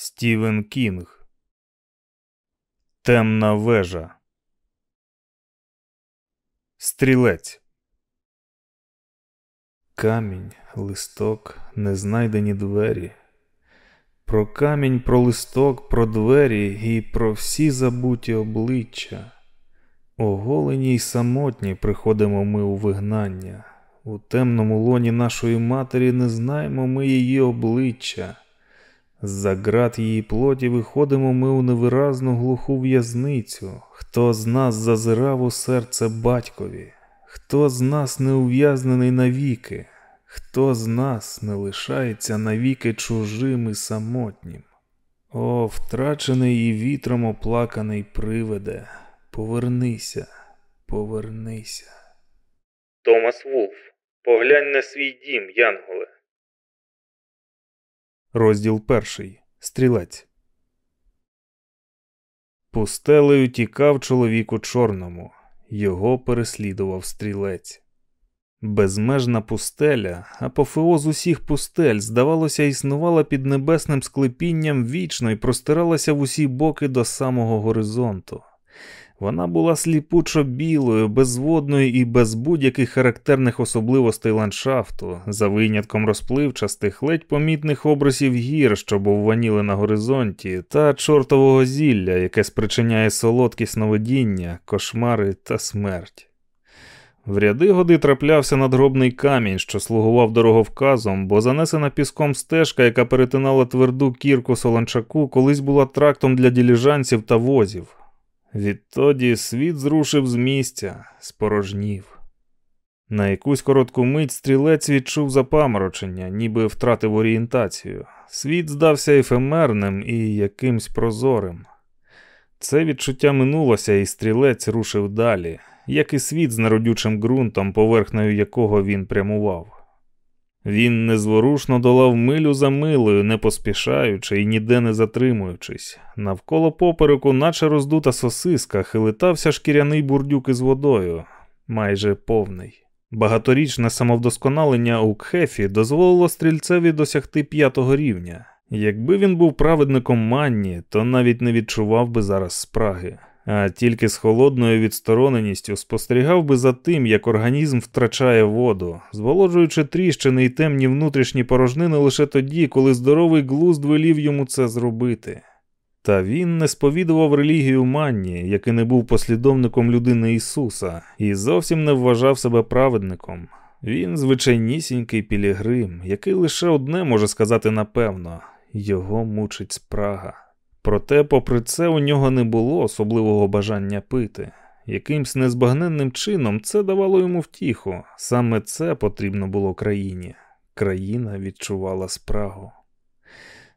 Стівен Кінг. Темна вежа. Стрілець. Камінь, листок, незнайдені двері. Про камінь, про листок, про двері і про всі забуті обличчя. Оголені й самотні приходимо ми у вигнання. У темному лоні нашої матері не знаємо ми її обличчя. З-за град її плоті виходимо ми у невиразну глуху в'язницю. Хто з нас зазирав у серце батькові, хто з нас не ув'язнений навіки, хто з нас не лишається навіки чужим і самотнім? О, втрачений і вітром оплаканий приведе, повернися, повернися. Томас Вулф. Поглянь на свій дім, Янголе. Розділ перший. Стрілець. Пустелею тікав чоловік у чорному. Його переслідував стрілець. Безмежна пустеля, апофеоз усіх пустель, здавалося, існувала під небесним склепінням вічно і простиралася в усі боки до самого горизонту. Вона була сліпучо білою, безводною і без будь-яких характерних особливостей ландшафту, за винятком розпливчастих, ледь помітних образів гір, що бовваніли на горизонті, та чортового зілля, яке спричиняє солодкість сновидіння, кошмари та смерть. В ряди годи траплявся надгробний камінь, що слугував дороговказом, бо занесена піском стежка, яка перетинала тверду кірку солончаку, колись була трактом для діліжанців та возів. Відтоді світ зрушив з місця, спорожнів. На якусь коротку мить стрілець відчув запаморочення, ніби втратив орієнтацію. Світ здався ефемерним і якимсь прозорим. Це відчуття минулося, і стрілець рушив далі, як і світ з народючим ґрунтом, поверхнею якого він прямував. Він незворушно долав милю за милою, не поспішаючи і ніде не затримуючись. Навколо попереку, наче роздута сосиска, хилитався шкіряний бурдюк із водою, майже повний. Багаторічне самовдосконалення у Кхефі дозволило стрільцеві досягти п'ятого рівня. Якби він був праведником манні, то навіть не відчував би зараз спраги а тільки з холодною відстороненістю спостерігав би за тим, як організм втрачає воду, зволожуючи тріщини й темні внутрішні порожнини лише тоді, коли здоровий глузд велів йому це зробити. Та він не сповідував релігію Манні, який не був послідовником людини Ісуса, і зовсім не вважав себе праведником. Він звичайнісінький пілігрим, який лише одне може сказати напевно його мучить спрага. Проте, попри це, у нього не було особливого бажання пити. Якимсь незбагненним чином це давало йому втіху. Саме це потрібно було країні. Країна відчувала спрагу.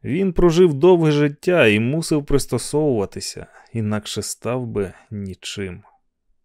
Він прожив довге життя і мусив пристосовуватися, інакше став би нічим.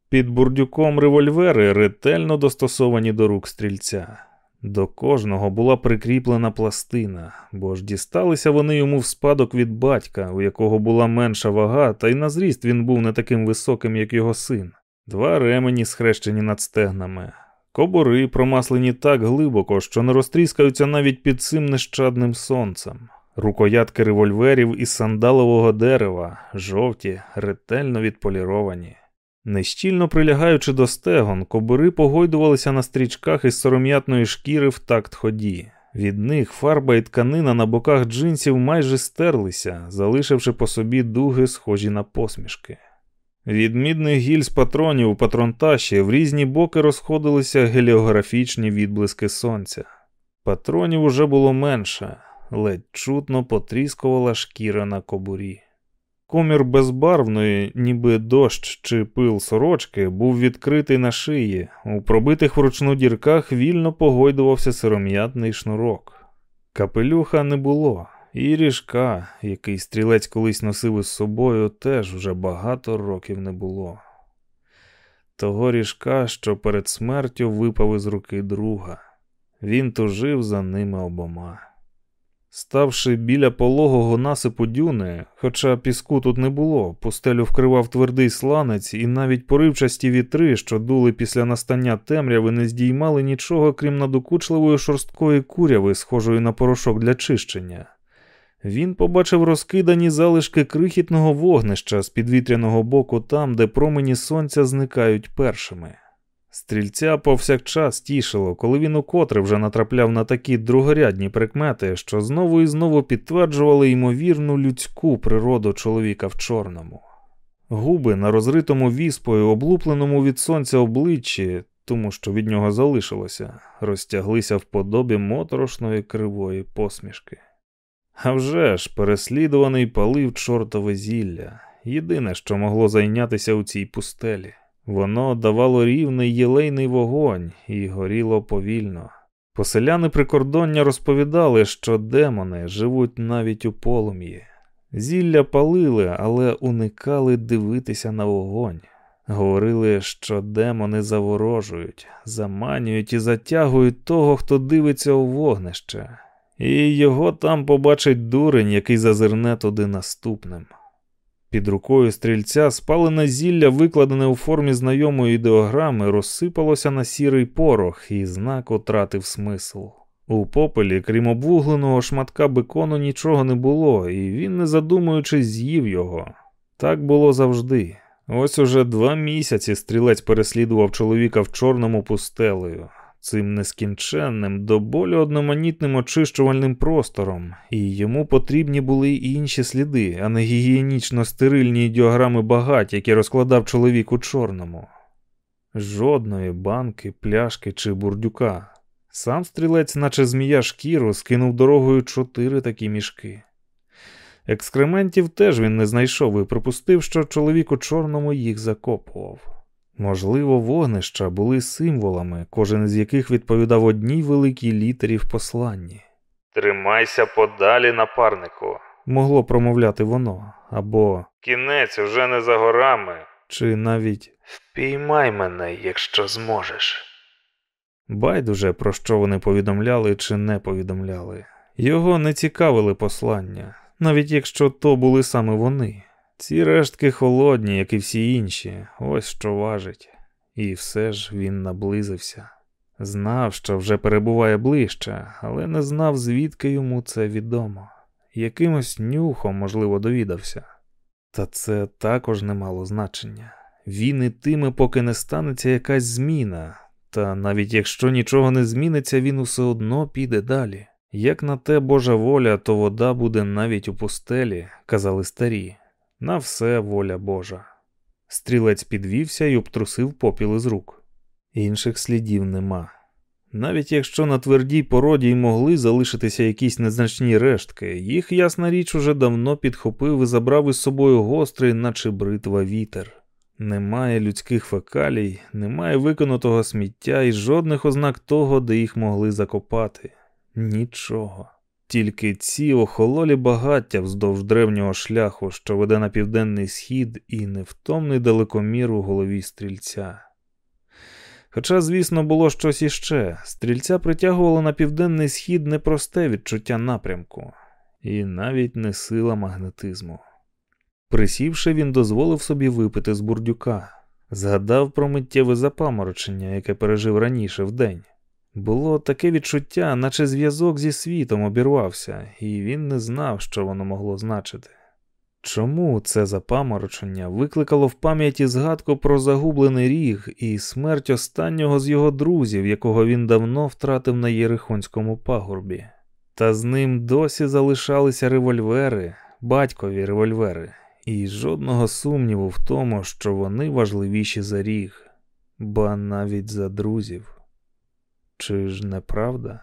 Під бурдюком револьвери ретельно достосовані до рук стрільця. До кожного була прикріплена пластина, бо ж дісталися вони йому в спадок від батька, у якого була менша вага, та й на зріст він був не таким високим, як його син, два ремені, схрещені над стегнами, кобури промаслені так глибоко, що не розтріскаються навіть під цим нещадним сонцем, рукоятки револьверів із сандалового дерева, жовті, ретельно відполіровані. Нещільно прилягаючи до стегон, кобури погойдувалися на стрічках із сором'ятної шкіри в такт ході. Від них фарба і тканина на боках джинсів майже стерлися, залишивши по собі дуги, схожі на посмішки. Від мідних гільз патронів у патронташі в різні боки розходилися геліографічні відблиски сонця. Патронів уже було менше, ледь чутно потріскувала шкіра на кобурі. Комір безбарвної, ніби дощ чи пил сорочки, був відкритий на шиї, у пробитих вручну дірках вільно погойдувався сиром'ятний шнурок. Капелюха не було, і ріжка, який стрілець колись носив із собою, теж вже багато років не було. Того ріжка, що перед смертю випав із руки друга, він тужив за ними обома. Ставши біля пологого насипу дюни, хоча піску тут не було, пустелю вкривав твердий сланець, і навіть поривчасті вітри, що дули після настання темряви, не здіймали нічого, крім надокучливої шорсткої куряви, схожої на порошок для чищення. Він побачив розкидані залишки крихітного вогнища з підвітряного боку там, де промені сонця зникають першими. Стрільця повсякчас тішило, коли він укотре вже натрапляв на такі другорядні прикмети, що знову і знову підтверджували ймовірну людську природу чоловіка в чорному. Губи на розритому віспою, облупленому від сонця обличчі, тому що від нього залишилося, розтяглися в подобі моторошної кривої посмішки. А вже ж, переслідуваний палив чортове зілля, єдине, що могло зайнятися у цій пустелі. Воно давало рівний єлейний вогонь і горіло повільно. Поселяни прикордоння розповідали, що демони живуть навіть у полум'ї. Зілля палили, але уникали дивитися на вогонь. Говорили, що демони заворожують, заманюють і затягують того, хто дивиться у вогнище, і його там побачить дурень, який зазирне туди наступним. Під рукою стрільця спалене зілля, викладене у формі знайомої ідеограми, розсипалося на сірий порох, і знак утратив смисл. У попелі, крім обвугленого шматка бекону, нічого не було, і він, не задумуючись, з'їв його. Так було завжди. Ось уже два місяці стрілець переслідував чоловіка в чорному пустелею, цим нескінченним, до болю одноманітним очищувальним простором, і йому потрібні були й інші сліди, а не гігієнічно стерильні діаграми багать, які розкладав чоловік у чорному. Жодної банки, пляшки чи бурдюка. Сам стрілець, наче змія шкіру, скинув дорогою чотири такі мішки. Екскрементів теж він не знайшов і припустив, що чоловік у чорному їх закопував. Можливо, вогнища були символами, кожен з яких відповідав одній великій літері в посланні. Тримайся подалі, напарнику. Могло промовляти воно, або Кінець уже не за горами. чи навіть Впіймай мене, якщо зможеш. байдуже про що вони повідомляли чи не повідомляли. Його не цікавили послання, навіть якщо то були саме вони. Ці рештки холодні, як і всі інші, ось що важить. І все ж він наблизився. Знав, що вже перебуває ближче, але не знав, звідки йому це відомо. Якимось нюхом, можливо, довідався. Та це також не мало значення. Він ітиме, поки не станеться якась зміна, та навіть якщо нічого не зміниться, він усе одно піде далі. Як на те Божа воля, то вода буде навіть у пустелі, казали старі. На все воля Божа. Стрілець підвівся і обтрусив попіл із рук. Інших слідів нема. Навіть якщо на твердій породі й могли залишитися якісь незначні рештки, їх, ясна річ, уже давно підхопив і забрав із собою гострий, наче бритва вітер. Немає людських фекалій, немає виконутого сміття і жодних ознак того, де їх могли закопати. Нічого. Тільки ці охололі багаття вздовж древнього шляху, що веде на південний схід, і невтомний далекомір у голові стрільця. Хоча, звісно, було щось іще, стрільця притягувало на південний схід непросте відчуття напрямку, і навіть не сила магнетизму. Присівши, він дозволив собі випити з бурдюка, згадав про миттєве запаморочення, яке пережив раніше в день. Було таке відчуття, наче зв'язок зі світом обірвався, і він не знав, що воно могло значити. Чому це запаморочення викликало в пам'яті згадку про загублений ріг і смерть останнього з його друзів, якого він давно втратив на Єрихонському пагорбі? Та з ним досі залишалися револьвери, батькові револьвери, і жодного сумніву в тому, що вони важливіші за ріг, ба навіть за друзів. Чи ж не правда?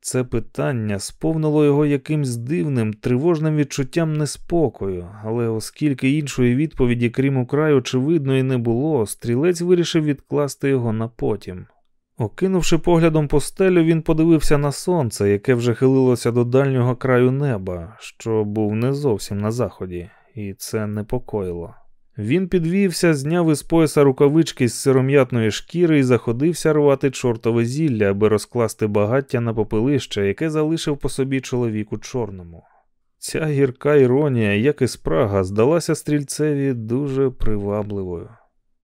Це питання сповнило його якимсь дивним, тривожним відчуттям неспокою, але оскільки іншої відповіді, крім украй, очевидної не було, стрілець вирішив відкласти його на потім. Окинувши поглядом постелю, він подивився на сонце, яке вже хилилося до дальнього краю неба, що був не зовсім на заході, і це непокоїло. Він підвівся, зняв із пояса рукавички з сиром'ятної шкіри і заходився рвати чортове зілля, аби розкласти багаття на попелище, яке залишив по собі чоловік у чорному. Ця гірка іронія, як і спрага, здалася стрільцеві дуже привабливою.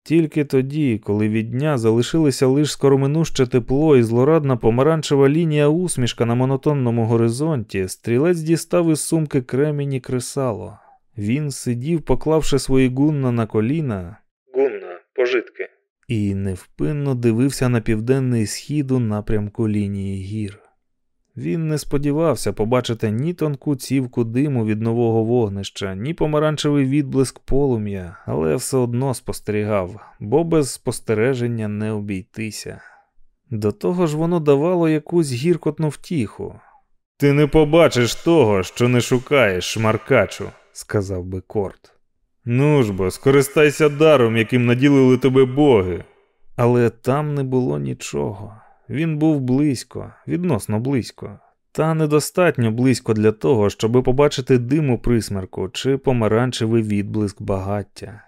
тільки тоді, коли від дня залишилися лише скороминуще тепло і злорадна помаранчева лінія усмішка на монотонному горизонті, стрілець дістав із сумки кремінь кресало. Він сидів, поклавши свої гунна на коліна. Гунна, пожитки. І невпинно дивився на південний схід у напрямку лінії гір. Він не сподівався побачити ні тонку цівку диму від нового вогнища, ні помаранчевий відблиск полум'я, але все одно спостерігав, бо без спостереження не обійтися. До того ж воно давало якусь гіркотну втіху. Ти не побачиш того, що не шукаєш, шмаркачу, сказав би Корт. Ну ж бо, скористайся даром, яким наділили тебе боги. Але там не було нічого. Він був близько, відносно близько, та недостатньо близько для того, щоби побачити диму присмерку чи помаранчевий відблиск багаття.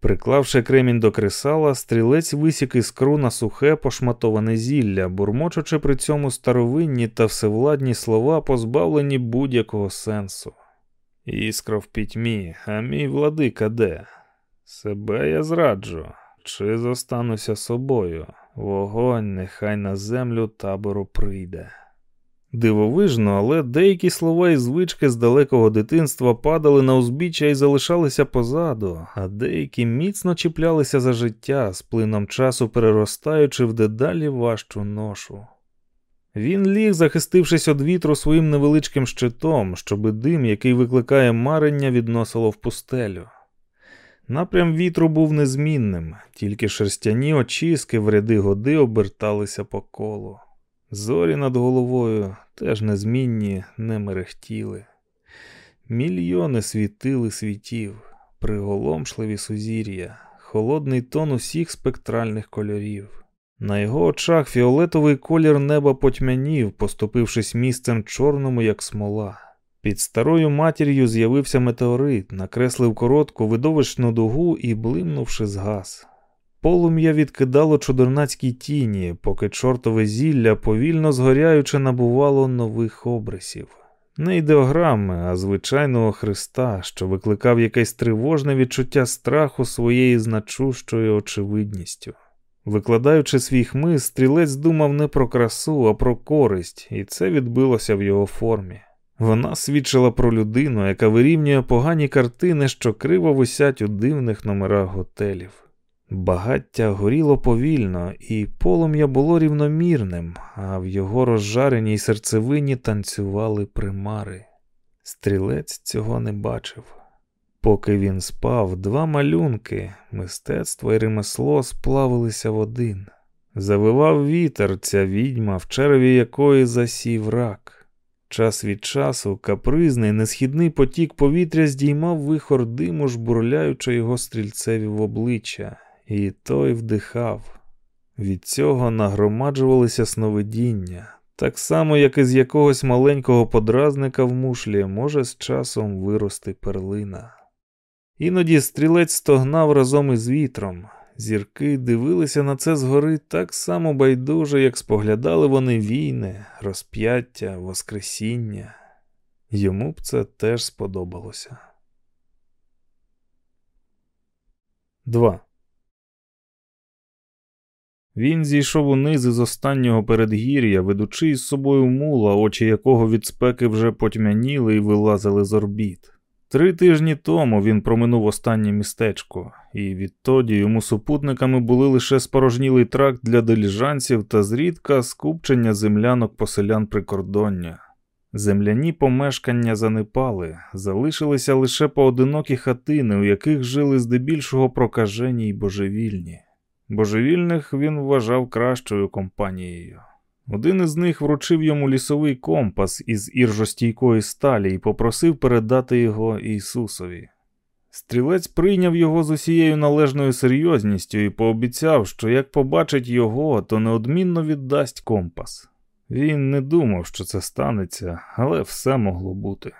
Приклавши кремінь до кресала, стрілець висік іскру на сухе пошматоване зілля, бурмочучи при цьому старовинні та всевладні слова, позбавлені будь-якого сенсу. Іскра в пітьмі, а мій владика де? Себе я зраджу, чи зостануся собою? Вогонь нехай на землю табору прийде. Дивовижно, але деякі слова і звички з далекого дитинства падали на узбіччя і залишалися позаду, а деякі міцно чіплялися за життя, з плином часу переростаючи в дедалі важчу ношу. Він ліг, захистившись від вітру своїм невеличким щитом, щоби дим, який викликає марення, відносило в пустелю. Напрям вітру був незмінним, тільки шерстяні очіски в ряди годи оберталися по колу. Зорі над головою теж незмінні, не мерехтіли. Мільйони світили світів, приголомшливі сузір'я, холодний тон усіх спектральних кольорів. На його очах фіолетовий колір неба потьмянів, поступившись місцем чорному, як смола. Під старою матір'ю з'явився метеорит, накреслив коротку видовищну дугу і, блимнувши, згас. Полум'я відкидало чудернацькі тіні, поки чортове зілля, повільно згоряючи, набувало нових обрисів. Не ідеограми, а звичайного Христа, що викликав якесь тривожне відчуття страху своєю значущою очевидністю. Викладаючи свій хмиз, стрілець думав не про красу, а про користь, і це відбилося в його формі. Вона свідчила про людину, яка вирівнює погані картини, що криво висять у дивних номерах готелів. Багаття горіло повільно, і полум'я було рівномірним, а в його розжареній серцевині танцювали примари. Стрілець цього не бачив. Поки він спав, два малюнки, мистецтво і ремесло сплавилися в один. Завивав вітер ця відьма, в череві якої засів рак. Час від часу капризний, несхідний потік повітря здіймав вихор диму, жбурляючи його стрільцеві в обличчя, і той вдихав. Від цього нагромаджувалися сновидіння, так само, як із якогось маленького подразника в мушлі може з часом вирости перлина. Іноді стрілець стогнав разом із вітром, Зірки дивилися на це згори так само байдуже, як споглядали вони війни, розп'яття, Воскресіння. Йому б це теж сподобалося. 2. Він зійшов униз із останнього передгір'я, ведучи із собою мула, очі якого від спеки вже потьмяніли і вилазили з орбіт. Три тижні тому він проминув останнє містечко, і відтоді йому супутниками були лише спорожнілий тракт для деліжанців та зрідка скупчення землянок поселян прикордоння. Земляні помешкання занепали, залишилися лише поодинокі хатини, у яких жили здебільшого прокажені й божевільні. Божевільних він вважав кращою компанією. Один із них вручив йому лісовий компас із іржостійкої сталі і попросив передати його Ісусові. Стрілець прийняв його з усією належною серйозністю і пообіцяв, що як побачить його, то неодмінно віддасть компас. Він не думав, що це станеться, але все могло бути.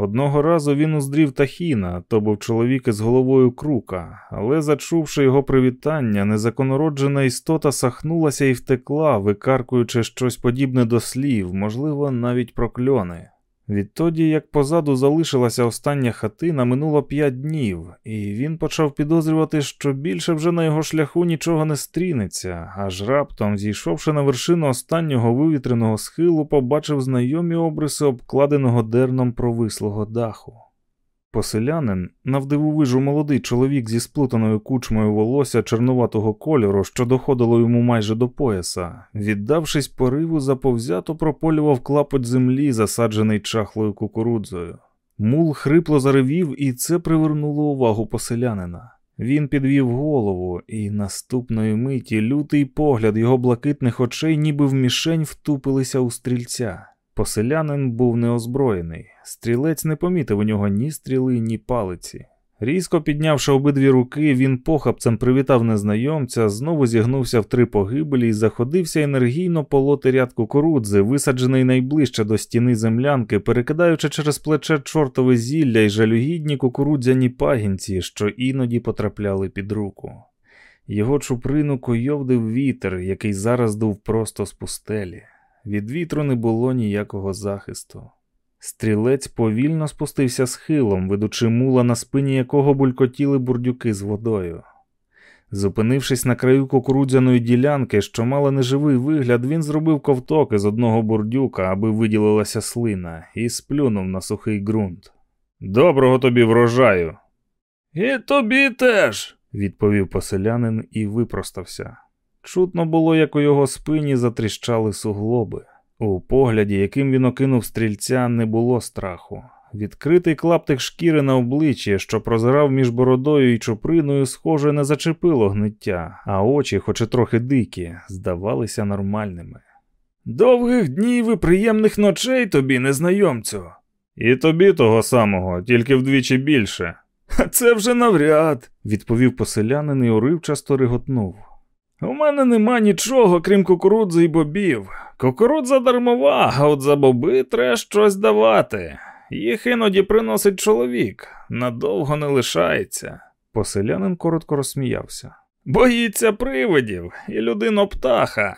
Одного разу він уздрів Тахіна, то був чоловік із головою крука, але, зачувши його привітання, незаконороджена істота сахнулася і втекла, викаркуючи щось подібне до слів, можливо, навіть прокльони. Відтоді, як позаду залишилася остання хатина, минуло п'ять днів, і він почав підозрювати, що більше вже на його шляху нічого не стрінеться, аж раптом, зійшовши на вершину останнього вивітреного схилу, побачив знайомі обриси обкладеного дерном провислого даху. Поселянин, навдивовижу молодий чоловік зі сплутаною кучмою волосся чорнуватого кольору, що доходило йому майже до пояса, віддавшись пориву, заповзято прополював клапоть землі, засаджений чахлою кукурудзою. Мул хрипло заревів, і це привернуло увагу поселянина. Він підвів голову, і наступної миті лютий погляд його блакитних очей, ніби в мішень втупилися у стрільця. Поселянин був неозброєний, стрілець не помітив у нього ні стріли, ні палиці. Різко піднявши обидві руки, він похапцем привітав незнайомця, знову зігнувся в три погибелі і заходився енергійно полоти ряд кукурудзи, висаджений найближче до стіни землянки, перекидаючи через плече чортове зілля й жалюгідні кукурудзяні пагінці, що іноді потрапляли під руку. Його чуприну койовдив вітер, який зараз дув просто з пустелі. Від вітру не було ніякого захисту. Стрілець повільно спустився схилом, ведучи мула, на спині якого булькотіли бурдюки з водою. Зупинившись на краю кукурудзяної ділянки, що мала неживий вигляд, він зробив ковток із одного бурдюка, аби виділилася слина, і сплюнув на сухий ґрунт. Доброго тобі врожаю. І тобі теж, відповів поселянин і випростався. Чутно було, як у його спині затріщали суглоби. У погляді, яким він окинув стрільця, не було страху. Відкритий клаптик шкіри на обличчі, що прозирав між бородою і чуприною, схоже, не зачепило гниття, а очі, хоч і трохи дикі, здавалися нормальними. Довгих днів і приємних ночей тобі, незнайомцю. І тобі того самого, тільки вдвічі більше. Це вже навряд, відповів поселянин і уривчасто риготнув. У мене нема нічого, крім кукурудзи і бобів. Кукурудза дармова, а от за боби треба щось давати. Їх іноді приносить чоловік, надовго не лишається. Поселянин коротко розсміявся. Боїться привидів і людино птаха.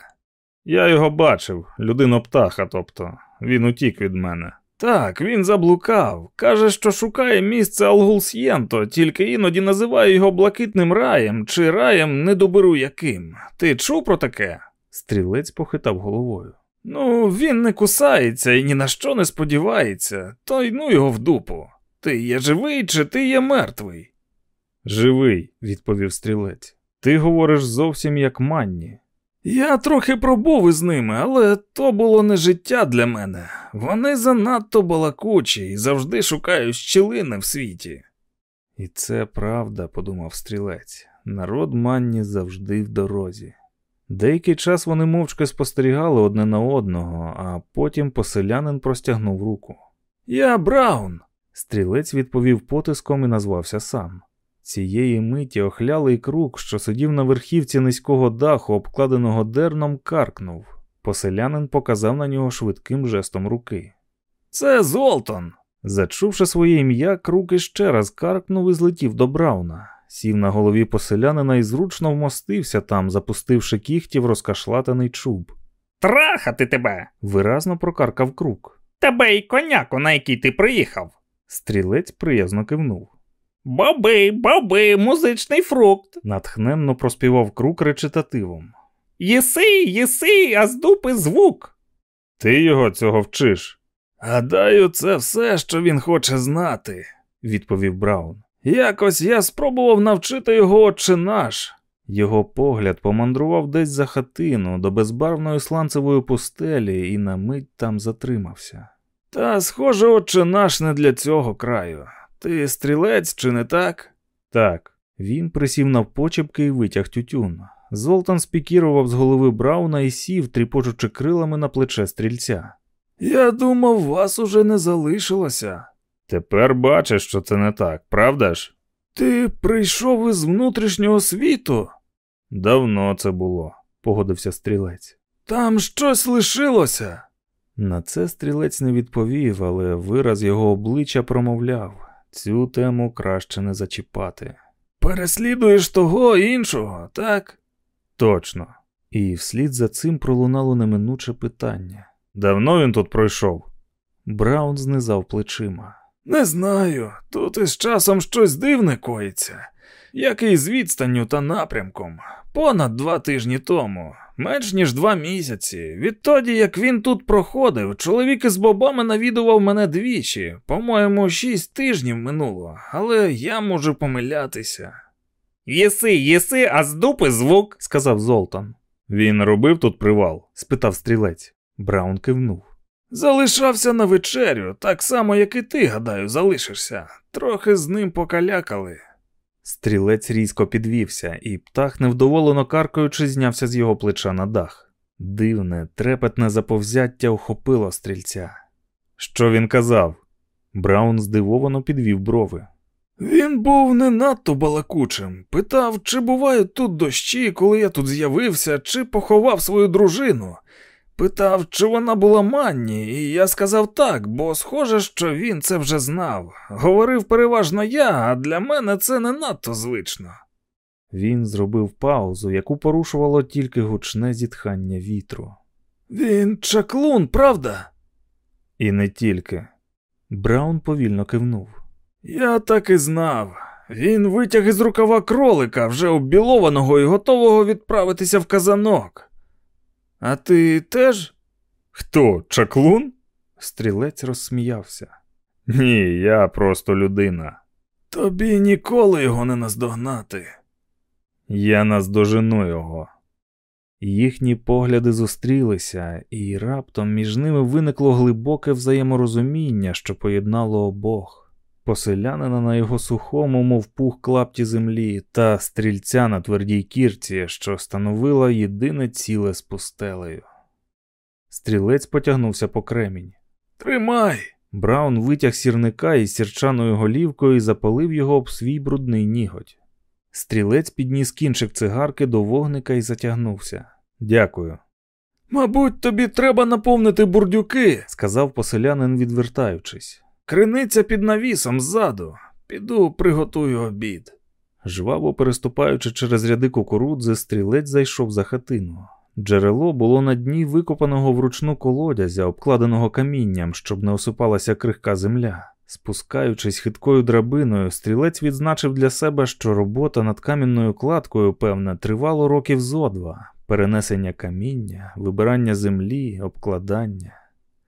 Я його бачив, людино птаха, тобто, він утік від мене. Так, він заблукав. Каже, що шукає місце Алгулсьєнто, тільки іноді називає його блакитним раєм чи раєм не доберу яким. Ти чув про таке? Стрілець похитав головою. Ну, він не кусається і ні на що не сподівається, то й ну його в дупу. Ти є живий чи ти є мертвий? Живий, відповів стрілець. Ти говориш зовсім як манні. Я трохи пробув із ними, але то було не життя для мене. Вони занадто балакучі і завжди шукають щілини в світі. І це правда, подумав стрілець. Народ манні завжди в дорозі. Деякий час вони мовчки спостерігали одне на одного, а потім поселянин простягнув руку. Я Браун. Стрілець відповів потиском і назвався сам. Цієї миті охлялий круг, що сидів на верхівці низького даху, обкладеного дерном, каркнув. Поселянин показав на нього швидким жестом руки. Це Золтон. Зачувши своє ім'я, круг іще раз каркнув і злетів до Брауна. Сів на голові поселянина і зручно вмостився там, запустивши кіхті в розкашлатаний чуб. Трахати тебе! виразно прокаркав круг. Тебе і коняку, на який ти приїхав. Стрілець приязно кивнув. Боби, боби, музичний фрукт. Натхненно проспівав круг речитативом. Єси, єси, а з дупи звук. Ти його цього вчиш. Гадаю, це все, що він хоче знати, відповів Браун. Якось я спробував навчити його отче наш. Його погляд помандрував десь за хатину до безбарвної сланцевої пустелі і на мить там затримався. Та, схоже, отче наш не для цього краю. Ти стрілець, чи не так? Так. Він присів навпочепки і витяг тютюн. Золтан спікірував з голови Брауна і сів, тріпочучи крилами на плече стрільця. Я думав, вас уже не залишилося. Тепер бачиш, що це не так, правда ж? Ти прийшов із внутрішнього світу? Давно це було, погодився стрілець. Там щось лишилося. На це стрілець не відповів, але вираз його обличчя промовляв цю тему краще не зачіпати. Переслідуєш того іншого, так? Точно. І вслід за цим пролунало неминуче питання. Давно він тут пройшов? Браун знизав плечима. Не знаю, тут із часом щось дивне коїться. Який з відстанню та напрямком. Понад два тижні тому, менш ніж два місяці. Відтоді, як він тут проходив, чоловік із бобами навідував мене двічі. По-моєму, шість тижнів минуло, але я можу помилятися. Єси, єси, а з дупи звук. сказав Золтан. Він робив тут привал? спитав стрілець. Браун кивнув. Залишався на вечерю, так само, як і ти, гадаю, залишишся. Трохи з ним покалякали. Стрілець різко підвівся, і птах, невдоволено каркаючи, знявся з його плеча на дах. Дивне, трепетне заповзяття охопило стрільця. Що він казав? Браун здивовано підвів брови. Він був не надто балакучим. Питав, чи бувають тут дощі, коли я тут з'явився, чи поховав свою дружину. Питав, чи вона була манні, і я сказав так, бо схоже, що він це вже знав. Говорив переважно я, а для мене це не надто звично. Він зробив паузу, яку порушувало тільки гучне зітхання вітру. Він чаклун, правда? І не тільки. Браун повільно кивнув. Я так і знав. Він витяг із рукава кролика, вже оббілованого і готового відправитися в казанок. А ти теж? Хто, чаклун? Стрілець розсміявся. Ні, я просто людина. Тобі ніколи його не наздогнати. Я наздожену його. Їхні погляди зустрілися, і раптом між ними виникло глибоке взаєморозуміння, що поєднало обох поселянина на його сухому, мов пух клапті землі, та стрільця на твердій кірці, що становила єдине ціле з пустелею. Стрілець потягнувся по кремінь. Тримай. Браун витяг сірника із сірчаною голівкою і запалив його об свій брудний ніготь. Стрілець підніс кінчик цигарки до вогника і затягнувся. Дякую. Мабуть, тобі треба наповнити бурдюки, сказав поселянин, відвертаючись. Криниця під навісом ззаду. Піду приготую обід. Жваво переступаючи через ряди кукурудзи, стрілець зайшов за хатину. Джерело було на дні викопаного вручну колодязя, обкладеного камінням, щоб не осипалася крихка земля. Спускаючись хиткою драбиною, стрілець відзначив для себе, що робота над камінною кладкою, певне, тривало років зо два. перенесення каміння, вибирання землі, обкладання.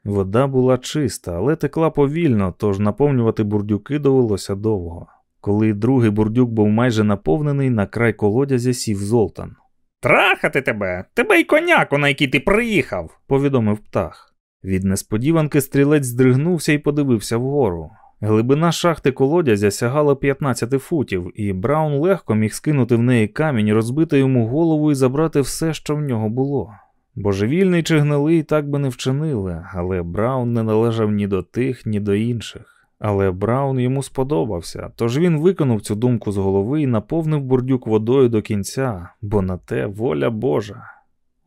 Вода була чиста, але текла повільно, тож наповнювати бурдюки довелося довго. Коли другий бурдюк був майже наповнений, на край колодязя сів Золтан. Трахати тебе, тебе й коняку, на якій ти приїхав, повідомив птах. Від несподіванки стрілець здригнувся і подивився вгору. Глибина шахти колодязя сягала 15 футів, і Браун легко міг скинути в неї камінь, розбити йому голову і забрати все, що в нього було. Божевільний чи гнилий так би не вчинили, але Браун не належав ні до тих, ні до інших. Але Браун йому сподобався, тож він викинув цю думку з голови і наповнив бурдюк водою до кінця, бо на те воля Божа.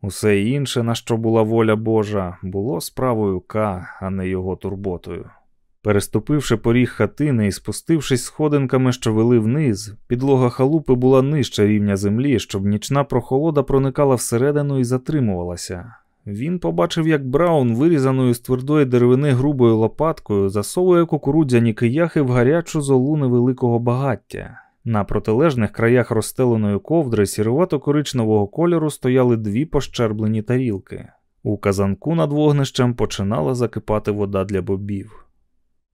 Усе інше, на що була воля Божа, було справою К, а не його турботою. Переступивши поріг хатини і спустившись сходинками, що вели вниз, підлога халупи була нижче рівня землі, щоб нічна прохолода проникала всередину і затримувалася. Він побачив, як Браун, вирізаною з твердої деревини грубою лопаткою, засовує кукурудзяні кияхи в гарячу золу невеликого багаття. На протилежних краях розстеленої ковдри сірувато коричневого кольору стояли дві пощерблені тарілки. У казанку над вогнищем починала закипати вода для бобів.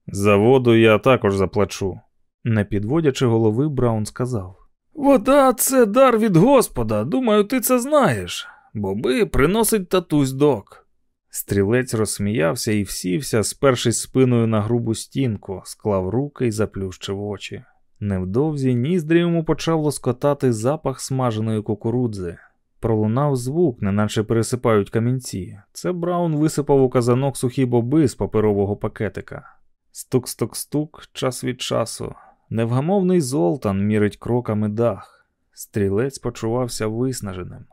За воду я також заплачу, не підводячи голови, Браун сказав. Вода це дар від Господа. Думаю, ти це знаєш. Боби приносить татусь док. Стрілець розсміявся і всівся, спершись спиною на грубу стінку, склав руки і заплющив очі. Невдовзі ніздрі йому почав лоскотати запах смаженої кукурудзи. Пролунав звук, неначе пересипають камінці. Це Браун висипав у казанок сухі боби з паперового пакетика. Стук-стук-стук, час від часу. Невгамовний Золтан мірить кроками дах. Стрілець почувався виснаженим.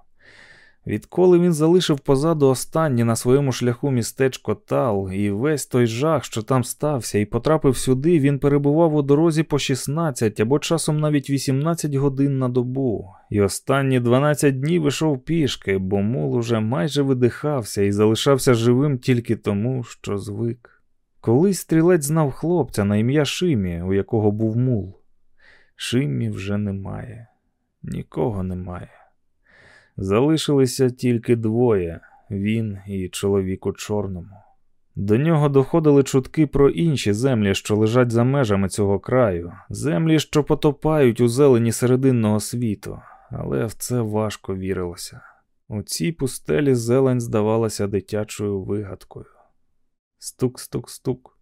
Відколи він залишив позаду останнє на своєму шляху містечко Тал, і весь той жах, що там стався, і потрапив сюди, він перебував у дорозі по 16 або часом навіть 18 годин на добу, і останні 12 днів вийшов пішки, бо мул уже майже видихався і залишався живим тільки тому, що звик. Колись стрілець знав хлопця на ім'я Шимі, у якого був мул. Шимі вже немає, нікого немає. Залишилися тільки двоє він і чоловік у чорному. До нього доходили чутки про інші землі, що лежать за межами цього краю, землі, що потопають у зелені серединного світу, але в це важко вірилося. У цій пустелі зелень здавалася дитячою вигадкою. Стук, стук, стук.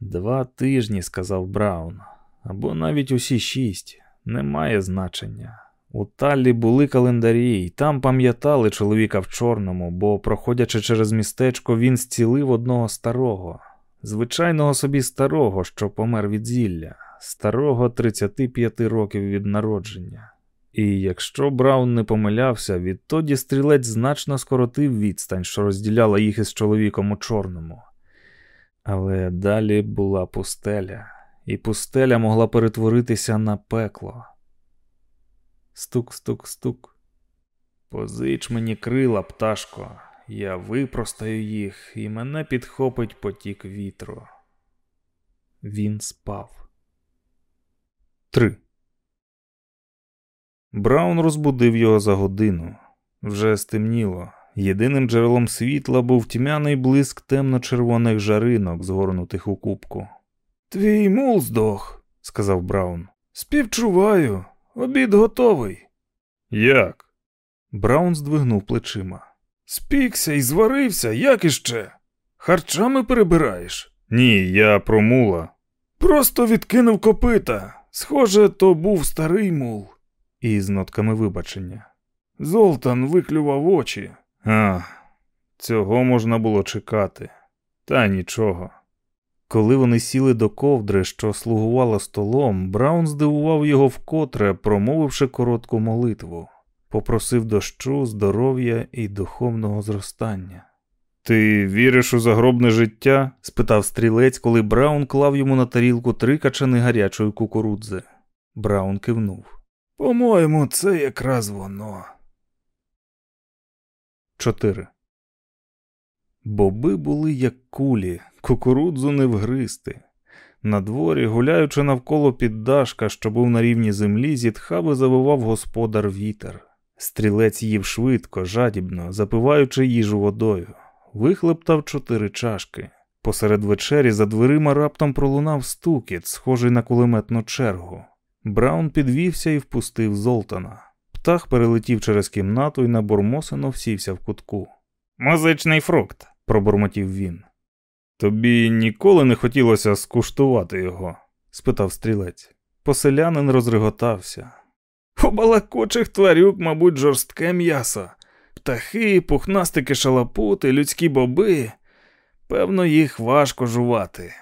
Два тижні, сказав Браун, або навіть усі шість, немає значення. У Таллі були календарі, і там пам'ятали чоловіка в чорному, бо, проходячи через містечко, він зцілив одного старого, звичайного собі старого, що помер від зілля, старого 35 років від народження. І якщо Браун не помилявся, відтоді стрілець значно скоротив відстань, що розділяла їх із чоловіком у чорному. Але далі була пустеля, і пустеля могла перетворитися на пекло. Стук, стук, стук. Позич мені крила, пташко, я випростаю їх, і мене підхопить потік вітру. Він спав. Три. Браун розбудив його за годину. Вже стемніло. Єдиним джерелом світла був тьмяний блиск темно-червоних жаринок, згорнутих у кубку. Твій мул здох, сказав Браун. Співчуваю. Обід готовий. Як? Браун здвигнув плечима. Спікся і зварився, як іще? Харчами перебираєш? Ні, я про мула. Просто відкинув копита. Схоже, то був старий мул. І з нотками вибачення. Золтан виклював очі. А, цього можна було чекати. Та нічого. Коли вони сіли до ковдри, що слугувала столом, Браун здивував його вкотре, промовивши коротку молитву, попросив дощу, здоров'я і духовного зростання. Ти віриш у загробне життя? спитав стрілець, коли Браун клав йому на тарілку три качани гарячої кукурудзи. Браун кивнув. По-моєму, це якраз воно. 4. Боби були як кулі, кукурудзу не вгристи. На дворі, гуляючи навколо піддашка, що був на рівні землі, зітхав і завивав господар вітер. Стрілець їв швидко, жадібно, запиваючи їжу водою. Вихлептав чотири чашки. Посеред вечері за дверима раптом пролунав стукіт, схожий на кулеметну чергу. Браун підвівся і впустив Золтана. Птах перелетів через кімнату і набурмосено всівся в кутку. Музичний фрукт, пробурмотів він. Тобі ніколи не хотілося скуштувати його? спитав стрілець. Поселянин розреготався. У балакочих тварюк, мабуть, жорстке м'ясо. Птахи, пухнастики шалапути, людські боби. Певно, їх важко жувати.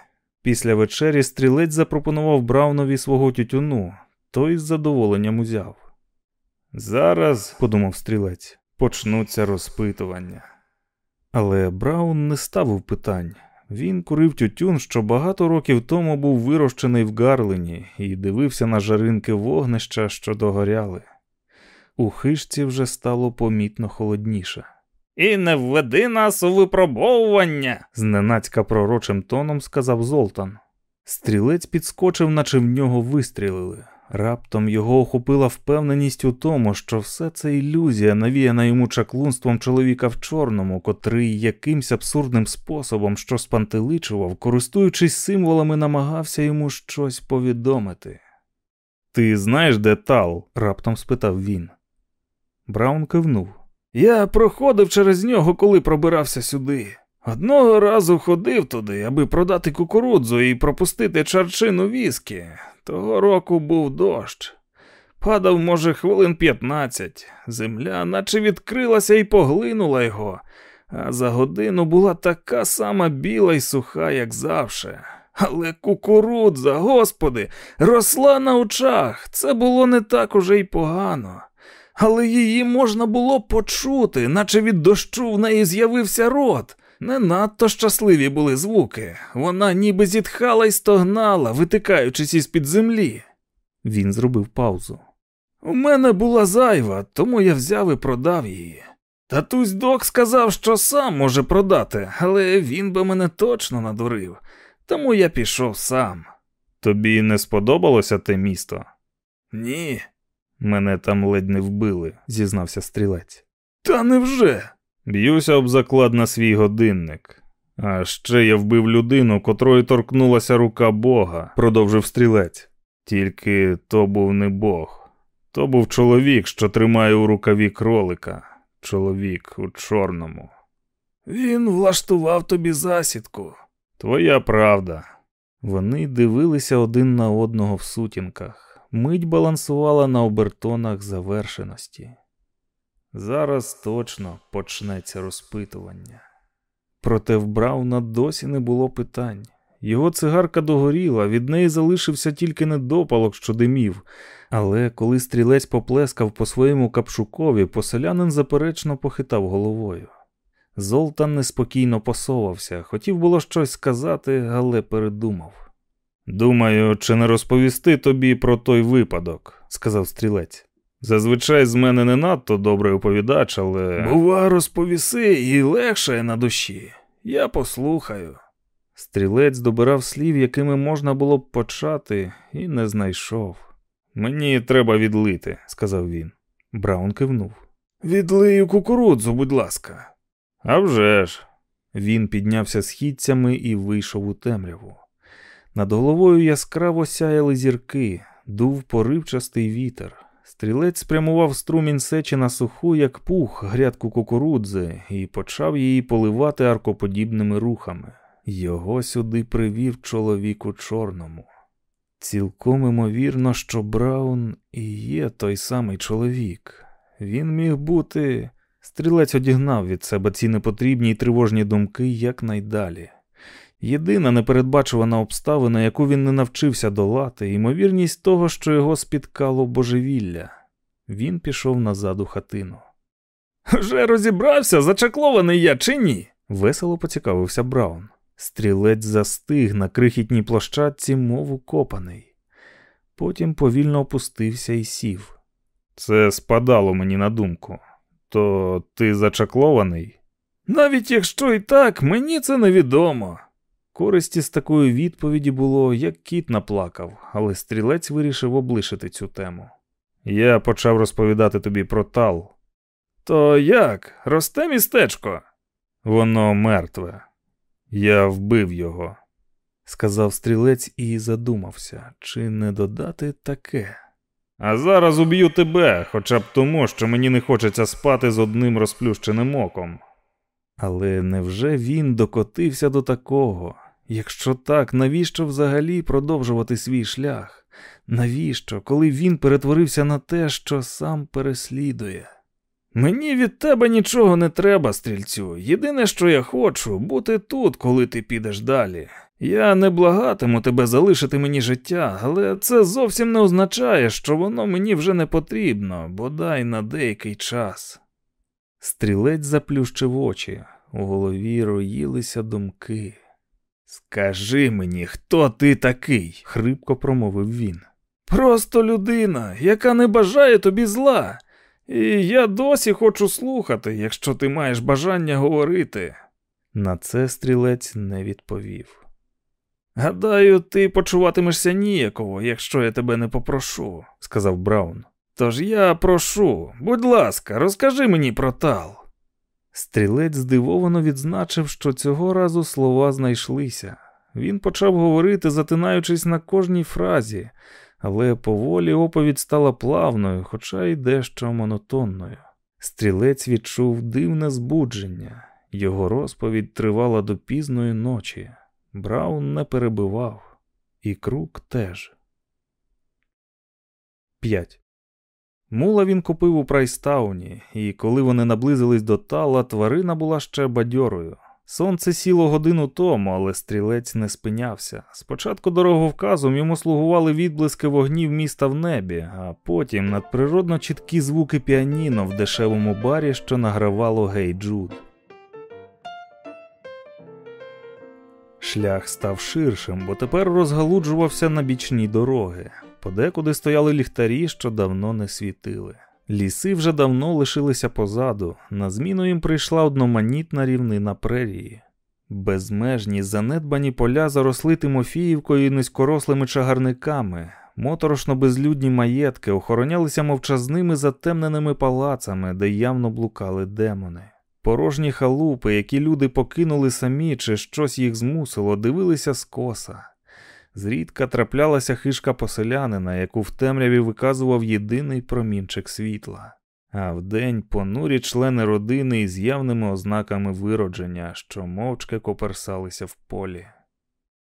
Після вечері стрілець запропонував Браунові свого тютюну, той з задоволенням узяв. Зараз, подумав стрілець, почнуться розпитування. Але Браун не ставив питань. Він курив тютюн, що багато років тому був вирощений в Гарлені, і дивився на жаринки вогнища, що догоряли. У хижці вже стало помітно холодніше. І не введи нас у випробовування, зненацька пророчим тоном сказав Золтан. Стрілець підскочив, наче в нього вистрілили. Раптом його охопила впевненість у тому, що все це ілюзія, навіяна йому чаклунством чоловіка в чорному, котрий якимсь абсурдним способом, що спантеличував, користуючись символами, намагався йому щось повідомити. Ти знаєш, де тал? раптом спитав він. Браун кивнув. Я проходив через нього, коли пробирався сюди. Одного разу ходив туди, аби продати кукурудзу і пропустити чарчину віскі. Того року був дощ. Падав, може, хвилин п'ятнадцять. Земля наче відкрилася і поглинула його, а за годину була така сама біла й суха, як завше. Але кукурудза, господи, росла на очах. Це було не так уже й погано. Але її можна було почути, наче від дощу в неї з'явився рот. Не надто щасливі були звуки. Вона ніби зітхала й стогнала, витикаючись із під землі. Він зробив паузу. У мене була зайва, тому я взяв і продав її. Татусь док сказав, що сам може продати, але він би мене точно надурив, тому я пішов сам. Тобі не сподобалося те місто? Ні. Мене там ледь не вбили, зізнався стрілець. Та невже? Б'юся об заклад на свій годинник. А ще я вбив людину, котрою торкнулася рука Бога, продовжив стрілець. Тільки то був не Бог. То був чоловік, що тримає у рукаві кролика. Чоловік у чорному. Він влаштував тобі засідку. Твоя правда. Вони дивилися один на одного в сутінках. Мить балансувала на обертонах завершеності. Зараз точно почнеться розпитування. Проте в Брауна досі не було питань. Його цигарка догоріла, від неї залишився тільки недопалок, що димів. Але коли стрілець поплескав по своєму капшукові, поселянин заперечно похитав головою. Золтан неспокійно посовався, хотів було щось сказати, але передумав. Думаю, чи не розповісти тобі про той випадок, сказав стрілець. Зазвичай з мене не надто добрий оповідач, але. Бува, розповіси і легше на душі. Я послухаю. Стрілець добирав слів, якими можна було б почати, і не знайшов. Мені треба відлити, сказав він. Браун кивнув. Відлию кукурудзу, будь ласка. «А вже ж!» Він піднявся східцями і вийшов у темряву. Над головою яскраво сяяли зірки, дув поривчастий вітер. Стрілець спрямував струмінь сечі на суху, як пух, грядку кукурудзи, і почав її поливати аркоподібними рухами. Його сюди привів чоловік у чорному. Цілком імовірно, що Браун і є той самий чоловік. Він міг бути. Стрілець одігнав від себе ці непотрібні й тривожні думки якнайдалі. Єдина непередбачувана обставина, яку він не навчився долати, ймовірність того, що його спіткало божевілля. Він пішов назад у хатину. Вже розібрався, зачаклований я чи ні? весело поцікавився Браун. Стрілець застиг на крихітній площадці, мов укопаний. Потім повільно опустився і сів. Це спадало мені на думку. То ти зачаклований? Навіть якщо і так, мені це невідомо. Користі з такої відповіді було, як кіт наплакав, але стрілець вирішив облишити цю тему. Я почав розповідати тобі про тал. То як? Росте містечко? Воно мертве. Я вбив його, сказав стрілець і задумався, чи не додати таке. А зараз уб'ю тебе, хоча б тому, що мені не хочеться спати з одним розплющеним оком. Але невже він докотився до такого? Якщо так, навіщо взагалі продовжувати свій шлях? Навіщо, коли він перетворився на те, що сам переслідує? Мені від тебе нічого не треба, стрільцю. Єдине, що я хочу, бути тут, коли ти підеш далі. Я не благатиму тебе залишити мені життя, але це зовсім не означає, що воно мені вже не потрібно, бодай на деякий час. Стрілець заплющив очі, у голові роїлися думки. Скажи мені, хто ти такий? хрипко промовив він. Просто людина, яка не бажає тобі зла. І я досі хочу слухати, якщо ти маєш бажання говорити. На це стрілець не відповів. Гадаю, ти почуватимешся ніяково, якщо я тебе не попрошу, сказав Браун. Тож я прошу, будь ласка, розкажи мені про тал. Стрілець здивовано відзначив, що цього разу слова знайшлися. Він почав говорити, затинаючись на кожній фразі, але поволі оповідь стала плавною, хоча й дещо монотонною. Стрілець відчув дивне збудження, його розповідь тривала до пізної ночі. Браун не перебивав, і крук теж. 5. Мула він купив у Прайстауні, і коли вони наблизились до тала, тварина була ще бадьорою. Сонце сіло годину тому, але стрілець не спинявся. Спочатку дороговказом йому слугували відблиски вогнів міста в небі, а потім надприродно чіткі звуки піаніно в дешевому барі, що награвало Гей Джуд. Шлях став ширшим, бо тепер розгалуджувався на бічні дороги. Подекуди стояли ліхтарі, що давно не світили. Ліси вже давно лишилися позаду, на зміну їм прийшла одноманітна рівнина прерії. Безмежні занедбані поля заросли Тимофіївкою і низькорослими чагарниками, моторошно безлюдні маєтки охоронялися мовчазними затемненими палацами, де явно блукали демони. Порожні халупи, які люди покинули самі, чи щось їх змусило, дивилися скоса. Зрідка траплялася хишка поселянина, яку в темряві виказував єдиний промінчик світла, а вдень понурі члени родини із явними ознаками виродження, що мовчки коперсалися в полі.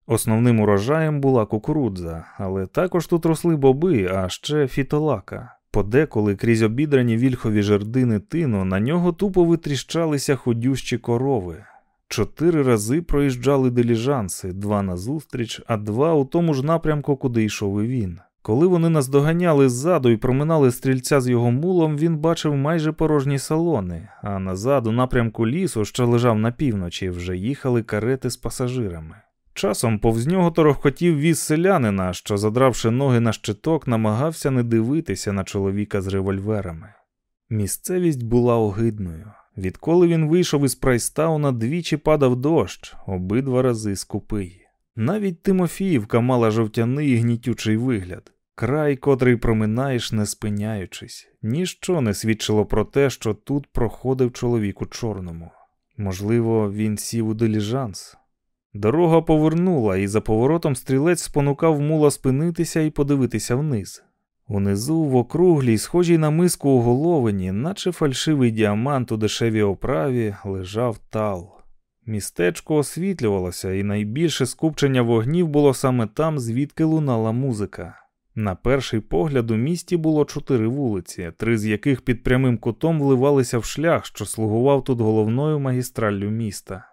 Основним урожаєм була кукурудза, але також тут росли боби, а ще фітолака. Подеколи крізь обідрані вільхові жердини тину на нього тупо витріщалися ходющі корови. Чотири рази проїжджали диліжанси, два назустріч, а два у тому ж напрямку, куди йшов і він. Коли вони наздоганяли ззаду і проминали стрільця з його мулом, він бачив майже порожні салони, а назад, у напрямку лісу, що лежав на півночі, вже їхали карети з пасажирами. Часом повз нього торохкотів віз селянина, що, задравши ноги на щиток, намагався не дивитися на чоловіка з револьверами. Місцевість була огидною. Відколи він вийшов із Прайстауна, двічі падав дощ, обидва рази скупий. Навіть Тимофіївка мала жовтяний і гнітючий вигляд, край, котрий проминаєш, не спиняючись, ніщо не свідчило про те, що тут проходив чоловік у чорному. Можливо, він сів у диліжанс. Дорога повернула, і за поворотом стрілець спонукав мула спинитися і подивитися вниз. Унизу, в округлій, схожій на миску у головині, наче фальшивий діамант у дешевій оправі, лежав тал. Містечко освітлювалося, і найбільше скупчення вогнів було саме там, звідки лунала музика. На перший погляд у місті було чотири вулиці, три з яких під прямим кутом вливалися в шлях, що слугував тут головною магістраллю міста.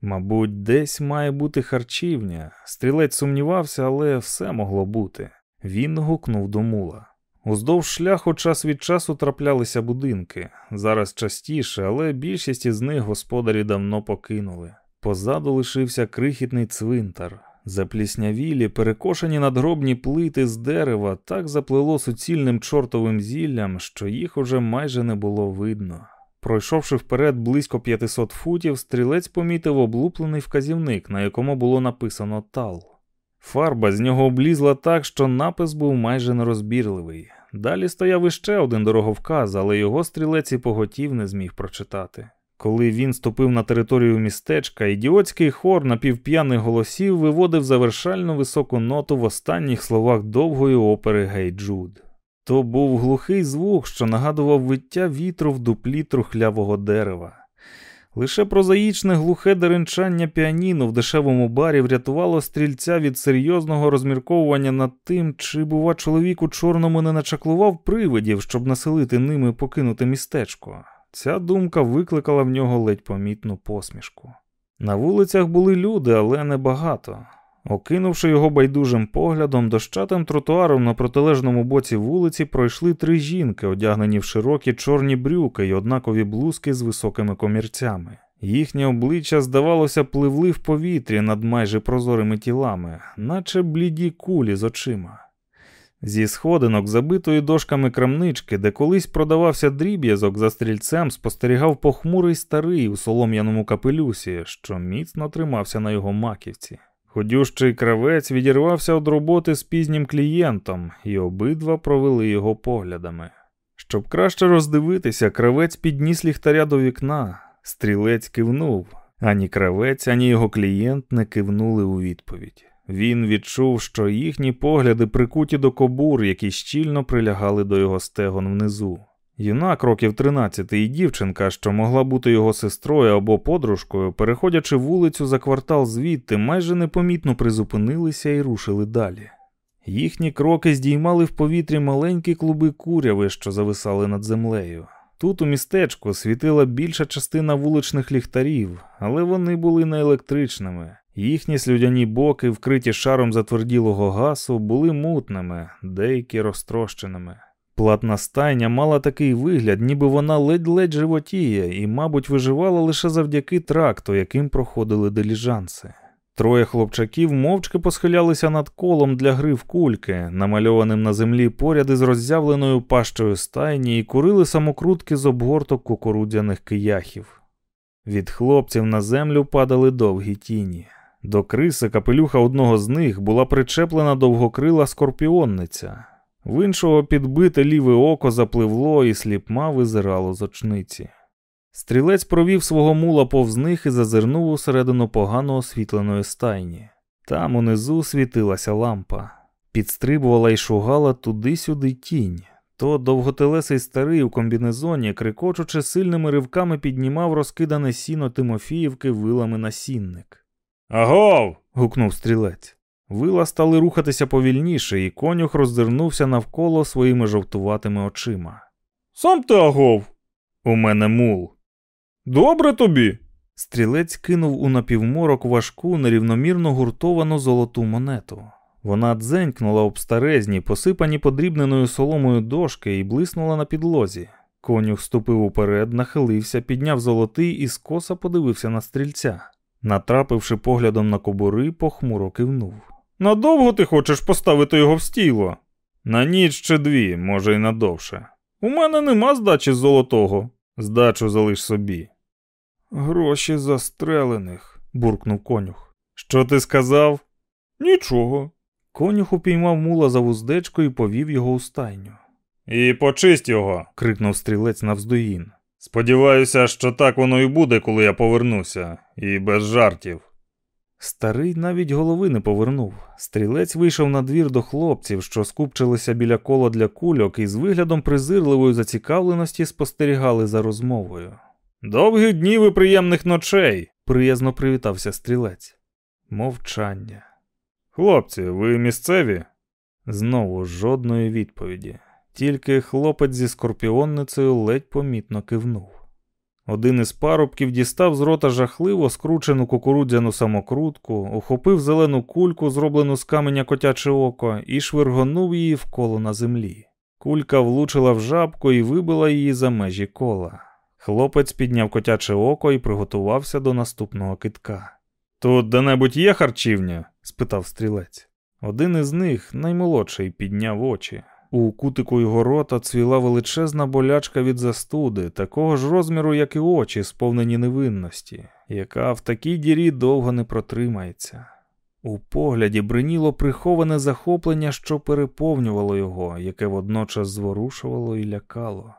Мабуть, десь має бути харчівня. Стрілець сумнівався, але все могло бути. Він гукнув до мула. Уздовж шляху час від часу траплялися будинки. Зараз частіше, але більшість із них господарі давно покинули. Позаду лишився крихітний цвинтар. Запліснявілі, перекошені надгробні плити з дерева так заплило суцільним чортовим зіллям, що їх уже майже не було видно. Пройшовши вперед близько 500 футів, стрілець помітив облуплений вказівник, на якому було написано тал. Фарба з нього облізла так, що напис був майже нерозбірливий. Далі стояв іще один дороговказ, але його стрілець і поготів не зміг прочитати. Коли він ступив на територію містечка, ідіотський хор напівп'яних голосів виводив завершальну високу ноту в останніх словах довгої опери Гей Джуд. То був глухий звук, що нагадував виття вітру в дуплі трухлявого дерева. Лише прозаїчне глухе деренчання піаніно в дешевому барі врятувало стрільця від серйозного розмірковування над тим, чи, бува, чоловік у чорному не начаклував привидів, щоб населити ними покинуте містечко. Ця думка викликала в нього ледь помітну посмішку. На вулицях були люди, але небагато. Окинувши його байдужим поглядом, дощатим тротуаром на протилежному боці вулиці пройшли три жінки, одягнені в широкі чорні брюки й однакові блузки з високими комірцями. Їхні обличчя, здавалося, пливли в повітрі над майже прозорими тілами, наче бліді кулі з очима. Зі сходинок, забитої дошками крамнички, де колись продавався дріб'язок за стрільцем, спостерігав похмурий старий у солом'яному капелюсі, що міцно тримався на його маківці. Ходющий кравець відірвався від роботи з пізнім клієнтом, і обидва провели його поглядами. Щоб краще роздивитися, кравець підніс ліхтаря до вікна, стрілець кивнув, ані кравець, ані його клієнт не кивнули у відповідь. Він відчув, що їхні погляди прикуті до кобур, які щільно прилягали до його стегон внизу. Юнак років 13 і дівчинка, що могла бути його сестрою або подружкою, переходячи вулицю за квартал звідти, майже непомітно призупинилися і рушили далі. Їхні кроки здіймали в повітрі маленькі клуби куряви, що зависали над землею. Тут у містечку світила більша частина вуличних ліхтарів, але вони були не електричними. Їхні слюдяні боки, вкриті шаром затверділого гасу, були мутними, деякі розтрощеними. Платна стайня мала такий вигляд, ніби вона ледь-ледь животіє і, мабуть, виживала лише завдяки тракту, яким проходили диліжанси. Троє хлопчаків мовчки посхилялися над колом для гри в кульки, намальованим на землі поряд із роззявленою пащою стайні, і курили самокрутки з обгорток кукурудзяних кияхів. Від хлопців на землю падали довгі тіні. До криси капелюха одного з них була причеплена довгокрила скорпіонниця, в іншого підбите ліве око запливло і сліпма визирало з очниці. Стрілець провів свого мула повз них і зазирнув усередину погано освітленої стайні. Там унизу світилася лампа, підстрибувала і шугала туди-сюди тінь. То довготелесий старий у комбінезоні, крикочучи сильними ривками, піднімав розкидане сіно Тимофіївки вилами на сінник. Агов! гукнув стрілець. Вила стали рухатися повільніше, і конюх роззирнувся навколо своїми жовтуватими очима. Сам ти агов. У мене мул. Добре тобі. Стрілець кинув у напівморок важку, нерівномірно гуртовану золоту монету. Вона дзенькнула об старезні, посипані подрібненою соломою дошки і блиснула на підлозі. Конюх ступив уперед, нахилився, підняв золотий і скоса подивився на стрільця. Натрапивши поглядом на кобури, похмуро кивнув. Надовго ти хочеш поставити його в стіло? На ніч чи дві, може, й надовше. У мене нема здачі з золотого. Здачу залиш собі. Гроші застрелених, буркнув конюх. Що ти сказав? Нічого. Конюх упіймав мула за вуздечко і повів його у стайню. І почисть його. крикнув стрілець навздоїн. Сподіваюся, що так воно і буде, коли я повернуся, і без жартів. Старий навіть голови не повернув. Стрілець вийшов на двір до хлопців, що скупчилися біля кола для кульок, і з виглядом презирливої зацікавленості спостерігали за розмовою. Довгих днів і приємних ночей, приязно привітався стрілець. Мовчання. Хлопці, ви місцеві? Знову жодної відповіді. Тільки хлопець зі скорпіонницею ледь помітно кивнув. Один із парубків дістав з рота жахливо скручену кукурудзяну самокрутку, ухопив зелену кульку, зроблену з каменя котяче око, і швиргонув її вколо на землі. Кулька влучила в жабку і вибила її за межі кола. Хлопець підняв котяче око і приготувався до наступного китка. Тут де-небудь є харчівня? спитав стрілець. Один із них, наймолодший, підняв очі. У кутику його рота цвіла величезна болячка від застуди, такого ж розміру, як і очі, сповнені невинності, яка в такій дірі довго не протримається. У погляді бриніло приховане захоплення, що переповнювало його, яке водночас зворушувало і лякало.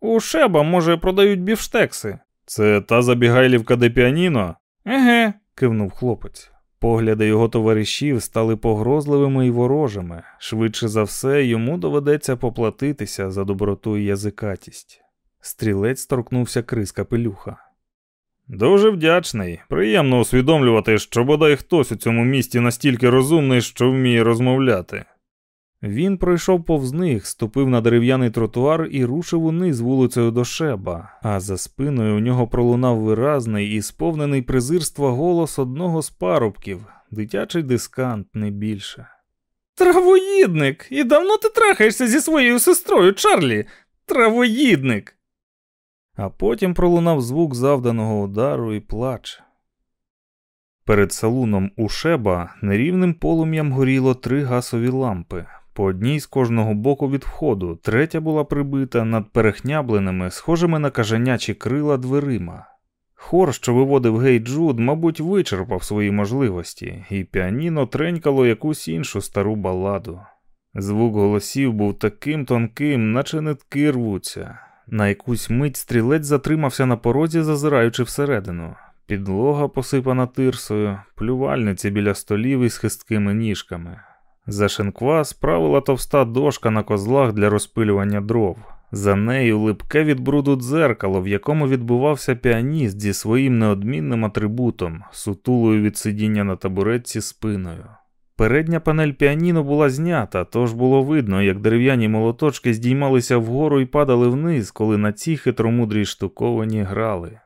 У шеба, може, продають бівштекси. Це та забігайлівка де піаніно? Еге, кивнув хлопець. Погляди його товаришів стали погрозливими і ворожими. Швидше за все, йому доведеться поплатитися за доброту і язикатість. Стрілець торкнувся криз капелюха. Дуже вдячний. Приємно усвідомлювати, що бодай хтось у цьому місті настільки розумний, що вміє розмовляти. Він пройшов повз них, ступив на дерев'яний тротуар і рушив униз вулицею до Шеба, а за спиною у нього пролунав виразний і сповнений презирства голос одного з парубків, дитячий дискант не більше. Травоїдник! І давно ти трахаєшся зі своєю сестрою, Чарлі? Травоїдник! А потім пролунав звук завданого удару і плач. Перед салуном у Шеба нерівним полум'ям горіло три гасові лампи, по одній з кожного боку від входу, третя була прибита над перехнябленими, схожими на кажанячі крила дверима. Хор, що виводив Гей Джуд, мабуть, вичерпав свої можливості, і піаніно тренькало якусь іншу стару баладу. Звук голосів був таким тонким, наче нитки рвуться. На якусь мить стрілець затримався на порозі, зазираючи всередину. Підлога посипана тирсою, плювальниці біля столів із хисткими ніжками. За шинква справила товста дошка на козлах для розпилювання дров. За нею липке від бруду дзеркало, в якому відбувався піаніст зі своїм неодмінним атрибутом, сутулою від сидіння на табуретці спиною. Передня панель піаніно була знята, тож було видно, як дерев'яні молоточки здіймалися вгору і падали вниз, коли на ці хитромудрій штуковані грали.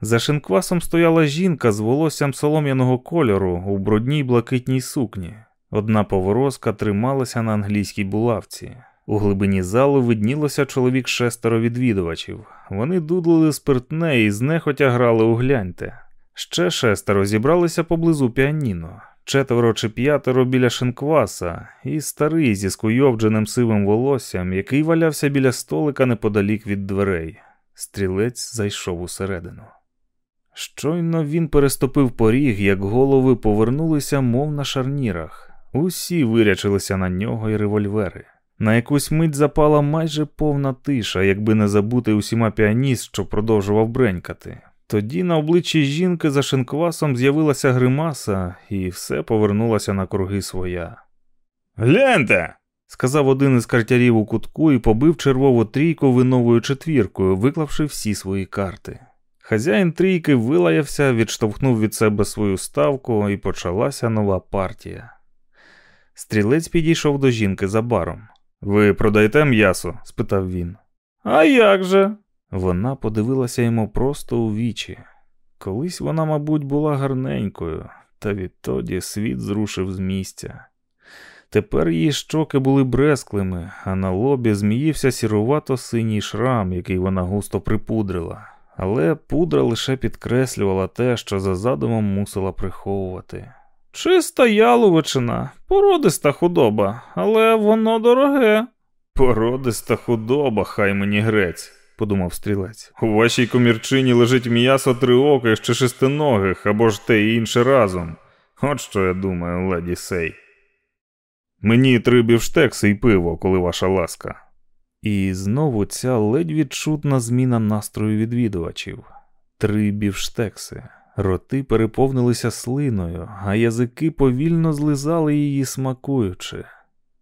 За шинквасом стояла жінка з волоссям солом'яного кольору у брудній блакитній сукні. Одна поворозка трималася на англійській булавці. У глибині залу виднілося чоловік шестеро відвідувачів. Вони дудлили спиртне і знехотя грали у гляньте. Ще шестеро зібралися поблизу піаніно, четверо чи п'ятеро біля шинкваса, і старий зі скуйовдженим сивим волоссям, який валявся біля столика неподалік від дверей. Стрілець зайшов усередину. Щойно він переступив поріг, як голови повернулися, мов на шарнірах. Усі вирячилися на нього і револьвери. На якусь мить запала майже повна тиша, якби не забути усіма піаніст, що продовжував бренькати. Тоді на обличчі жінки за шинквасом з'явилася гримаса, і все повернулося на круги своя. Гляньте! сказав один із картярів у кутку і побив червову трійку виновою четвіркою, виклавши всі свої карти. Хазяїн трійки вилаявся, відштовхнув від себе свою ставку, і почалася нова партія. Стрілець підійшов до жінки за баром. Ви продаєте м'ясо? спитав він. А як же? Вона подивилася йому просто у вічі. Колись вона, мабуть, була гарненькою, та відтоді світ зрушив з місця. Тепер її щоки були бресклими, а на лобі зміївся сірувато синій шрам, який вона густо припудрила, але пудра лише підкреслювала те, що за задумом мусила приховувати. Чиста яловичина, породиста худоба, але воно дороге. Породиста худоба, хай мені грець, подумав стрілець. У вашій комірчині лежить м'ясо триоких чи шестиногих, або ж те і інше разом. От що я думаю, леді Сей. Мені три бівштекси і пиво, коли ваша ласка. І знову ця ледь відчутна зміна настрою відвідувачів. Три бівштекси. Роти переповнилися слиною, а язики повільно злизали її, смакуючи.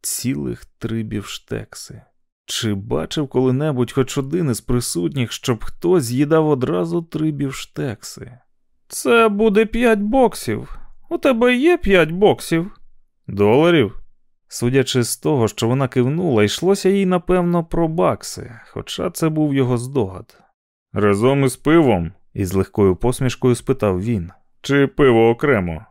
Цілих три бівштекси. Чи бачив коли-небудь хоч один із присутніх, щоб хтось з'їдав одразу три бівштекси? Це буде п'ять боксів. У тебе є п'ять боксів? Доларів? Судячи з того, що вона кивнула, йшлося їй, напевно, про бакси, хоча це був його здогад. Разом із пивом? Із легкою посмішкою спитав він. Чи пиво окремо?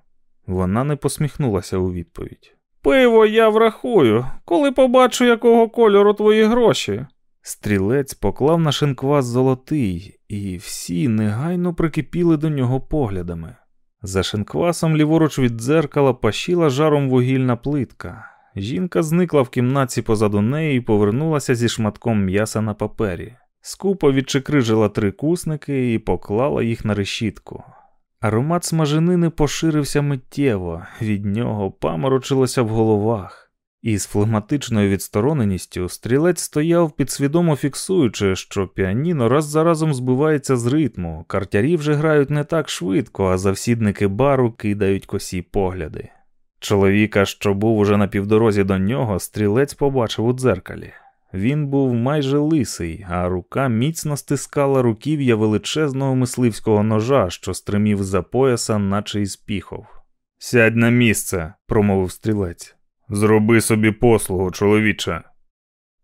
Вона не посміхнулася у відповідь. Пиво я врахую, коли побачу, якого кольору твої гроші. Стрілець поклав на шинквас золотий, і всі негайно прикипіли до нього поглядами. За шинквасом ліворуч від дзеркала пащила жаром вугільна плитка. Жінка зникла в кімнаті позаду неї і повернулася зі шматком м'яса на папері. Скупо відчекрижила три кусники і поклала їх на решітку. Аромат смаженини поширився миттєво, від нього паморочилося в головах. І з флегматичною відстороненістю стрілець стояв, підсвідомо фіксуючи, що піаніно раз за разом збивається з ритму, картярі вже грають не так швидко, а завсідники бару кидають косі погляди. Чоловіка, що був уже на півдорозі до нього, стрілець побачив у дзеркалі. Він був майже лисий, а рука міцно стискала руків'я величезного мисливського ножа, що стримів за пояса, наче із піхов. Сядь на місце, промовив стрілець. Зроби собі послугу, чоловіче.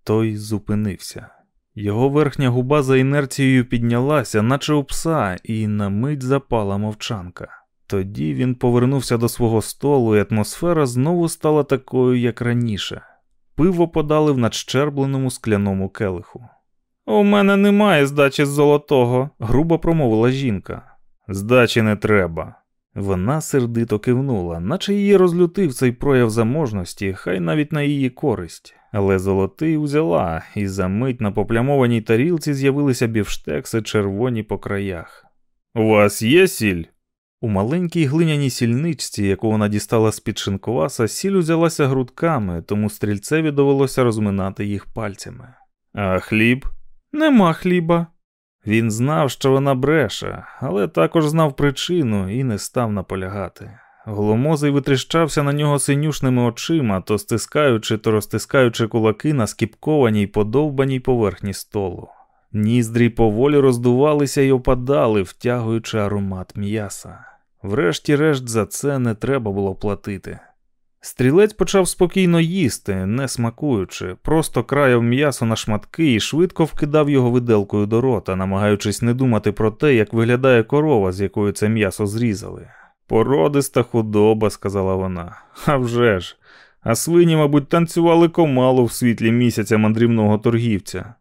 Той зупинився. Його верхня губа за інерцією піднялася, наче у пса, і на мить запала мовчанка. Тоді він повернувся до свого столу, і атмосфера знову стала такою, як раніше. Пиво подали в надщербленому скляному келиху. У мене немає здачі з золотого, грубо промовила жінка. Здачі не треба. Вона сердито кивнула, наче її розлютив цей прояв заможності, хай навіть на її користь. Але золотий узяла, і за мить на поплямованій тарілці з'явилися бівштекси червоні по краях. У вас є сіль? У маленькій глиняній сільничці, яку вона дістала з під шинкваса, сіль узялася грудками, тому стрільцеві довелося розминати їх пальцями. А хліб? Нема хліба. Він знав, що вона бреше, але також знав причину і не став наполягати. Голомозий витріщався на нього синюшними очима, то стискаючи, то розтискаючи кулаки на скіпкованій подовбаній поверхні столу. Ніздрі поволі роздувалися й опадали, втягуючи аромат м'яса. Врешті-решт за це не треба було платити. Стрілець почав спокійно їсти, не смакуючи, просто краяв м'ясо на шматки і швидко вкидав його виделкою до рота, намагаючись не думати про те, як виглядає корова, з якою це м'ясо зрізали. Породиста худоба, сказала вона. «А вже ж! А свині, мабуть, танцювали комалу в світлі місяця мандрівного торгівця.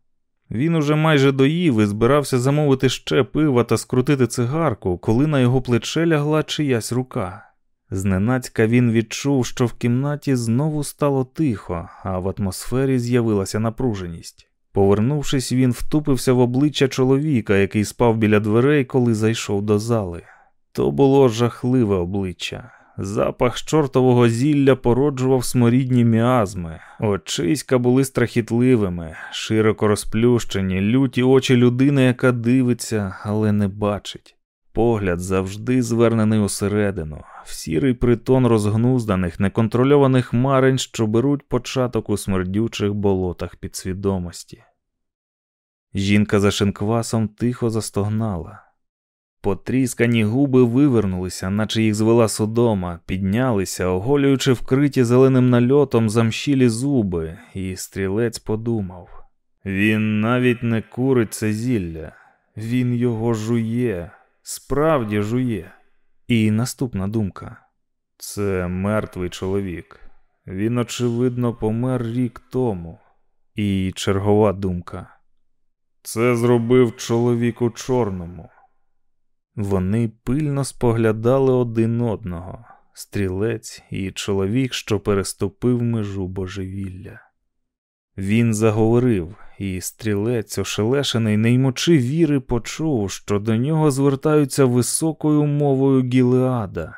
Він уже майже доїв і збирався замовити ще пива та скрутити цигарку, коли на його плече лягла чиясь рука. Зненацька він відчув, що в кімнаті знову стало тихо, а в атмосфері з'явилася напруженість. Повернувшись, він втупився в обличчя чоловіка, який спав біля дверей, коли зайшов до зали. То було жахливе обличчя. Запах чортового зілля породжував сморідні міазми, очиська були страхітливими, широко розплющені, люті очі людини, яка дивиться, але не бачить. Погляд завжди звернений усередину, в сірий притон розгнузданих, неконтрольованих марень, що беруть початок у смердючих болотах підсвідомості. Жінка за шинквасом тихо застогнала. Потріскані губи вивернулися, наче їх звела содома, піднялися, оголюючи вкриті зеленим нальотом замшілі зуби, і стрілець подумав він навіть не курить це зілля, він його жує, справді жує. І наступна думка це мертвий чоловік. Він, очевидно, помер рік тому. І чергова думка. Це зробив чоловік у чорному. Вони пильно споглядали один одного стрілець і чоловік, що переступив межу божевілля. Він заговорив, і стрілець, ошелешений, не ймочи віри, почув, що до нього звертаються високою мовою Гілеада.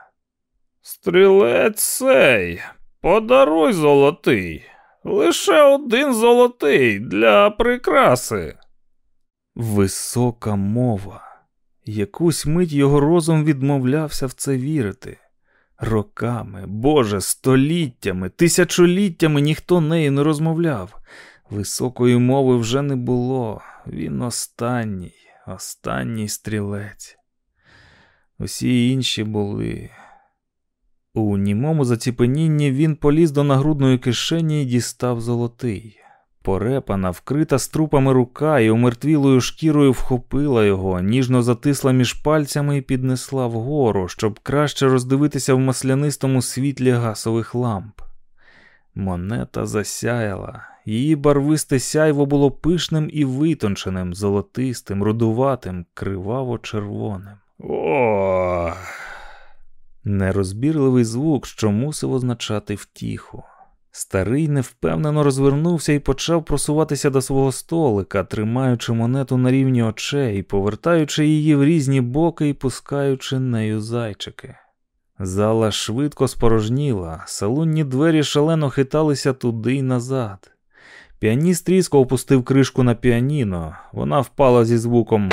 Стрілець сей, подаруй золотий, лише один золотий для прикраси. Висока мова. Якусь мить його розум відмовлявся в це вірити. Роками, Боже, століттями, тисячоліттями ніхто нею не розмовляв. Високої мови вже не було. Він останній, останній стрілець. Усі інші були. У німому заціпенінні він поліз до нагрудної кишені і дістав золотий. Порепана, вкрита струпами рука і омертвілою шкірою вхопила його, ніжно затисла між пальцями і піднесла вгору, щоб краще роздивитися в маслянистому світлі гасових ламп. Монета засяяла, її барвисте сяйво було пишним і витонченим, золотистим, рудуватим, криваво-червоним. О! Нерозбірливий звук, що мусив означати втіху. Старий невпевнено розвернувся і почав просуватися до свого столика, тримаючи монету на рівні очей, повертаючи її в різні боки і пускаючи нею зайчики. Зала швидко спорожніла, салонні двері шалено хиталися туди й назад. Піаніст різко опустив кришку на піаніно, вона впала зі звуком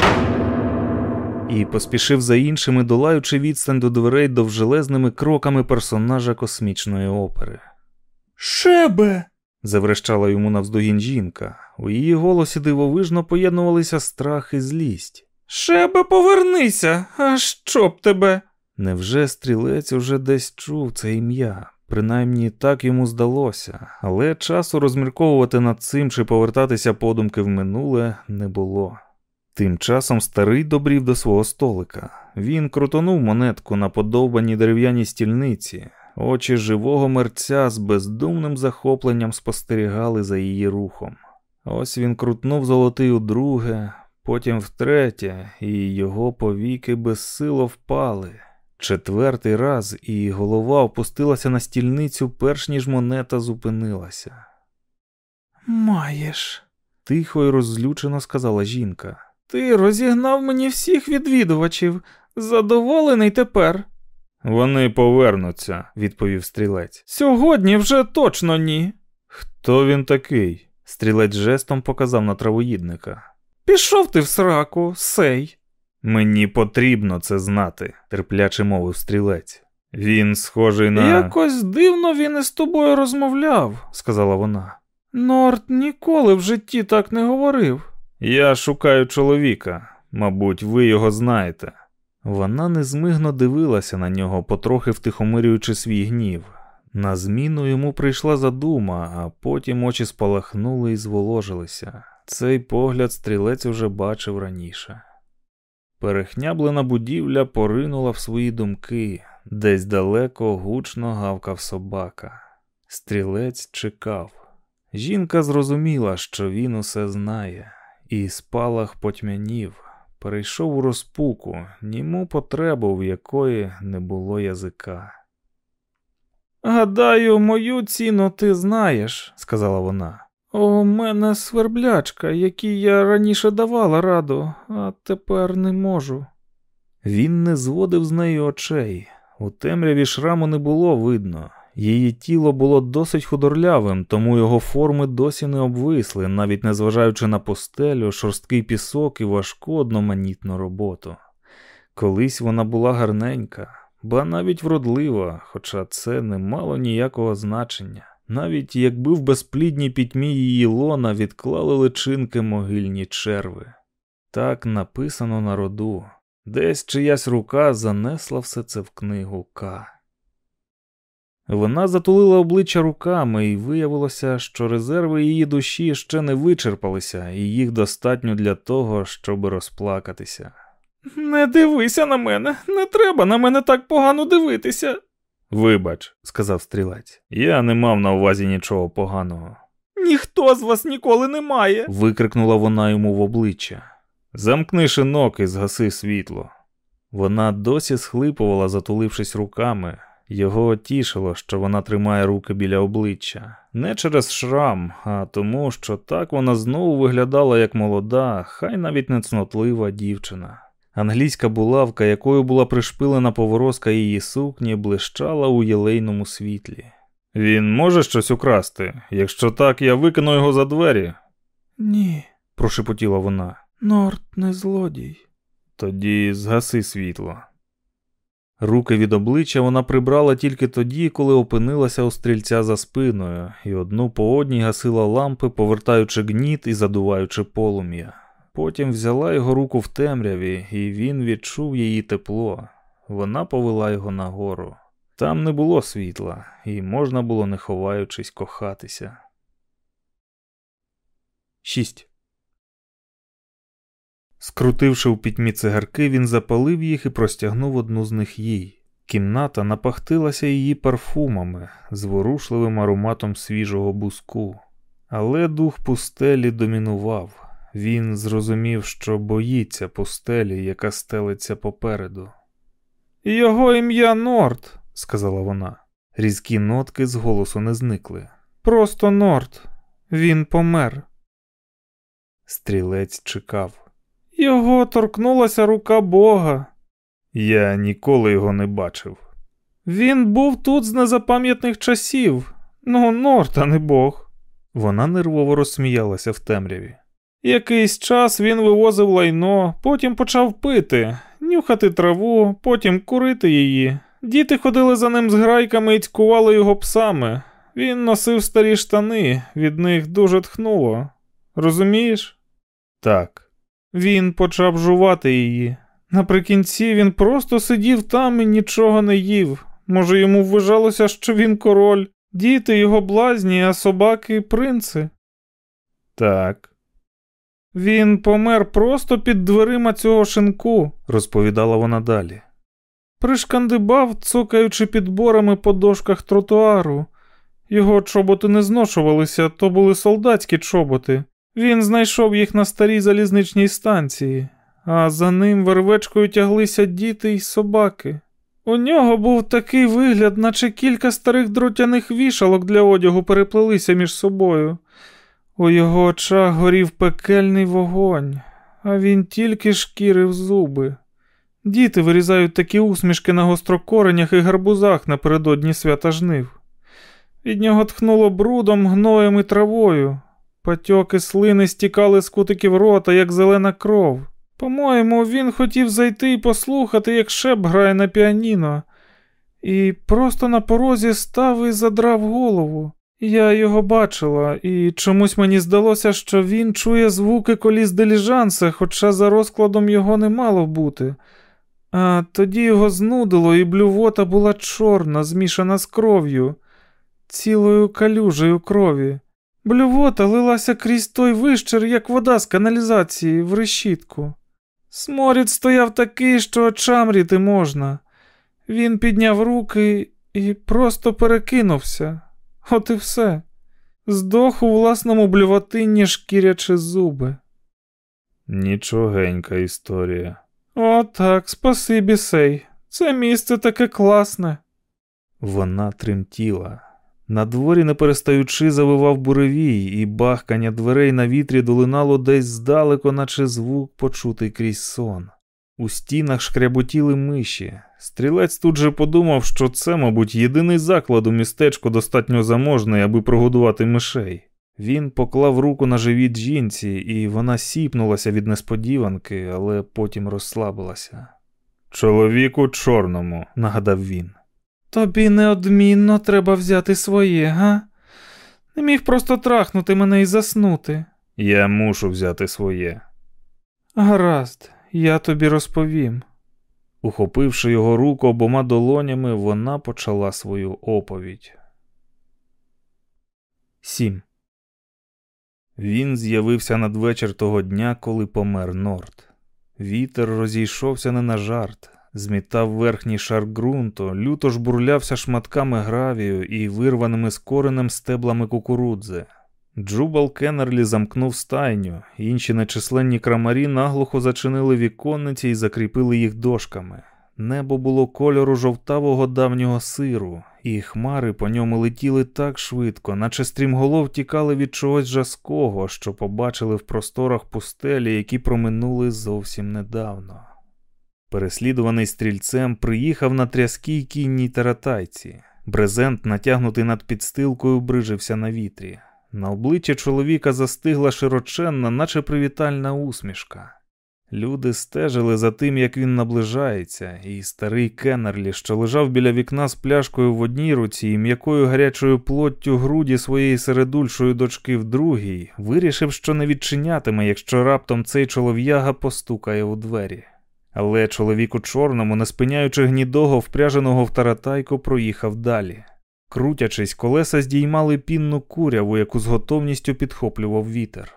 і поспішив за іншими, долаючи відстань до дверей довжелезними кроками персонажа космічної опери. Шебе. заврещала йому навздогін жінка. У її голосі дивовижно поєднувалися страх і злість. Шебе, повернися, а що б тебе? Невже стрілець уже десь чув це ім'я? Принаймні так йому здалося, але часу розмірковувати над цим чи повертатися подумки в минуле не було. Тим часом старий добрів до свого столика. Він крутонув монетку на подовбаній дерев'яній стільниці, Очі живого мерця з бездумним захопленням спостерігали за її рухом. Ось він крутнув золотий удруге, потім втретє, і його повіки безсило впали. Четвертий раз і голова опустилася на стільницю, перш ніж монета зупинилася. Маєш, тихо і розлючено сказала жінка. Ти розігнав мені всіх відвідувачів. Задоволений тепер. Вони повернуться, відповів стрілець. Сьогодні вже точно ні. Хто він такий? Стрілець жестом показав на травоїдника. Пішов ти в сраку, сей. Мені потрібно це знати, терпляче мовив стрілець. Він схожий на. Якось дивно він із тобою розмовляв, сказала вона. Норт ніколи в житті так не говорив. Я шукаю чоловіка, мабуть, ви його знаєте. Вона незмигно дивилася на нього, потрохи втихомирюючи свій гнів. На зміну йому прийшла задума, а потім очі спалахнули і зволожилися. Цей погляд стрілець уже бачив раніше. Перехняблена будівля поринула в свої думки, десь далеко гучно гавкав собака. Стрілець чекав. Жінка зрозуміла, що він усе знає, і спалах потьмянів, перейшов у розпуку, німу потребу, в якої не було язика. Гадаю, мою ціну ти знаєш, сказала вона. У мене сверблячка, якій я раніше давала раду, а тепер не можу. Він не зводив з неї очей. У темряві шраму не було видно. Її тіло було досить худорлявим, тому його форми досі не обвисли, навіть незважаючи на постелю, шорсткий пісок і важку одноманітну роботу. Колись вона була гарненька, ба навіть вродлива, хоча це не мало ніякого значення, навіть якби в безплідній пітьмі її лона відклали личинки могильні черви. Так написано на роду. Десь чиясь рука занесла все це в книгу К. Вона затулила обличчя руками, і виявилося, що резерви її душі ще не вичерпалися, і їх достатньо для того, щоб розплакатися. Не дивися на мене, не треба на мене так погано дивитися. Вибач, сказав стрілець, я не мав на увазі нічого поганого. Ніхто з вас ніколи не має. викрикнула вона йому в обличчя. Замкни шинок і згаси світло. Вона досі схлипувала, затулившись руками. Його тішило, що вона тримає руки біля обличчя, не через шрам, а тому, що так вона знову виглядала як молода, хай навіть не цнотлива дівчина. Англійська булавка, якою була пришпилена поворозка її сукні, блищала у єлейному світлі. Він може щось украсти? Якщо так, я викину його за двері. Ні, прошепотіла вона. Норт не злодій. Тоді згаси світло. Руки від обличчя вона прибрала тільки тоді, коли опинилася у стрільця за спиною, і одну по одній гасила лампи, повертаючи гніт і задуваючи полум'я. Потім взяла його руку в темряві, і він відчув її тепло. Вона повела його нагору. Там не було світла, і можна було, не ховаючись, кохатися. 6. Скрутивши у пітьмі цигарки, він запалив їх і простягнув одну з них їй. Кімната напахтилася її парфумами, зворушливим ароматом свіжого буску. Але дух пустелі домінував. Він зрозумів, що боїться пустелі, яка стелиться попереду. Його ім'я Норт, сказала вона. Різкі нотки з голосу не зникли. Просто Норт. Він помер. Стрілець чекав. Його торкнулася рука Бога. Я ніколи його не бачив. Він був тут з незапам'ятних часів. Ну, Норт, а не Бог. Вона нервово розсміялася в темряві. Якийсь час він вивозив лайно, потім почав пити, нюхати траву, потім курити її. Діти ходили за ним з грайками і цькували його псами. Він носив старі штани, від них дуже тхнуло. Розумієш? Так. Він почав жувати її. Наприкінці він просто сидів там і нічого не їв. Може, йому вважалося, що він король, діти його блазні, а собаки принци. Так. Він помер просто під дверима цього шинку, розповідала вона далі. Пришкандибав, цокаючи підборами по дошках тротуару. Його чоботи не зношувалися, то були солдатські чоботи. Він знайшов їх на старій залізничній станції, а за ним вервечкою тяглися діти й собаки. У нього був такий вигляд, наче кілька старих дротяних вішалок для одягу переплелися між собою. У його очах горів пекельний вогонь, а він тільки шкірив зуби. Діти вирізають такі усмішки на гострокоренях і гарбузах напередодні свята жнив. Від нього тхнуло брудом, гноєм і травою. Патьоки слини стікали з кутиків рота, як зелена кров. По-моєму, він хотів зайти і послухати, як шеп грає на піаніно, і просто на порозі став і задрав голову. Я його бачила, і чомусь мені здалося, що він чує звуки коліс деліжанса, хоча за розкладом його не мало бути. А тоді його знудило, і блювота була чорна, змішана з кров'ю, цілою калюжею крові. Блювота лилася крізь той вищер, як вода з каналізації в решітку. Сморід стояв такий, що чамріти можна. Він підняв руки і просто перекинувся. От і все. Здох у власному блюватинні шкірячи зуби. Нічогенька історія. О, так, спасибі, сей. Це місце таке класне. Вона тремтіла. На дворі, не перестаючи, завивав буревій, і бахкання дверей на вітрі долинало десь здалеко, наче звук почутий крізь сон. У стінах шкряботіли миші. Стрілець тут же подумав, що це, мабуть, єдиний заклад у містечку достатньо заможний, аби прогодувати мишей. Він поклав руку на живіт жінці, і вона сіпнулася від несподіванки, але потім розслабилася. Чоловік у чорному, нагадав він. Тобі неодмінно треба взяти своє, га? Не міг просто трахнути мене і заснути. Я мушу взяти своє. Гаразд, я тобі розповім. Ухопивши його руку обома долонями, вона почала свою оповідь. 7. Він з'явився надвечір того дня, коли помер Норд. Вітер розійшовся не на жарт, змітав верхній шар ґрунту, люто жбурлявся шматками гравію і вирваними з коренем стеблами кукурудзи. Джубал Кеннерлі замкнув стайню, інші нечисленні крамарі наглухо зачинили віконниці і закріпили їх дошками. Небо було кольору жовтавого давнього сиру, і хмари по ньому летіли так швидко, наче стрімголов тікали від чогось жаского, що побачили в просторах пустелі, які проминули зовсім недавно. Переслідуваний стрільцем приїхав на тряскій кінній таратайці. Брезент, натягнутий над підстилкою, брижився на вітрі. На обличчі чоловіка застигла широченна, наче привітальна усмішка. Люди стежили за тим, як він наближається, і старий Кеннерлі, що лежав біля вікна з пляшкою в одній руці і м'якою гарячою плоттю груді своєї середульшої дочки в другій, вирішив, що не відчинятиме, якщо раптом цей чолов'яга постукає у двері. Але чоловік у чорному, не спиняючи гнідого, впряженого в таратайку, проїхав далі. Крутячись, колеса здіймали пінну куряву, яку з готовністю підхоплював вітер.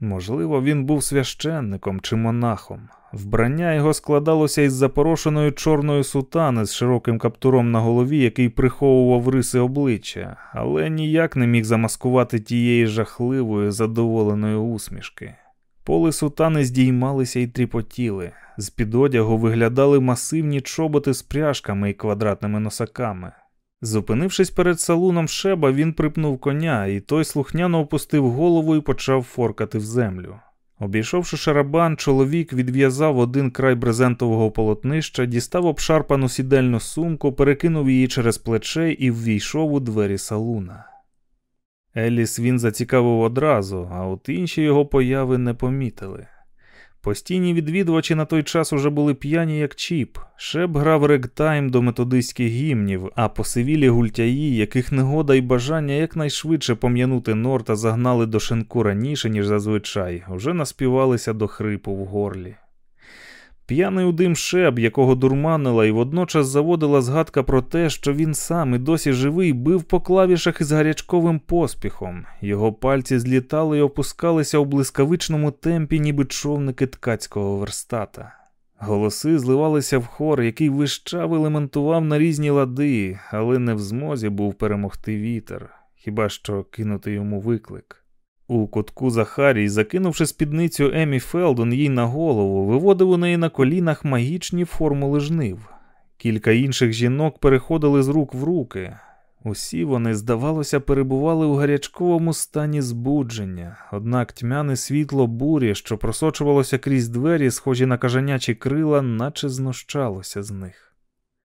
Можливо, він був священником чи монахом. Вбрання його складалося із запорошеної чорної сутани з широким каптуром на голові, який приховував риси обличчя, але ніяк не міг замаскувати тієї жахливої, задоволеної усмішки. Поли сутани здіймалися і тріпотіли, з під одягу виглядали масивні чоботи з пряжками і квадратними носаками. Зупинившись перед салуном шеба, він припнув коня, і той слухняно опустив голову і почав форкати в землю. Обійшовши шарабан, чоловік відв'язав один край брезентового полотнища, дістав обшарпану сідельну сумку, перекинув її через плече і ввійшов у двері салуна. Еліс він зацікавив одразу, а от інші його появи не помітили. Постійні відвідувачі на той час уже були п'яні, як чіп. Шеп грав регтайм до методистських гімнів, а посивілі гультяї, яких негода і бажання якнайшвидше пом'янути Норта загнали до шинку раніше, ніж зазвичай, вже наспівалися до хрипу в горлі. П'яний удим шеб, якого дурманила, і водночас заводила згадка про те, що він сам і досі живий, бив по клавішах із гарячковим поспіхом. Його пальці злітали і опускалися у блискавичному темпі, ніби човники ткацького верстата. Голоси зливалися в хор, який вищав і лементував на різні лади, але не в змозі був перемогти вітер, хіба що кинути йому виклик. У кутку Захарій, закинувши спідницю Емі Фелдон їй на голову, виводив у неї на колінах магічні формули жнив. Кілька інших жінок переходили з рук в руки. Усі вони, здавалося, перебували у гарячковому стані збудження, однак тьмяне світло бурі, що просочувалося крізь двері, схожі на кажанячі крила, наче знущалося з них.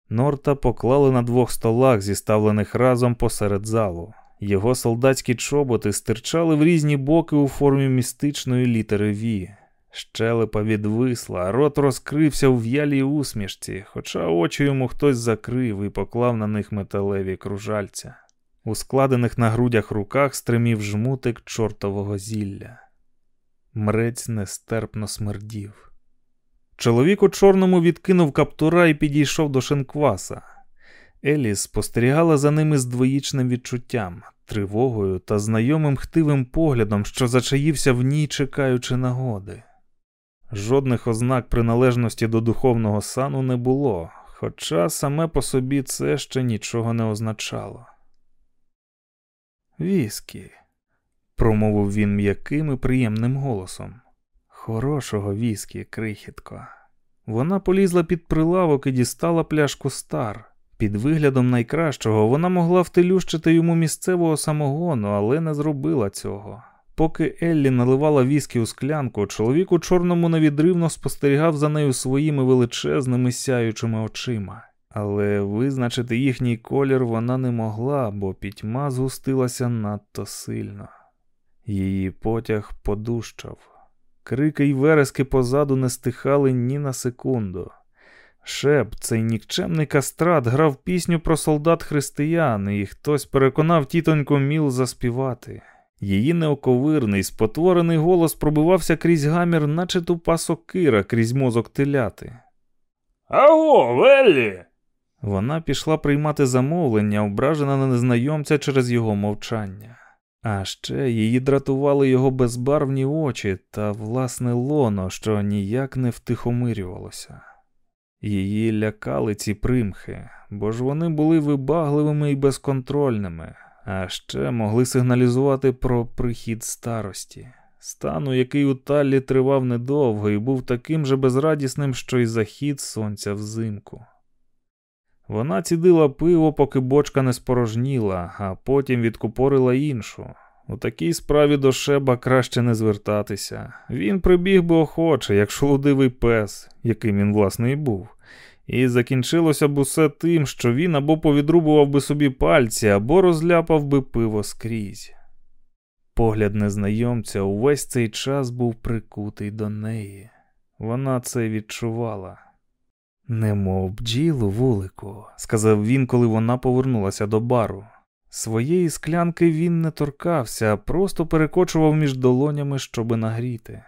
Норта поклали на двох столах, зіставлених разом посеред залу. Його солдатські чоботи стирчали в різні боки у формі містичної літери Ві. Щелепа відвисла, рот розкрився у в'ялій усмішці, хоча очі йому хтось закрив і поклав на них металеві кружальця. У складених на грудях руках стримів жмутик чортового зілля. Мрець нестерпно смердів. Чоловік у чорному відкинув каптура і підійшов до шинкваса. Еліс спостерігала за ними з двоїчним відчуттям, тривогою та знайомим хтивим поглядом, що зачаївся в ній, чекаючи нагоди. Жодних ознак приналежності до духовного сану не було, хоча саме по собі це ще нічого не означало. Віскі, промовив він м'яким і приємним голосом. Хорошого віскі, крихітко. Вона полізла під прилавок і дістала пляшку стар. Під виглядом найкращого вона могла втелющити йому місцевого самогону, але не зробила цього. Поки Еллі наливала віскі у склянку, чоловік у чорному невідривно спостерігав за нею своїми величезними сяючими очима. Але визначити їхній колір вона не могла, бо пітьма згустилася надто сильно. Її потяг подущав. Крики й верески позаду не стихали ні на секунду. Шеп, цей нікчемний кастрат, грав пісню про солдат християн, і хтось переконав тітоньку Міл заспівати. Її неоковирний, спотворений голос пробивався крізь гамір, наче тупа сокира крізь мозок теляти. Аго, Веллі! Вона пішла приймати замовлення, ображена на незнайомця через його мовчання. А ще її дратували його безбарвні очі та власне лоно, що ніяк не втихомирювалося. Її лякали ці примхи, бо ж вони були вибагливими і безконтрольними, а ще могли сигналізувати про прихід старості, стану, який у Таллі тривав недовго і був таким же безрадісним, що й захід сонця взимку. Вона цідила пиво, поки бочка не спорожніла, а потім відкупорила іншу. У такій справі до шеба краще не звертатися. Він прибіг би охоче, як шолодивий пес, яким він, власне, і був. І закінчилося б усе тим, що він або повідрубував би собі пальці, або розляпав би пиво скрізь. Погляд незнайомця увесь цей час був прикутий до неї. Вона це відчувала. Немов бджілу, вулику, сказав він, коли вона повернулася до бару. Своєї склянки він не торкався, а просто перекочував між долонями, щоби нагріти.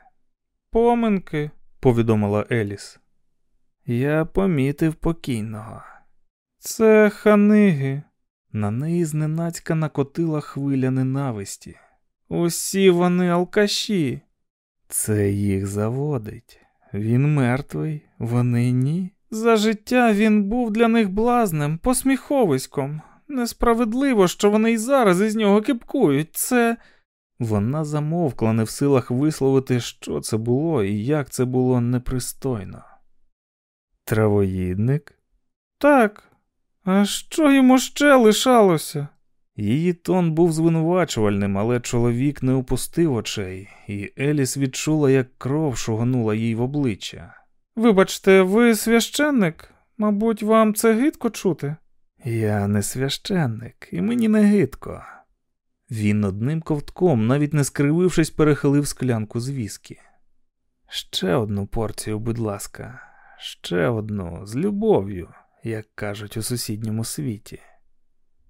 Поминки, повідомила Еліс. Я помітив покійного. Це ханиги. На неї зненацька накотила хвиля ненависті. Усі вони алкаші. Це їх заводить. Він мертвий, вони ні. За життя він був для них блазнем, посміховиськом. Несправедливо, що вони й зараз із нього кипкують. Це. Вона замовкла, не в силах висловити, що це було і як це було непристойно. Травоїдник? Так. А що йому ще лишалося? Її тон був звинувачувальним, але чоловік не опустив очей, і Еліс відчула, як кров шугнула їй в обличчя. Вибачте, ви священник? Мабуть, вам це гидко чути? Я не священник, і мені не гидко. Він одним ковтком, навіть не скривившись, перехилив склянку з віскі. Ще одну порцію, будь ласка, ще одну з любов'ю, як кажуть у сусідньому світі.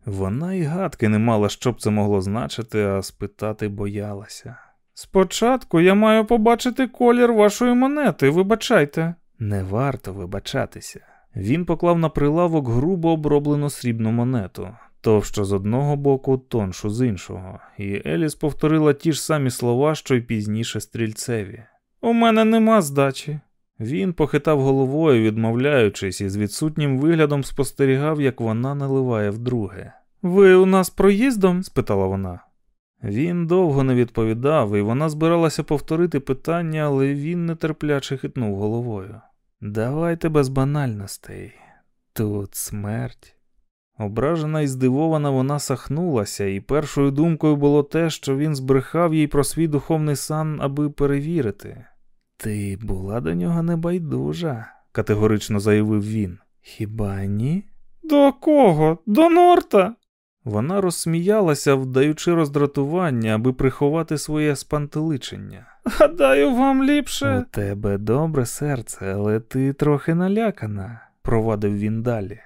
Вона й гадки не мала, що б це могло значити, а спитати боялася. Спочатку я маю побачити колір вашої монети, вибачайте. Не варто вибачатися. Він поклав на прилавок грубо оброблену срібну монету, товщу з одного боку, тоншу з іншого, і Еліс повторила ті ж самі слова, що й пізніше стрільцеві. У мене нема здачі. Він похитав головою, відмовляючись, і з відсутнім виглядом спостерігав, як вона наливає вдруге. Ви у нас проїздом? спитала вона. Він довго не відповідав, і вона збиралася повторити питання, але він нетерпляче хитнув головою. Давайте без банальностей. Тут смерть. Ображена і здивована, вона сахнулася, і першою думкою було те, що він збрехав їй про свій духовний сан, аби перевірити. Ти була до нього небайдужа, категорично заявив він. Хіба ні? До кого? До Норта? Вона розсміялася, вдаючи роздратування, аби приховати своє спантеличення. Гадаю, вам ліпше. У тебе добре серце, але ти трохи налякана, провадив він далі.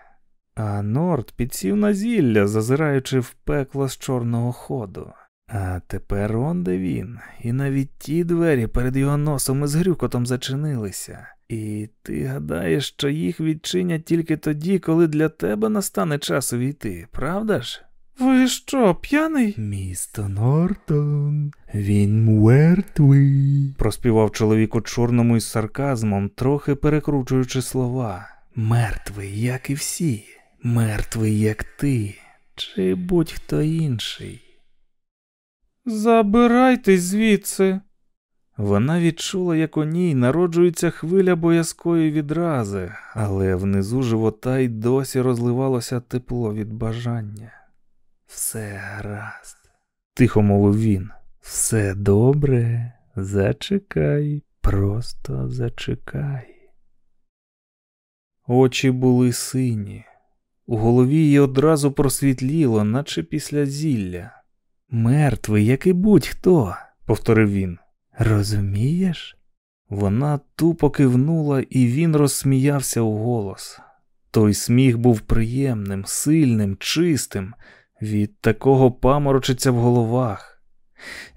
А Норд підсів на зілля, зазираючи в пекло з чорного ходу. А тепер он де він, і навіть ті двері перед його носом із грюкотом зачинилися. І ти гадаєш, що їх відчинять тільки тоді, коли для тебе настане час увійти, правда ж? Ви що, п'яний? Місто Нортон, він мертвий, проспівав чоловік у чорному із сарказмом, трохи перекручуючи слова. Мертвий, як і всі, мертвий, як ти, чи будь-хто інший. Забирайтесь звідси. Вона відчула, як у ній народжується хвиля боязкої відрази, але внизу живота й досі розливалося тепло від бажання. Все гаразд, тихо мовив він. Все добре, зачекай, просто зачекай. Очі були сині, у голові її одразу просвітліло, наче після зілля. Мертвий, як і будь-хто, повторив він. Розумієш? Вона тупо кивнула, і він розсміявся у голос. Той сміх був приємним, сильним, чистим, від такого паморочиться в головах.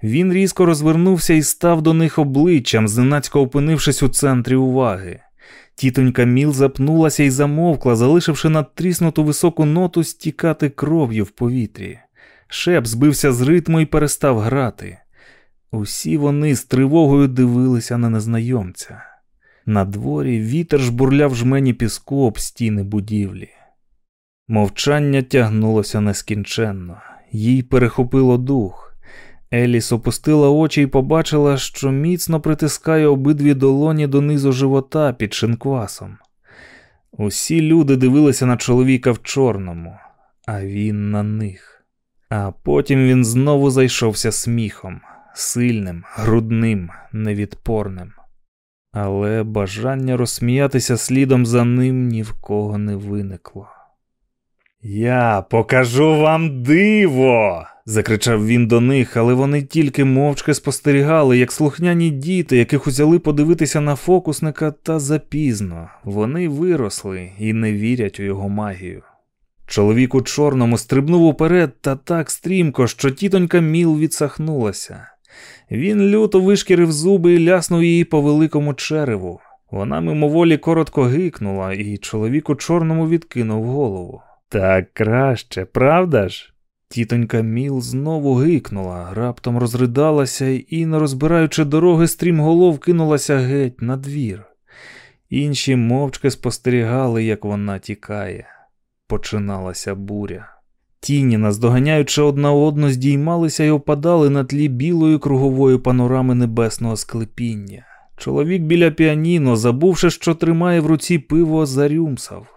Він різко розвернувся і став до них обличчям, зненацько опинившись у центрі уваги. Тітонька Міл запнулася і замовкла, залишивши надтріснуту високу ноту стікати кров'ю в повітрі. Шеп збився з ритму і перестав грати. Усі вони з тривогою дивилися на незнайомця. На дворі вітер жбурляв жмені піску об стіни будівлі. Мовчання тягнулося нескінченно, їй перехопило дух. Еліс опустила очі і побачила, що міцно притискає обидві долоні донизу живота під шинквасом. Усі люди дивилися на чоловіка в чорному, а він на них. А потім він знову зайшовся сміхом, сильним, грудним, невідпорним. Але бажання розсміятися слідом за ним ні в кого не виникло. Я покажу вам диво. закричав він до них, але вони тільки мовчки спостерігали, як слухняні діти, яких узяли подивитися на фокусника, та запізно вони виросли і не вірять у його магію. Чоловік у чорному стрибнув уперед та так стрімко, що тітонька Міл відсахнулася. Він люто вишкірив зуби і ляснув її по великому череву. Вона мимоволі коротко гикнула, і чоловік у чорному відкинув голову. Так краще, правда ж? Тітонька Міл знову гикнула, раптом розридалася і, не розбираючи дороги, стрімголов кинулася геть на двір. Інші мовчки спостерігали, як вона тікає. Починалася буря. Тіні, наздоганяючи одна одну, здіймалися і опадали на тлі білої кругової панорами небесного склепіння. Чоловік біля піаніно, забувши, що тримає в руці пиво, зарюмсав.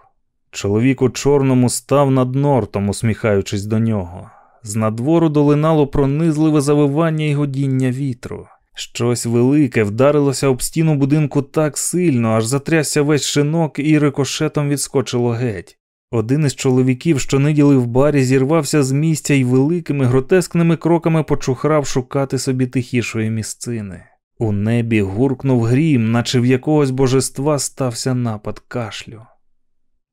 Чоловік у чорному став над нортом, усміхаючись до нього. З надвору долинало пронизливе завивання й годіння вітру. Щось велике вдарилося об стіну будинку так сильно, аж затрясся весь шинок і рикошетом відскочило геть. Один із чоловіків, що ниділи в барі, зірвався з місця і великими гротескними кроками почухрав шукати собі тихішої місцини. У небі гуркнув грім, наче в якогось божества стався напад кашлю.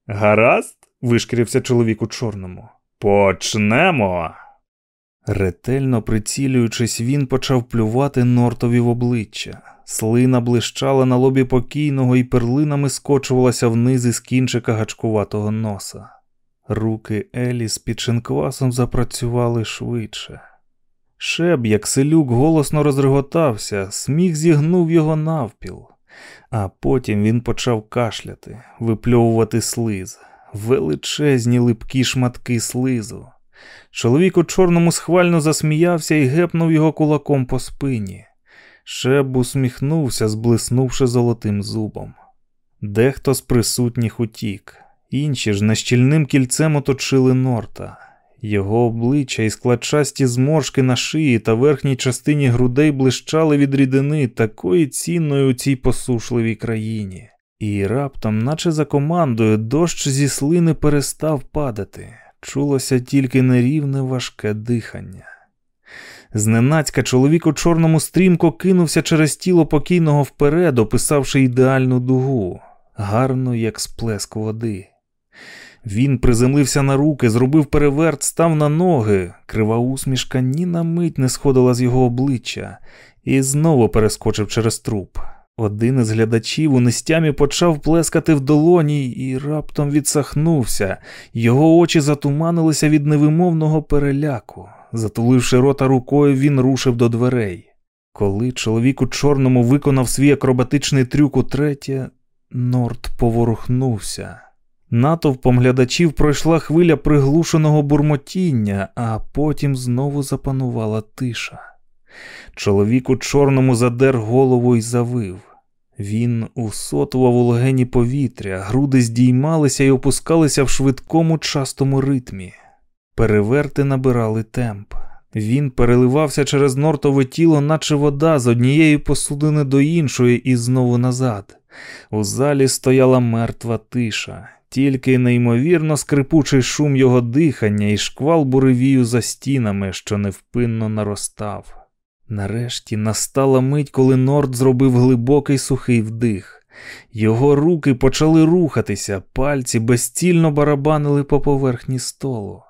Гаразд, вишкірився чоловік у чорному. Почнемо. Ретельно прицілюючись, він почав плювати нортові в обличчя. Слина блищала на лобі покійного і перлинами скочувалася вниз із кінчика гачкуватого носа. Руки Елі з підшинквасом запрацювали швидше. Шеб, як селюк, голосно розреготався, сміх зігнув його навпіл, а потім він почав кашляти, випльовувати слиз, величезні липкі шматки слизу. Чоловік у чорному схвально засміявся і гепнув його кулаком по спині. Шеб усміхнувся, зблиснувши золотим зубом. Дехто з присутніх утік, інші ж нещільним кільцем оточили норта. Його обличчя і складчасті зморшки на шиї та верхній частині грудей блищали від рідини такої цінної у цій посушливій країні. І раптом, наче за командою, дощ зі слини перестав падати. Чулося тільки нерівне важке дихання. Зненацька чоловік у чорному стрімко кинувся через тіло покійного вперед, описавши ідеальну дугу, гарну, як сплеск води. Він приземлився на руки, зробив переверт, став на ноги. Крива усмішка ні на мить не сходила з його обличчя і знову перескочив через труп. Один із глядачів у нестямі почав плескати в долоні і раптом відсахнувся. Його очі затуманилися від невимовного переляку. Затуливши рота рукою, він рушив до дверей. Коли чоловік у чорному виконав свій акробатичний трюк утретє, Норт поворухнувся. Натовпом глядачів пройшла хвиля приглушеного бурмотіння, а потім знову запанувала тиша. Чоловік у чорному задер голову і завив. Він усотував у легені повітря, груди здіймалися і опускалися в швидкому частому ритмі. Переверти набирали темп. Він переливався через нортове тіло, наче вода з однієї посудини до іншої, і знову назад. У залі стояла мертва тиша, тільки неймовірно скрипучий шум його дихання і шквал буревію за стінами, що невпинно наростав. Нарешті настала мить, коли Норд зробив глибокий сухий вдих. Його руки почали рухатися, пальці безцільно барабанили по поверхні столу.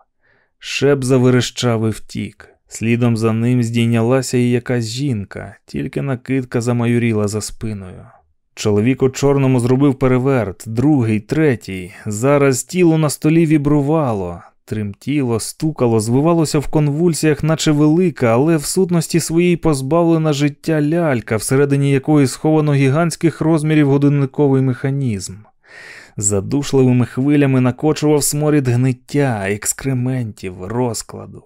Шеп заверещав і втік. Слідом за ним здійнялася і якась жінка, тільки накидка замайоріла за спиною. Чоловік у чорному зробив переверт, другий, третій. Зараз тіло на столі вібрувало, тремтіло, стукало, звивалося в конвульсіях, наче велика, але в сутності своїй позбавлена життя лялька, всередині якої сховано гігантських розмірів годинниковий механізм. Задушливими хвилями накочував сморід гниття, екскрементів, розкладу.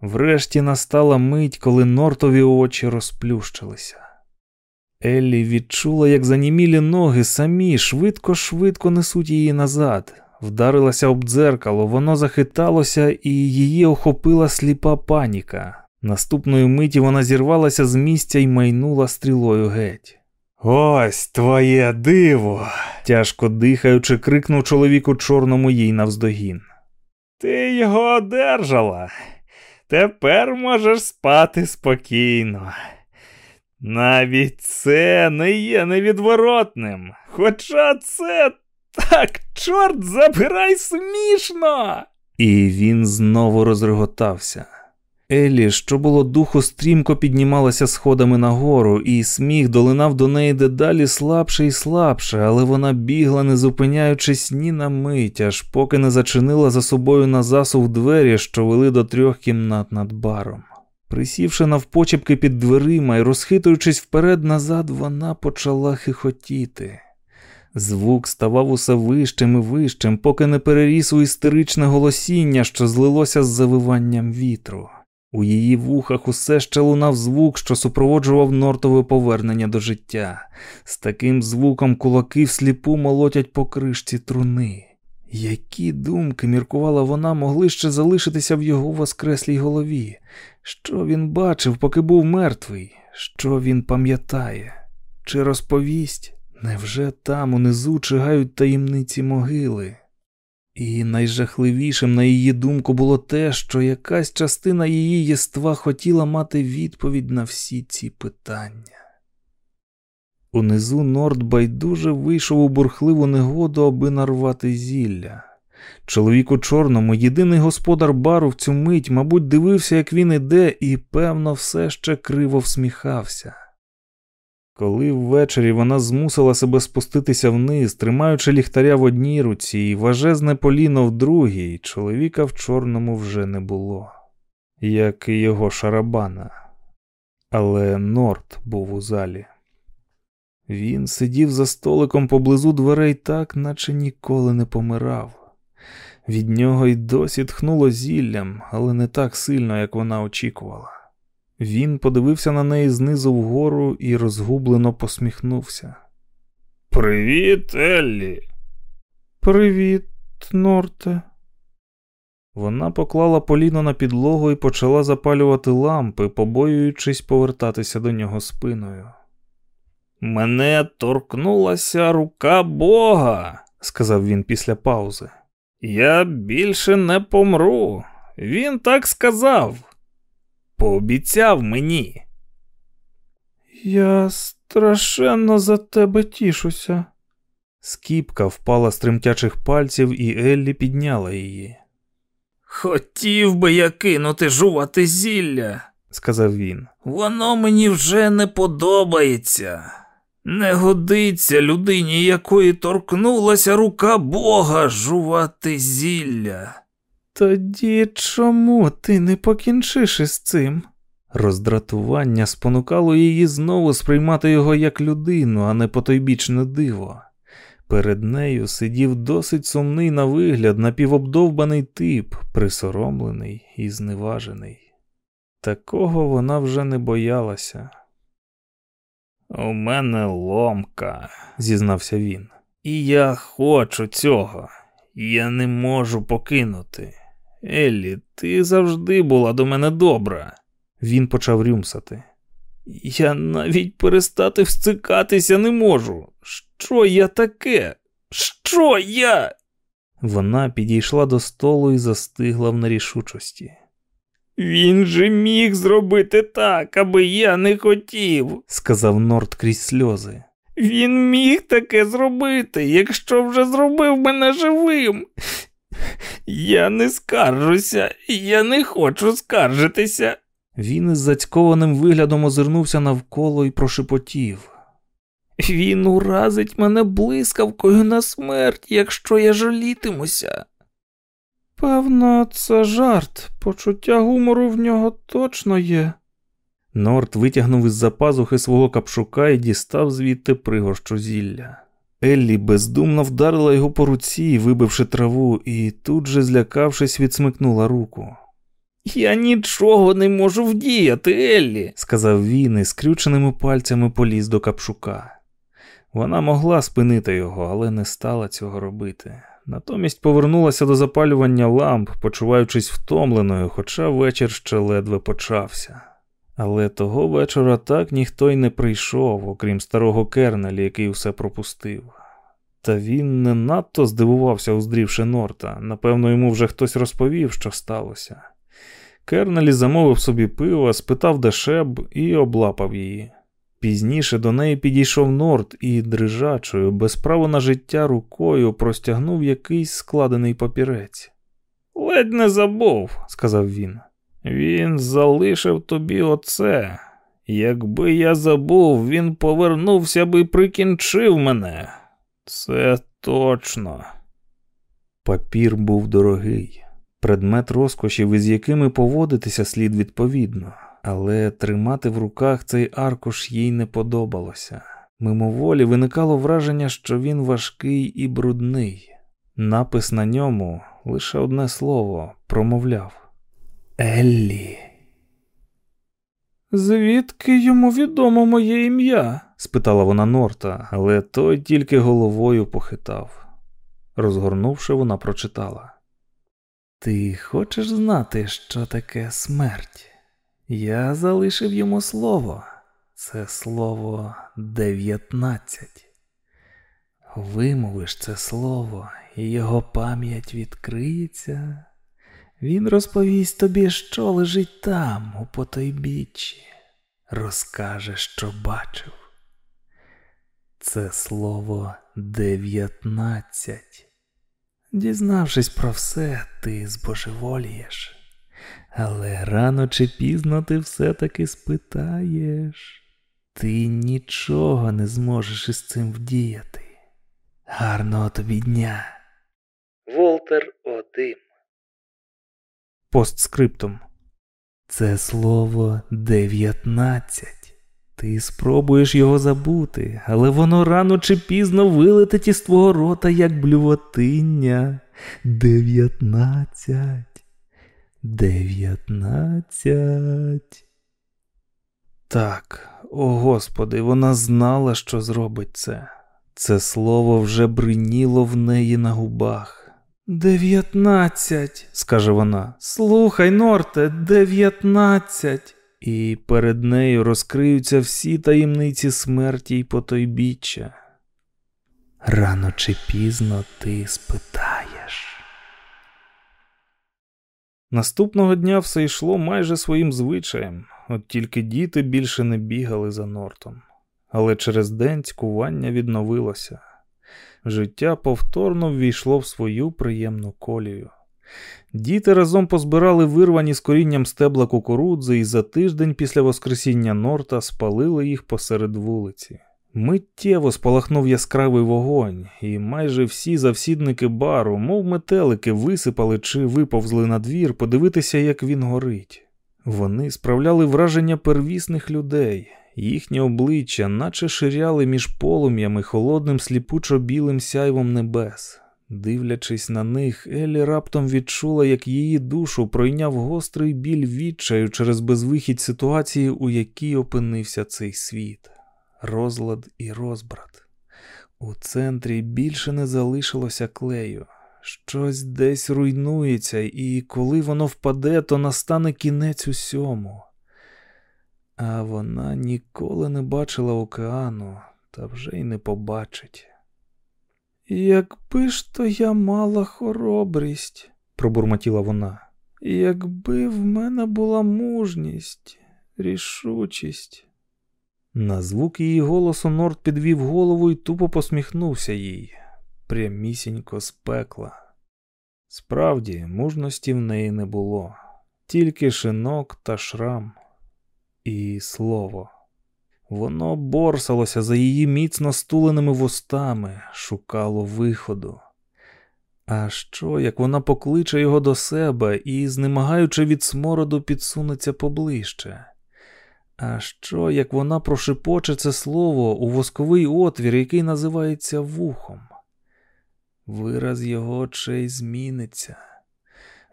Врешті настала мить, коли нортові очі розплющилися. Еллі відчула, як занімілі ноги самі швидко-швидко несуть її назад. Вдарилася об дзеркало, воно захиталося, і її охопила сліпа паніка. Наступної миті вона зірвалася з місця і майнула стрілою геть. Ось твоє диво, тяжко дихаючи, крикнув чоловік у чорному їй навздогін. Ти його одержала. Тепер можеш спати спокійно. Навіть це не є невідворотним. Хоча це так, чорт забирай смішно. І він знову розреготався. Елі, що було духу, стрімко піднімалася сходами нагору, і сміх долинав до неї дедалі слабше і слабше, але вона бігла, не зупиняючись ні на мить, аж поки не зачинила за собою на засув двері, що вели до трьох кімнат над баром. Присівши навпочепки під дверима і розхитуючись вперед назад, вона почала хихотіти. Звук ставав усе вищим і вищим, поки не переріс у істеричне голосіння, що злилося з завиванням вітру. У її вухах усе ще лунав звук, що супроводжував нортове повернення до життя. З таким звуком кулаки всліпу молотять по кришці труни. Які думки, міркувала вона, могли ще залишитися в його воскреслій голові? Що він бачив, поки був мертвий? Що він пам'ятає? Чи розповість? Невже там унизу чигають таємниці могили? І найжахливішим, на її думку, було те, що якась частина її єства хотіла мати відповідь на всі ці питання. Унизу Норд байдуже вийшов у бурхливу негоду, аби нарвати зілля. Чоловік у чорному, єдиний господар бару в цю мить, мабуть, дивився, як він іде, і, певно, все ще криво всміхався. Коли ввечері вона змусила себе спуститися вниз, тримаючи ліхтаря в одній руці і важезне поліно в другій, чоловіка в чорному вже не було, як і його шарабана. Але Норт був у залі. Він сидів за столиком поблизу дверей так, наче ніколи не помирав. Від нього й досі тхнуло зіллям, але не так сильно, як вона очікувала. Він подивився на неї знизу вгору і розгублено посміхнувся. Привіт, Еллі. Привіт, Норте. Вона поклала поліно на підлогу і почала запалювати лампи, побоюючись повертатися до нього спиною. Мене торкнулася рука Бога, сказав він після паузи. Я більше не помру. Він так сказав. Пообіцяв мені. Я страшенно за тебе тішуся. Скіпка впала з тремтячих пальців, і Еллі підняла її. Хотів би я кинути жувати зілля, сказав він. Воно мені вже не подобається. Не годиться людині, якої торкнулася рука Бога жувати зілля. Тоді чому ти не покінчиш із цим? Роздратування спонукало її знову сприймати його як людину, а не потойбічне диво. Перед нею сидів досить сумний на вигляд, напівобдовбаний тип, присоромлений і зневажений. такого вона вже не боялася. У мене ломка, зізнався він. І я хочу цього. Я не можу покинути. Еллі, ти завжди була до мене добра. Він почав рюмсати. Я навіть перестати всцикатися не можу. Що я таке? Що я? Вона підійшла до столу і застигла в нерішучості. Він же міг зробити так, аби я не хотів, сказав Норт крізь сльози. Він міг таке зробити, якщо вже зробив мене живим. Я не скаржуся, я не хочу скаржитися. Він із зацькованим виглядом озирнувся навколо і прошепотів. Він уразить мене блискавкою на смерть, якщо я жалітимуся. Певно, це жарт. Почуття гумору в нього точно є. Норт витягнув із за пазухи свого капшука і дістав звідти пригорщу зілля. Еллі бездумно вдарила його по руці, вибивши траву, і тут же, злякавшись, відсмикнула руку. Я нічого не можу вдіяти, Еллі, сказав він і скрюченими пальцями поліз до капшука. Вона могла спинити його, але не стала цього робити. Натомість повернулася до запалювання ламп, почуваючись втомленою, хоча вечір ще ледве почався. Але того вечора так ніхто й не прийшов, окрім старого Кернелі, який усе пропустив. Та він не надто здивувався, уздрівши Норта. Напевно, йому вже хтось розповів, що сталося. Кернелі замовив собі пиво, спитав де Шеб і облапав її. Пізніше до неї підійшов Норт і дрижачою, без права на життя рукою простягнув якийсь складений папірець. Ледь не забув, сказав він. Він залишив тобі оце. Якби я забув, він повернувся би і прикінчив мене. Це точно. Папір був дорогий, предмет розкошів, із якими поводитися слід відповідно, але тримати в руках цей аркуш їй не подобалося. Мимоволі виникало враження, що він важкий і брудний. Напис на ньому лише одне слово промовляв. Еллі. Звідки йому відомо моє ім'я? спитала вона Норта, але той тільки головою похитав. Розгорнувши, вона прочитала. Ти хочеш знати, що таке смерть? Я залишив йому слово. Це слово дев'ятнадцять. Вимовиш це слово, і його пам'ять відкриється. Він розповість тобі, що лежить там, у потойбіччі, розкаже, що бачив. Це слово дев'ятнадцять. Дізнавшись про все, ти збожеволієш, але рано чи пізно ти все-таки спитаєш, ти нічого не зможеш із цим вдіяти. Гарного тобі дня. Волтер Одим. Постскриптум. Це слово дев'ятнадцять. Ти спробуєш його забути, але воно рано чи пізно вилетить із твого рота, як блювотиння. Дев'ятнадцять. Дев'ятнадцять. Так, о Господи, вона знала, що зробить це. Це слово вже бриніло в неї на губах. Дев'ятнадцять, скаже вона. Слухай, Норте, дев'ятнадцять. І перед нею розкриються всі таємниці смерті й потойбіччя. Рано чи пізно ти спитаєш. Наступного дня все йшло майже своїм звичаєм, от тільки діти більше не бігали за Нортом. Але через день цькування відновилося. Життя повторно ввійшло в свою приємну колію. Діти разом позбирали вирвані з корінням стебла кукурудзи і за тиждень після Воскресіння Норта спалили їх посеред вулиці. Миттєво спалахнув яскравий вогонь, і майже всі завсідники бару, мов метелики, висипали чи виповзли на двір подивитися, як він горить. Вони справляли враження первісних людей, їхні обличчя, наче ширяли між полум'ями холодним сліпучо білим сяйвом небес. Дивлячись на них, Елі раптом відчула, як її душу пройняв гострий біль відчаю через безвихідь ситуації, у якій опинився цей світ, розлад і розбрат. У центрі більше не залишилося клею. Щось десь руйнується, і коли воно впаде, то настане кінець усьому. А вона ніколи не бачила океану, та вже й не побачить. Якби ж то я мала хоробрість, пробурмотіла вона, якби в мене була мужність, рішучість. На звук її голосу Норд підвів голову і тупо посміхнувся їй, прямісінько з пекла. Справді, мужності в неї не було, тільки шинок та шрам і слово. Воно борсалося за її міцно стуленими вустами, шукало виходу. А що, як вона покличе його до себе і, знемагаючи від смороду, підсунеться поближче? А що, як вона прошепоче це слово у восковий отвір, який називається вухом? Вираз його очей зміниться,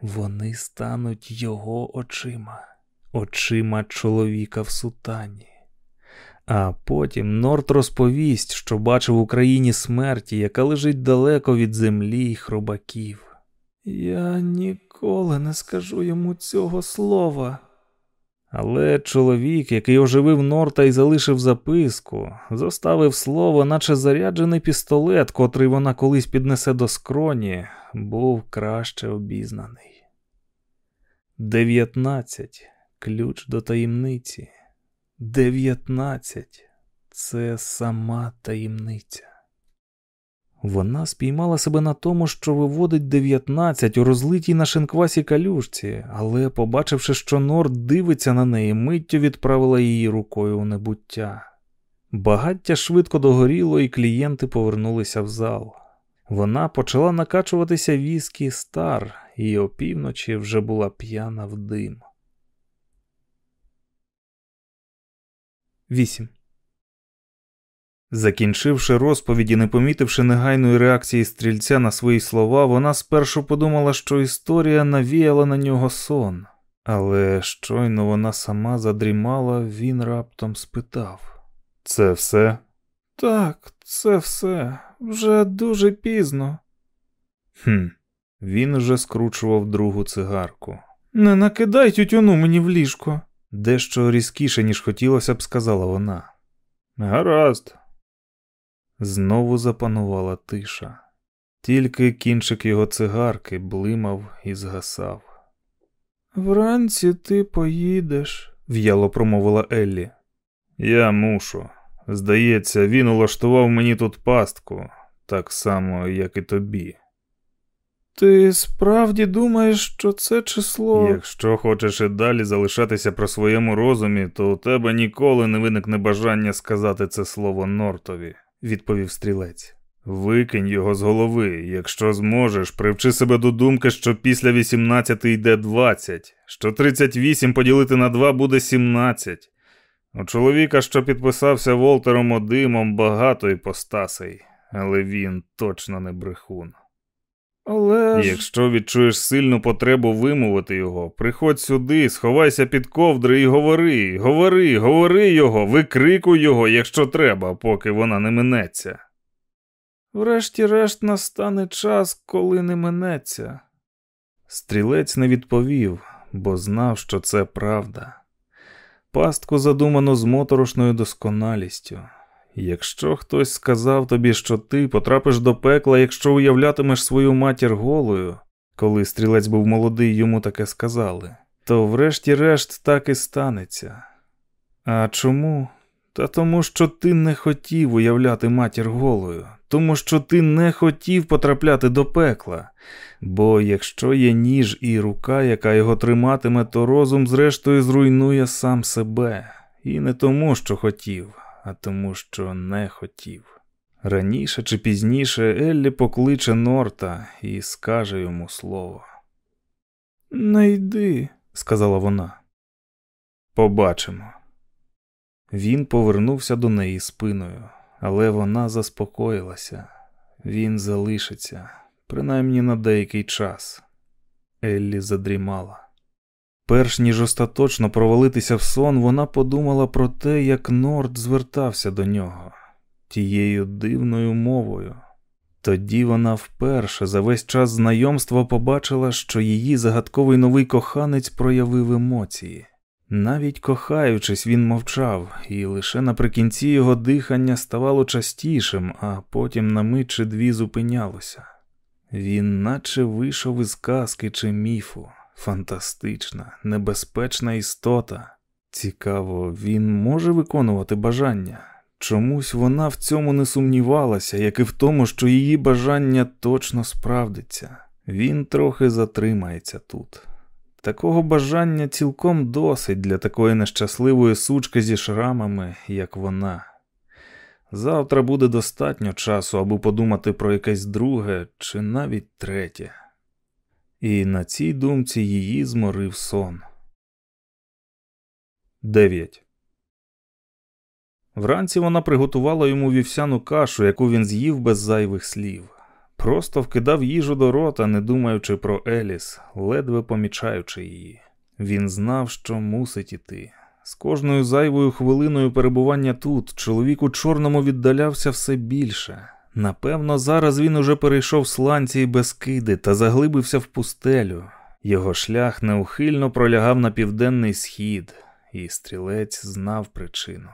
вони стануть його очима, очима чоловіка в сутані. А потім Норт розповість, що бачив в Україні смерті, яка лежить далеко від землі й хробаків. Я ніколи не скажу йому цього слова. Але чоловік, який оживив Норта і залишив записку, заставив слово, наче заряджений пістолет, котрий вона колись піднесе до скроні, був краще обізнаний. Дев'ятнадцять ключ до таємниці. Дев'ятнадцять це сама таємниця. Вона спіймала себе на тому, що виводить дев'ятнадцять у розлитій на шинквасі калюшці, але, побачивши, що Норд дивиться на неї, миттю відправила її рукою у небуття. Багаття швидко догоріло, і клієнти повернулися в зал. Вона почала накачуватися віскі стар, і опівночі вже була п'яна в дим. 8. Закінчивши розповідь і не помітивши негайної реакції стрільця на свої слова, вона спершу подумала, що історія навіяла на нього сон, але щойно вона сама задрімала, він раптом спитав: Це все? Так, це все. Вже дуже пізно. Хм, він уже скручував другу цигарку. Не накидай тютюну мені в ліжко. Дещо різкіше, ніж хотілося б, сказала вона. Гаразд. Знову запанувала тиша. Тільки кінчик його цигарки блимав і згасав. Вранці ти поїдеш, в'яло промовила Еллі. Я мушу. Здається, він улаштував мені тут пастку, так само, як і тобі. Ти справді думаєш, що це число. Якщо хочеш і далі залишатися при своєму розумі, то у тебе ніколи не виникне бажання сказати це слово Нортові, відповів стрілець. Викинь його з голови, якщо зможеш, привчи себе до думки, що після 18 йде 20, що 38 поділити на 2 буде 17. У чоловіка, що підписався Волтером Одимом, багато іпостасей, але він точно не брехун. Але ж... якщо відчуєш сильну потребу вимовити його, приходь сюди, сховайся під ковдри і говори, говори, говори його, викрикуй його, якщо треба, поки вона не минеться. Врешті-решт настане час, коли не минеться. Стрілець не відповів, бо знав, що це правда. Пастку задумано з моторошною досконалістю. Якщо хтось сказав тобі, що ти потрапиш до пекла, якщо уявлятимеш свою матір голою, коли стрілець був молодий, йому таке сказали, то врешті-решт так і станеться. А чому? Та тому, що ти не хотів уявляти матір голою, тому що ти не хотів потрапляти до пекла. Бо якщо є ніж і рука, яка його триматиме, то розум, зрештою, зруйнує сам себе, і не тому, що хотів а тому, що не хотів. Раніше чи пізніше Еллі покличе Норта і скаже йому слово. Не йди, сказала вона. Побачимо. Він повернувся до неї спиною, але вона заспокоїлася. Він залишиться, принаймні на деякий час. Еллі задрімала. Перш ніж остаточно провалитися в сон, вона подумала про те, як Норд звертався до нього тією дивною мовою. Тоді вона вперше за весь час знайомства побачила, що її загадковий новий коханець проявив емоції. Навіть кохаючись, він мовчав, і лише наприкінці його дихання ставало частішим, а потім на мить чи дві зупинялося. Він наче вийшов із казки чи міфу, фантастична, небезпечна істота. Цікаво, він може виконувати бажання. Чомусь вона в цьому не сумнівалася, як і в тому, що її бажання точно справдиться. Він трохи затримається тут. Такого бажання цілком досить для такої нещасливої сучки зі шрамами, як вона. Завтра буде достатньо часу, аби подумати про якесь друге чи навіть третє. І на цій думці її зморив сон. 9. Вранці вона приготувала йому вівсяну кашу, яку він з'їв без зайвих слів. Просто вкидав їжу до рота, не думаючи про Еліс, ледве помічаючи її. Він знав, що мусить іти. З кожною зайвою хвилиною перебування тут чоловік у чорному віддалявся все більше. Напевно, зараз він уже перейшов сланці і безкиди та заглибився в пустелю. Його шлях неухильно пролягав на південний схід, і стрілець знав причину.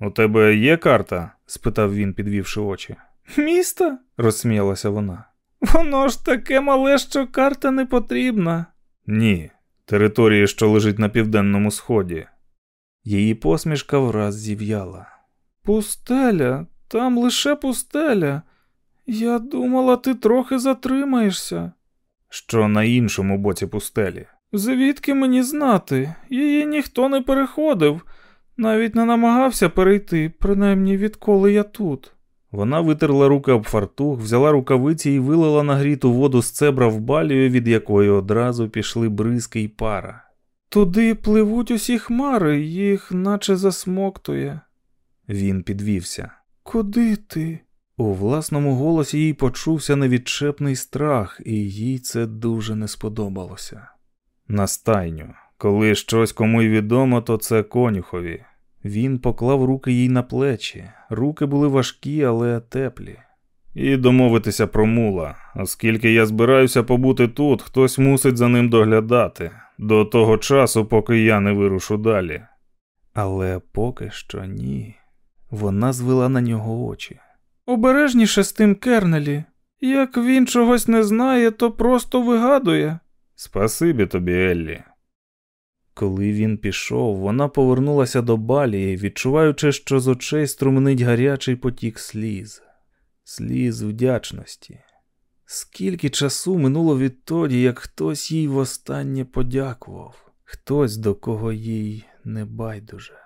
У тебе є карта? спитав він, підвівши очі. Міста? розсміялася вона. Воно ж таке мале, що карта не потрібна. Ні, території, що лежить на південному сході. Її посмішка враз зів'яла. Пустеля, там лише пустеля. Я думала, ти трохи затримаєшся. Що на іншому боці пустелі? Звідки мені знати? Її ніхто не переходив, навіть не намагався перейти, принаймні відколи я тут. Вона витерла руки об фартух, взяла рукавиці і вилила нагріту воду з цебра в балію, від якої одразу пішли бризки й пара. Туди пливуть усі хмари, їх наче засмоктує. Він підвівся. Куди ти? У власному голосі їй почувся невідчепний страх, і їй це дуже не сподобалося. На стайню. Коли щось кому й відомо, то це конюхові. Він поклав руки їй на плечі. Руки були важкі, але теплі. І домовитися про мула, оскільки я збираюся побути тут, хтось мусить за ним доглядати до того часу, поки я не вирушу далі. Але поки що ні. Вона звела на нього очі. Обережніше з тим Кернелі. Як він чогось не знає, то просто вигадує. Спасибі тобі, Еллі. Коли він пішов, вона повернулася до балії, відчуваючи, що з очей струмнить гарячий потік сліз, сліз вдячності. Скільки часу минуло відтоді, як хтось їй востаннє подякував, хтось до кого їй не байдуже.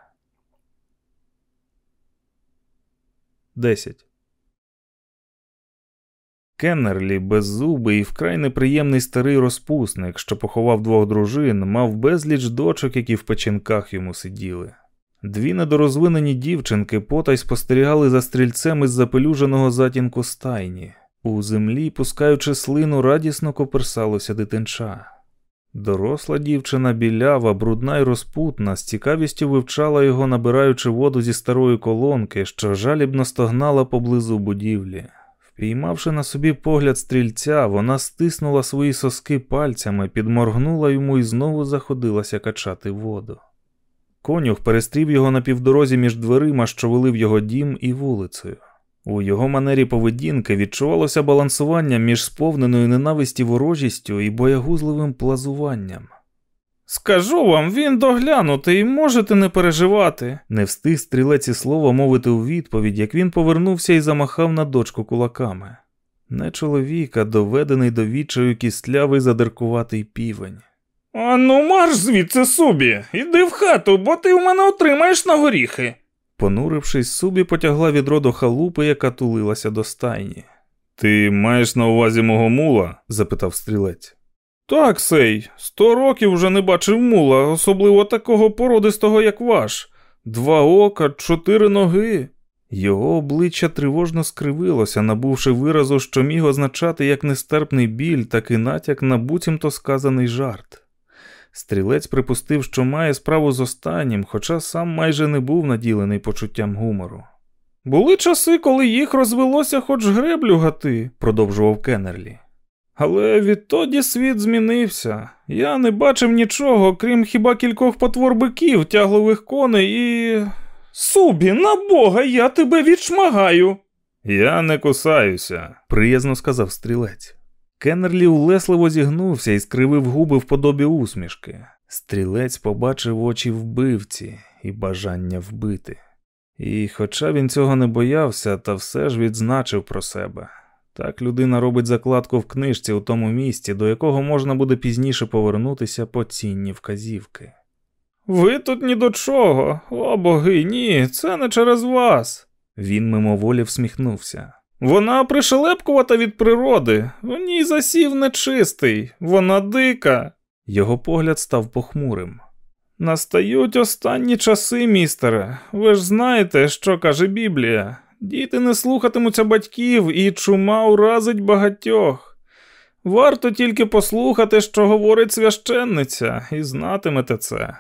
10. Кеннерлі, беззубий і вкрай неприємний старий розпусник, що поховав двох дружин, мав безліч дочок, які в печінках йому сиділи. Дві недорозвинені дівчинки потай спостерігали за стрільцем із запелюженого затінку стайні. У землі, пускаючи слину, радісно коперсалося дитинча. Доросла дівчина білява, брудна й розпутна, з цікавістю вивчала його, набираючи воду зі старої колонки, що жалібно стогнала поблизу будівлі. Впіймавши на собі погляд стрільця, вона стиснула свої соски пальцями, підморгнула йому і знову заходилася качати воду. Конюх перестрів його на півдорозі між дверима, що вели в його дім, і вулицею. У його манері поведінки відчувалося балансування між сповненою ненависті ворожістю і боягузливим плазуванням. Скажу вам, він доглянутий, можете не переживати. Не встиг стрілець і слова мовити у відповідь, як він повернувся і замахав на дочку кулаками. Не чоловіка, доведений до відчаю кістлявий задиркуватий півень. Ану, марш звідси собі, іди в хату, бо ти в мене отримаєш на горіхи. Понурившись, Субі потягла відро до халупи, яка тулилася до стайні. Ти маєш на увазі мого мула? запитав стрілець. Так, сей, сто років вже не бачив мула, особливо такого породистого, як ваш. Два ока, чотири ноги. Його обличчя тривожно скривилося, набувши виразу, що міг означати як нестерпний біль, так і натяк на буцімто сказаний жарт. Стрілець припустив, що має справу з останнім, хоча сам майже не був наділений почуттям гумору. Були часи, коли їх розвелося хоч греблю гати, продовжував Кеннерлі. Але відтоді світ змінився. Я не бачив нічого, крім хіба кількох потвор биків, тяглових коней і. Субі, на бога, я тебе відшмагаю. Я не кусаюся, приязно сказав стрілець. Кеннерлі улесливо зігнувся і скривив губи в подобі усмішки. Стрілець побачив очі вбивці і бажання вбити. І, хоча він цього не боявся, та все ж відзначив про себе. Так людина робить закладку в книжці у тому місці, до якого можна буде пізніше повернутися по цінні вказівки. Ви тут ні до чого, о боги, ні, це не через вас. Він мимоволі всміхнувся. Вона пришелепкувата від природи, в ній засів нечистий, вона дика. Його погляд став похмурим. Настають останні часи, містере. Ви ж знаєте, що каже Біблія. Діти не слухатимуться батьків, і чума уразить багатьох. Варто тільки послухати, що говорить священниця, і знатимете це.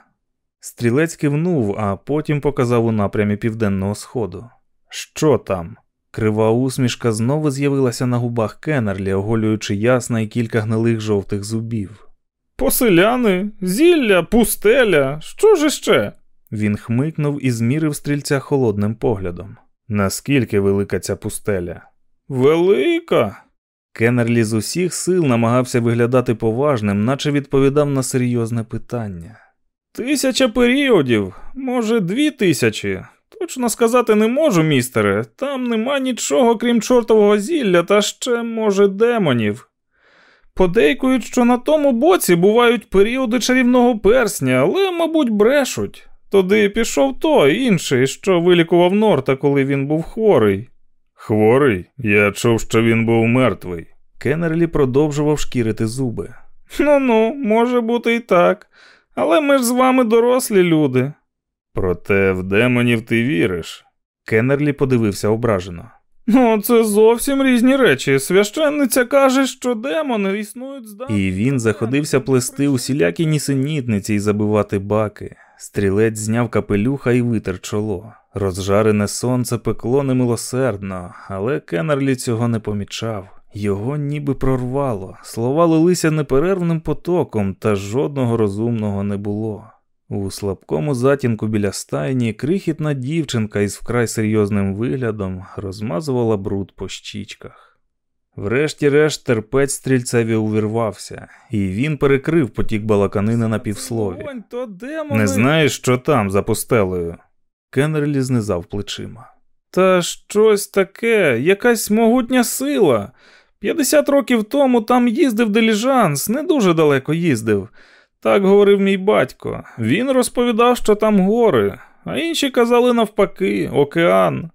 Стрілець кивнув, а потім показав у напрямі південного сходу. Що там? Крива усмішка знову з'явилася на губах Кеннерлі, оголюючи ясна і кілька гнилих жовтих зубів. Поселяни, зілля, пустеля, що ж іще? Він хмикнув і змірив стрільця холодним поглядом. Наскільки велика ця пустеля? Велика. Кеннерлі з усіх сил намагався виглядати поважним, наче відповідав на серйозне питання. Тисяча періодів, може, дві тисячі. Точно сказати не можу, містере. Там нема нічого, крім чортового зілля, та ще, може, демонів. Подейкують, що на тому боці бувають періоди чарівного персня, але, мабуть, брешуть. Туди пішов той інший, що вилікував Норта, коли він був хворий. Хворий? Я чув, що він був мертвий. Кеннерлі продовжував шкірити зуби. Ну ну, може бути і так. Але ми ж з вами дорослі люди. Проте в демонів ти віриш. Кеннерлі подивився ображено. Ну, це зовсім різні речі. Священниця каже, що демони існують здавна. І він заходився плести усілякі нісенітниці і забивати баки. Стрілець зняв капелюха і витер чоло. Розжарене сонце пекло немилосердно, але Кеннерлі цього не помічав. Його ніби прорвало, слова лилися неперервним потоком, та жодного розумного не було. У слабкому затінку біля стайні крихітна дівчинка із вкрай серйозним виглядом розмазувала бруд по щічках. Врешті-решт терпець стрільцеві увірвався, і він перекрив потік балаканини на півслові. Не знаєш, що там за пустелею? Кеннерлі знизав плечима. Та щось таке, якась могутня сила. П'ятдесят років тому там їздив диліжанс, не дуже далеко їздив. Так говорив мій батько. Він розповідав, що там гори, а інші казали навпаки, океан.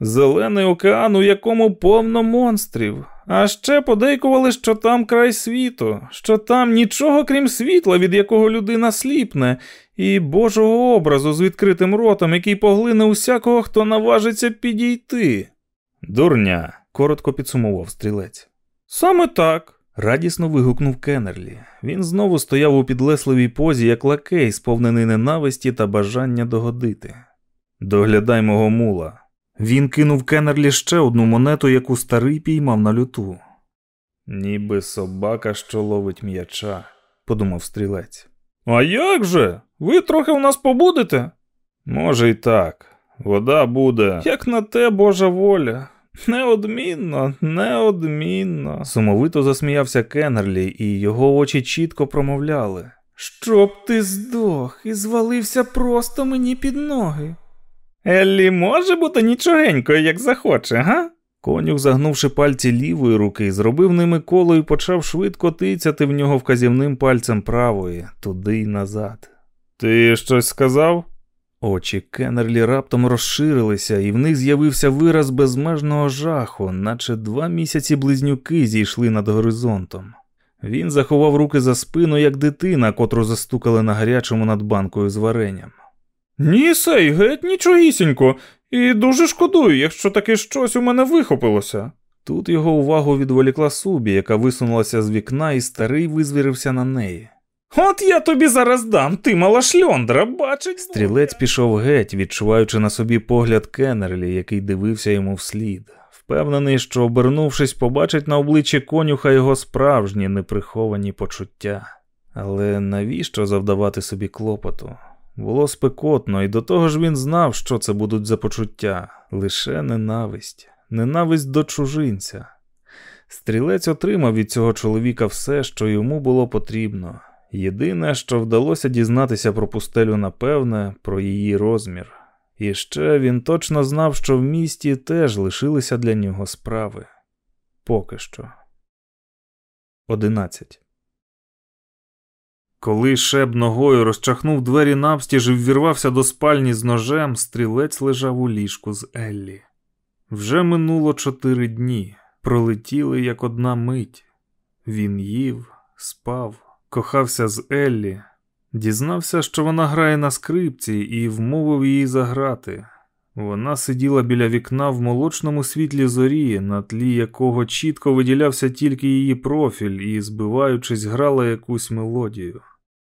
Зелений океан, у якому повно монстрів. А ще подейкували, що там край світу, що там нічого крім світла, від якого людина сліпне, і Божого образу з відкритим ротом, який поглине усякого, хто наважиться підійти. Дурня, коротко підсумував стрілець. Саме так. Радісно вигукнув Кеннерлі. Він знову стояв у підлесливій позі, як лакей, сповнений ненависті та бажання догодити. Доглядай мого мула. Він кинув Кеннерлі ще одну монету, яку старий піймав на люту. Ніби собака, що ловить м'яча, подумав стрілець. А як же? Ви трохи у нас побудете? Може, й так. Вода буде. Як на те Божа воля. Неодмінно, неодмінно. Сумовито засміявся Кеннерлі, і його очі чітко промовляли. Щоб ти здох і звалився просто мені під ноги. Еллі може бути нічогенькою, як захоче, га? Конюх, загнувши пальці лівої руки, зробив ними коло і почав швидко тицяти в нього вказівним пальцем правої, туди й назад. Ти щось сказав? Очі Кеннерлі раптом розширилися, і в них з'явився вираз безмежного жаху, наче два місяці близнюки зійшли над горизонтом. Він заховав руки за спину, як дитина, котру застукали на гарячому над банкою з варенням. Ні, сей, геть нічогісінько. І дуже шкодую, якщо таке щось у мене вихопилося. Тут його увагу відволікла Субі, яка висунулася з вікна, і старий визвірився на неї. От я тобі зараз дам, ти мала шльондра, бачить. Стрілець пішов геть, відчуваючи на собі погляд Кеннерлі, який дивився йому вслід. Впевнений, що, обернувшись, побачить на обличчі конюха його справжні неприховані почуття. Але навіщо завдавати собі клопоту? Було спекотно, і до того ж він знав, що це будуть за почуття лише ненависть, ненависть до чужинця. Стрілець отримав від цього чоловіка все, що йому було потрібно. Єдине, що вдалося дізнатися про пустелю напевне, про її розмір. І ще він точно знав, що в місті теж лишилися для нього справи. Поки що. 11. Коли шеб ногою розчахнув двері навстіж і ввірвався до спальні з ножем, стрілець лежав у ліжку з Еллі. Вже минуло чотири дні, пролетіли як одна мить. Він їв, спав, кохався з Еллі, дізнався, що вона грає на скрипці, і вмовив її заграти. Вона сиділа біля вікна в молочному світлі зорі, на тлі якого чітко виділявся тільки її профіль, і, збиваючись, грала якусь мелодію.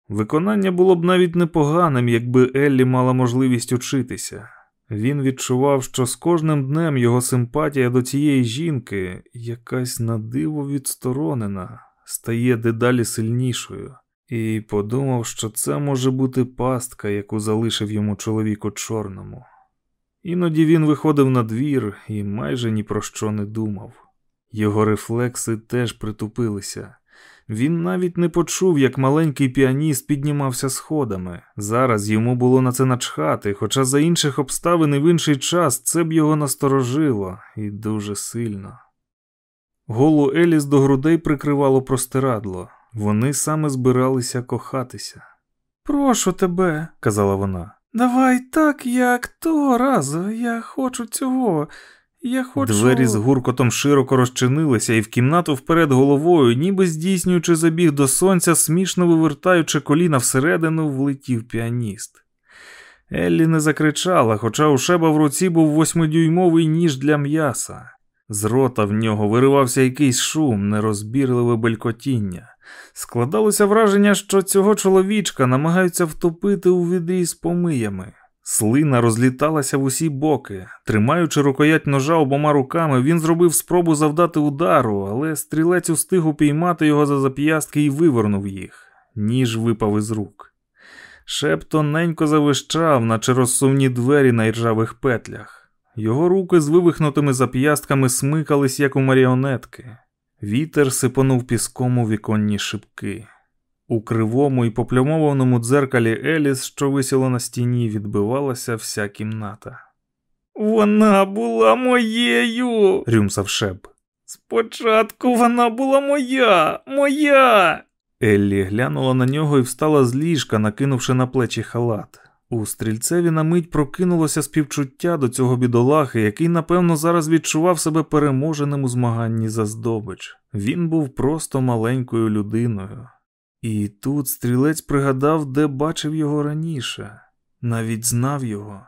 Виконання було б навіть непоганим, якби Еллі мала можливість учитися. Він відчував, що з кожним днем його симпатія до цієї жінки, якась надиво відсторонена, стає дедалі сильнішою, і подумав, що це може бути пастка, яку залишив йому чоловік у чорному. Іноді він виходив на двір і майже ні про що не думав. Його рефлекси теж притупилися. Він навіть не почув, як маленький піаніст піднімався сходами. Зараз йому було на це начхати, хоча за інших обставин і в інший час це б його насторожило і дуже сильно. Голу Еліс до грудей прикривало простирадло. Вони саме збиралися кохатися. Прошу тебе, казала вона. Давай так, як того разу. Я хочу цього. Я хочу... Двері з гуркотом широко розчинилися, і в кімнату вперед головою, ніби здійснюючи забіг до сонця, смішно вивертаючи коліна всередину, влетів піаніст. Еллі не закричала, хоча у шеба в руці був восьмидюймовий ніж для м'яса. З рота в нього виривався якийсь шум, нерозбірливе белькотіння. Складалося враження, що цього чоловічка намагаються втопити у відрі з помиями. Слина розліталася в усі боки. Тримаючи рукоять ножа обома руками, він зробив спробу завдати удару, але стрілець устиг упіймати його за зап'ястки і вивернув їх. Ніж випав із рук. Шеп тоненько завищав, наче розсувні двері на іржавих петлях. Його руки з вивихнутими зап'ястками смикались, як у маріонетки. Вітер сипонув піском у віконні шибки. У кривому і поплямованому дзеркалі Еліс, що висіло на стіні, відбивалася вся кімната. Вона була моєю, рюмсав шеп. Спочатку вона була моя, моя. Еллі глянула на нього і встала з ліжка, накинувши на плечі халат. У стрільцеві на мить прокинулося співчуття до цього бідолахи, який, напевно, зараз відчував себе переможеним у змаганні за здобич. Він був просто маленькою людиною. І тут стрілець пригадав, де бачив його раніше, навіть знав його.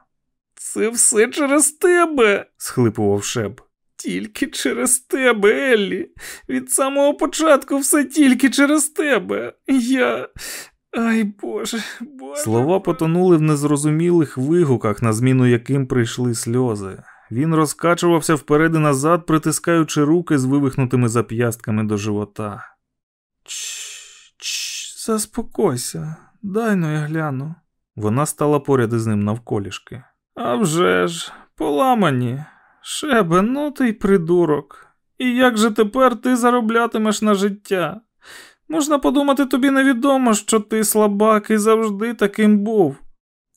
Це все через тебе, схлипував шеп. Тільки через тебе, Еллі. Від самого початку все тільки через тебе. Я. Ай Боже, Боже. Слова потонули в незрозумілих вигуках, на зміну яким прийшли сльози. Він розкачувався вперед і назад, притискаючи руки з вивихнутими зап'ястками до живота. Чш, чш, заспокойся, дай но я гляну. Вона стала поряд із ним навколішки. «А вже ж, поламані. Шебе, ну ти й придурок. І як же тепер ти зароблятимеш на життя? Можна подумати, тобі невідомо, що ти слабак і завжди таким був.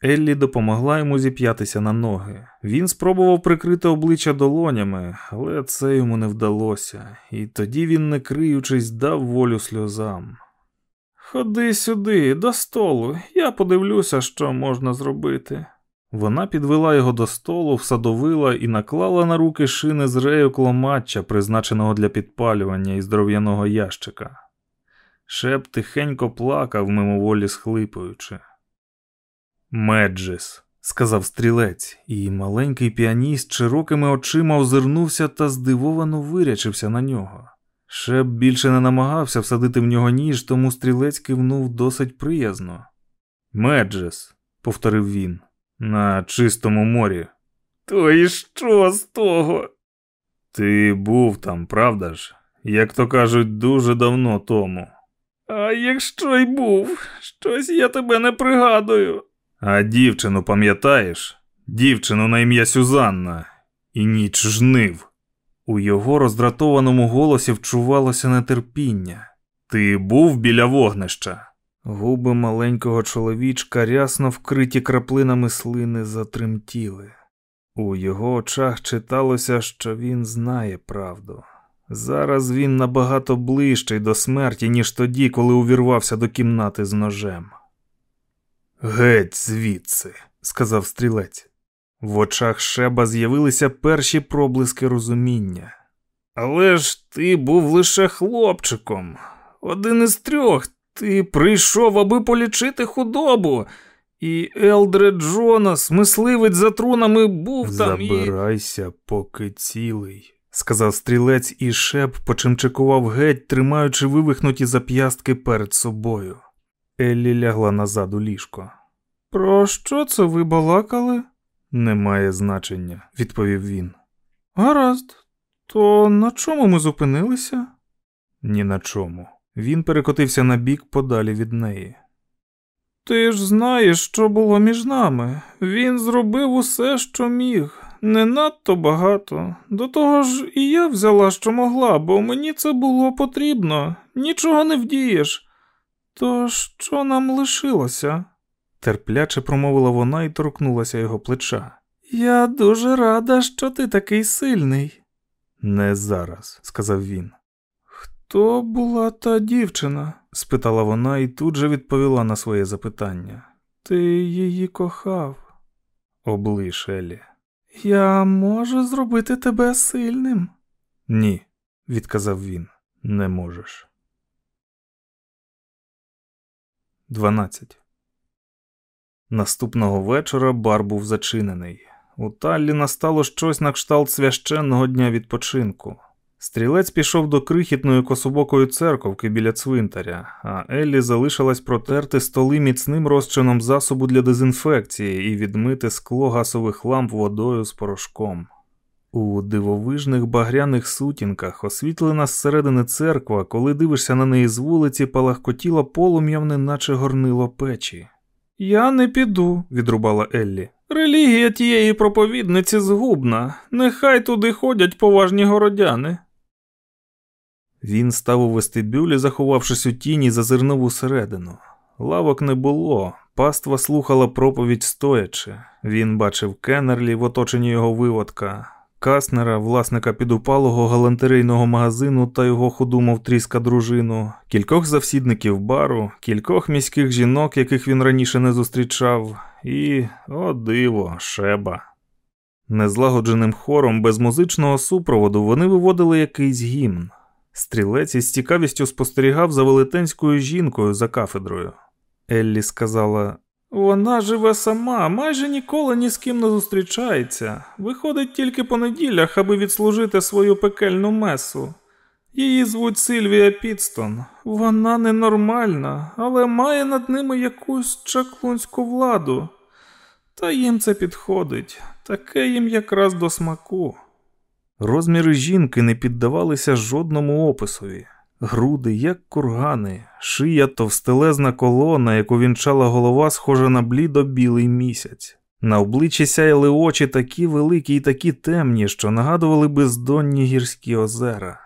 Еллі допомогла йому зіп'ятися на ноги. Він спробував прикрити обличчя долонями, але це йому не вдалося, і тоді він, не криючись, дав волю сльозам. Ходи сюди, до столу, я подивлюся, що можна зробити. Вона підвела його до столу, всадовила і наклала на руки шини з рею кломатча, призначеного для підпалювання із дров'яного ящика. Шеп тихенько плакав, мимоволі схлипуючи. Меджис, сказав стрілець, і маленький піаніст широкими очима озирнувся та здивовано вирячився на нього. Шеп більше не намагався всадити в нього ніж, тому стрілець кивнув досить приязно. Меджес, повторив він, на чистому морі. То і що з того? Ти був там, правда ж? Як то кажуть, дуже давно тому. А якщо й був, щось я тебе не пригадую. А дівчину пам'ятаєш? Дівчину на ім'я Сюзанна і ніч жнив. У його роздратованому голосі вчувалося нетерпіння. Ти був біля вогнища. Губи маленького чоловічка рясно вкриті краплинами слини затремтіли. У його очах читалося, що він знає правду. Зараз він набагато ближчий до смерті, ніж тоді, коли увірвався до кімнати з ножем. Геть звідси, сказав стрілець. В очах Шеба з'явилися перші проблиски розуміння. Але ж ти був лише хлопчиком, один із трьох. Ти прийшов, аби полічити худобу, і Елдред Джонас, мисливець за трунами, був там. Забирайся, поки цілий, сказав стрілець, і шеп почимчикував геть, тримаючи вивихнуті зап'ястки перед собою. Еллі лягла назад у ліжко. Про що це ви балакали? Немає значення, відповів він. Гаразд, то на чому ми зупинилися? Ні на чому. Він перекотився на бік подалі від неї. Ти ж знаєш, що було між нами. Він зробив усе, що міг, не надто багато. До того ж, і я взяла, що могла, бо мені це було потрібно, нічого не вдієш. То що нам лишилося? терпляче промовила вона і торкнулася його плеча. Я дуже рада, що ти такий сильний. Не зараз, сказав він. Хто була та дівчина? спитала вона і тут же відповіла на своє запитання. Ти її кохав. Облиш, Елі. Я можу зробити тебе сильним? Ні, відказав він, не можеш. 12. Наступного вечора бар був зачинений. У Таллі настало щось на кшталт священного дня відпочинку. Стрілець пішов до крихітної кособокої церковки біля цвинтаря, а Еллі залишилась протерти столи міцним розчином засобу для дезінфекції і відмити скло гасових ламп водою з порошком. У дивовижних багряних сутінках, освітлена зсередини церква, коли дивишся на неї з вулиці, палахкотіла полум'ям, неначе горнило печі. Я не піду, відрубала Еллі. Релігія тієї проповідниці згубна. Нехай туди ходять поважні городяни. Він став у вестибюлі, заховавшись у тіні, зазирнув усередину. Лавок не було, паства слухала проповідь стоячи. Він бачив Кеннерлі в оточенні його виводка, Каснера, власника підупалого галантерейного магазину та його худу, мов тріска дружину, кількох завсідників бару, кількох міських жінок, яких він раніше не зустрічав, і, о диво, шеба. Незлагодженим хором без музичного супроводу вони виводили якийсь гімн. Стрілець із цікавістю спостерігав за велетенською жінкою за кафедрою. Еллі сказала: Вона живе сама, майже ніколи ні з ким не зустрічається. Виходить тільки по неділях, аби відслужити свою пекельну месу. Її звуть Сильвія Підстон. Вона ненормальна, але має над ними якусь чаклунську владу. Та їм це підходить, таке їм якраз до смаку. Розміри жінки не піддавалися жодному описові. Груди, як кургани, шия товстелезна колона, яку вінчала голова, схожа на блідо білий місяць. На обличчі сяяли очі такі великі і такі темні, що нагадували бездонні гірські озера.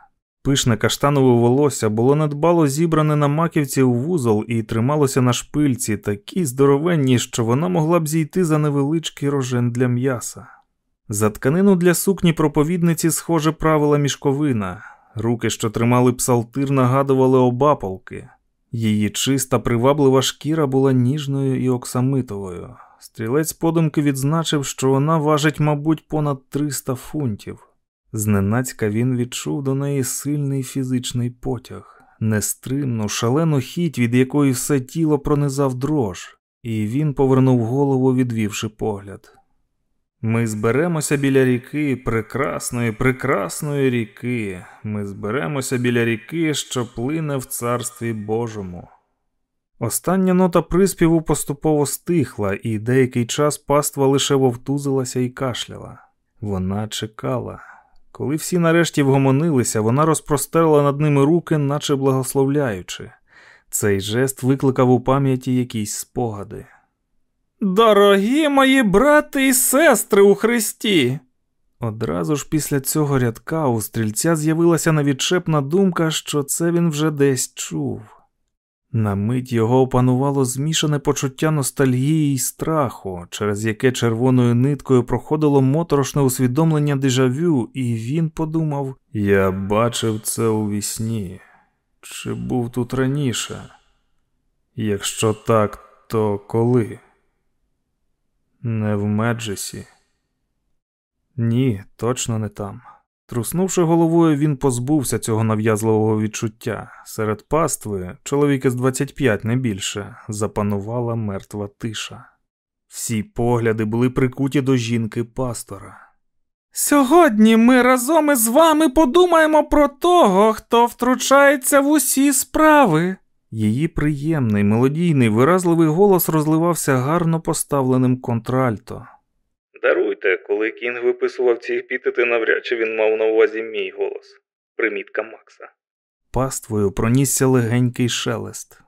Пишне каштанове волосся було недбало зібране на маківці у вузол і трималося на шпильці, такі здоровенні, що вона могла б зійти за невеличкий рожен для м'яса. За тканину для сукні проповідниці, схоже, правила мішковина. Руки, що тримали псалтир, нагадували обапалки. Її чиста, приваблива шкіра була ніжною і оксамитовою. Стрілець подумки відзначив, що вона важить, мабуть, понад 300 фунтів. Зненацька він відчув до неї сильний фізичний потяг, нестримну, шалену хіть, від якої все тіло пронизав дрож, і він повернув голову, відвівши погляд. Ми зберемося біля ріки, прекрасної, прекрасної ріки. Ми зберемося біля ріки, що плине в царстві Божому. Остання нота приспіву поступово стихла, і деякий час паства лише вовтузилася і кашляла. Вона чекала. Коли всі нарешті вгомонилися, вона розпростерла над ними руки, наче благословляючи. Цей жест викликав у пам'яті якісь спогади. Дорогі мої брати і сестри у Христі. Одразу ж після цього рядка у стрільця з'явилася навідчепна думка, що це він вже десь чув. На мить його опанувало змішане почуття ностальгії і страху, через яке червоною ниткою проходило моторошне усвідомлення дежавю, і він подумав: Я бачив це у вісні. Чи був тут раніше? Якщо так, то коли? Не в Меджесі? Ні, точно не там. Труснувши головою, він позбувся цього нав'язливого відчуття. Серед пастви, чоловіки з 25 не більше, запанувала мертва тиша. Всі погляди були прикуті до жінки пастора. Сьогодні ми разом із вами подумаємо про того, хто втручається в усі справи. Її приємний, мелодійний, виразливий голос розливався гарно поставленим контральто. Даруйте, коли Кінг виписував ці епітети, навряд чи він мав на увазі мій голос. Примітка Макса. Паствою пронісся легенький шелест.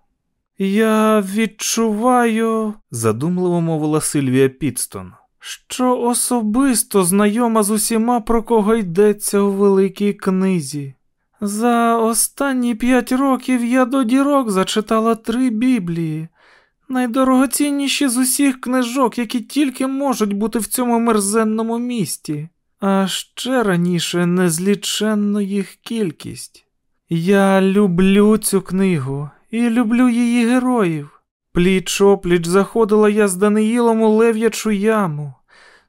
Я відчуваю, задумливо мовила Сильвія Підстон. що особисто знайома з усіма, про кого йдеться у великій книзі. За останні п'ять років я до дірок зачитала три біблії, найдорогоцінніші з усіх книжок, які тільки можуть бути в цьому мерзенному місті, а ще раніше незліченна їх кількість. Я люблю цю книгу і люблю її героїв. Пліч опліч заходила я з Даниїлом у лев'ячу яму.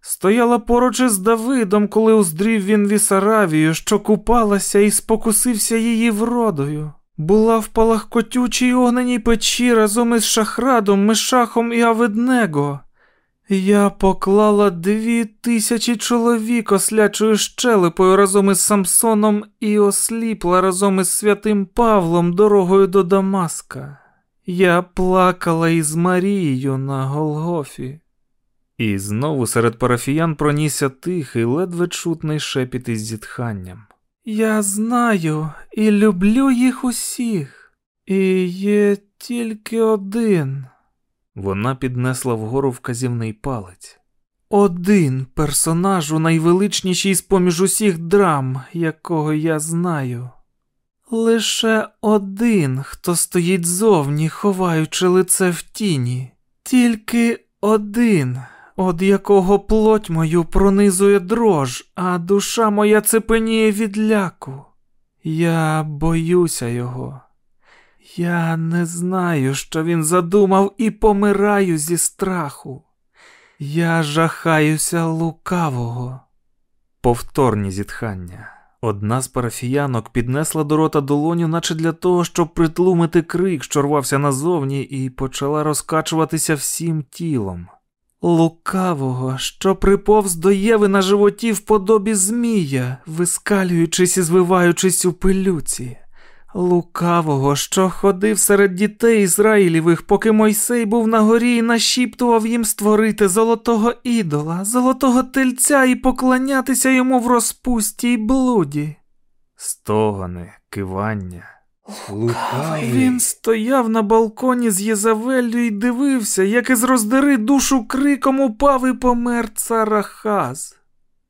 Стояла поруч із Давидом, коли уздрів він Вісаравію, що купалася і спокусився її вродою. Була в палахкотючій огненій печі разом із Шахрадом, Мишахом і Аведнего. Я поклала дві тисячі чоловік ослячою щелепою разом із Самсоном і осліпла разом із святим Павлом дорогою до Дамаска. Я плакала із Марією на Голгофі. І знову серед парафіян пронісся тихий, ледве чутний шепіт із зітханням. Я знаю і люблю їх усіх, і є тільки один. Вона піднесла вгору вказівний палець. Один персонаж у найвеличнішій з поміж усіх драм, якого я знаю. Лише один, хто стоїть зовні, ховаючи лице в тіні, тільки один, од якого плоть мою пронизує дрож, а душа моя цепеніє від ляку. Я боюся його. Я не знаю, що він задумав, і помираю зі страху. Я жахаюся лукавого. Повторні зітхання. Одна з парафіянок піднесла до рота долоню, наче для того, щоб притлумити крик, що рвався назовні, і почала розкачуватися всім тілом. Лукавого, що приповз до Єви на животі в подобі змія, вискалюючись і звиваючись у пилюці. Лукавого, що ходив серед дітей Ізраїлівих, поки Мойсей був на горі і нашіптував їм створити золотого ідола, золотого тельця і поклонятися йому в розпусті й блуді. Стогони, кивання. Лукавий. Він стояв на балконі з Єзавеллю і дивився, як із роздери душу криком упав і помер цар Ахаз.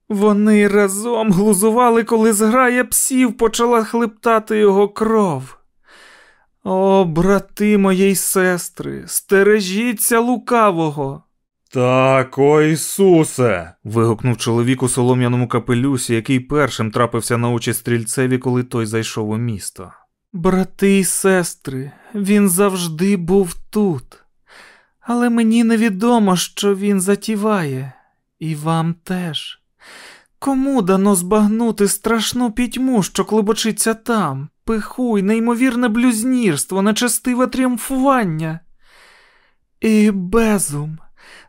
Вони разом глузували, коли зграя псів почала хлептати його кров. О, брати мої сестри, стережіться лукавого. Так, о Ісусе. вигукнув чоловік у солом'яному капелюсі, який першим трапився на очі стрільцеві, коли той зайшов у місто. Брати й сестри, він завжди був тут, але мені невідомо, що він затіває, і вам теж. Кому дано збагнути страшну пітьму, що клубочиться там, пихуй, неймовірне блюзнірство, нечестиве тріумфування? І безум.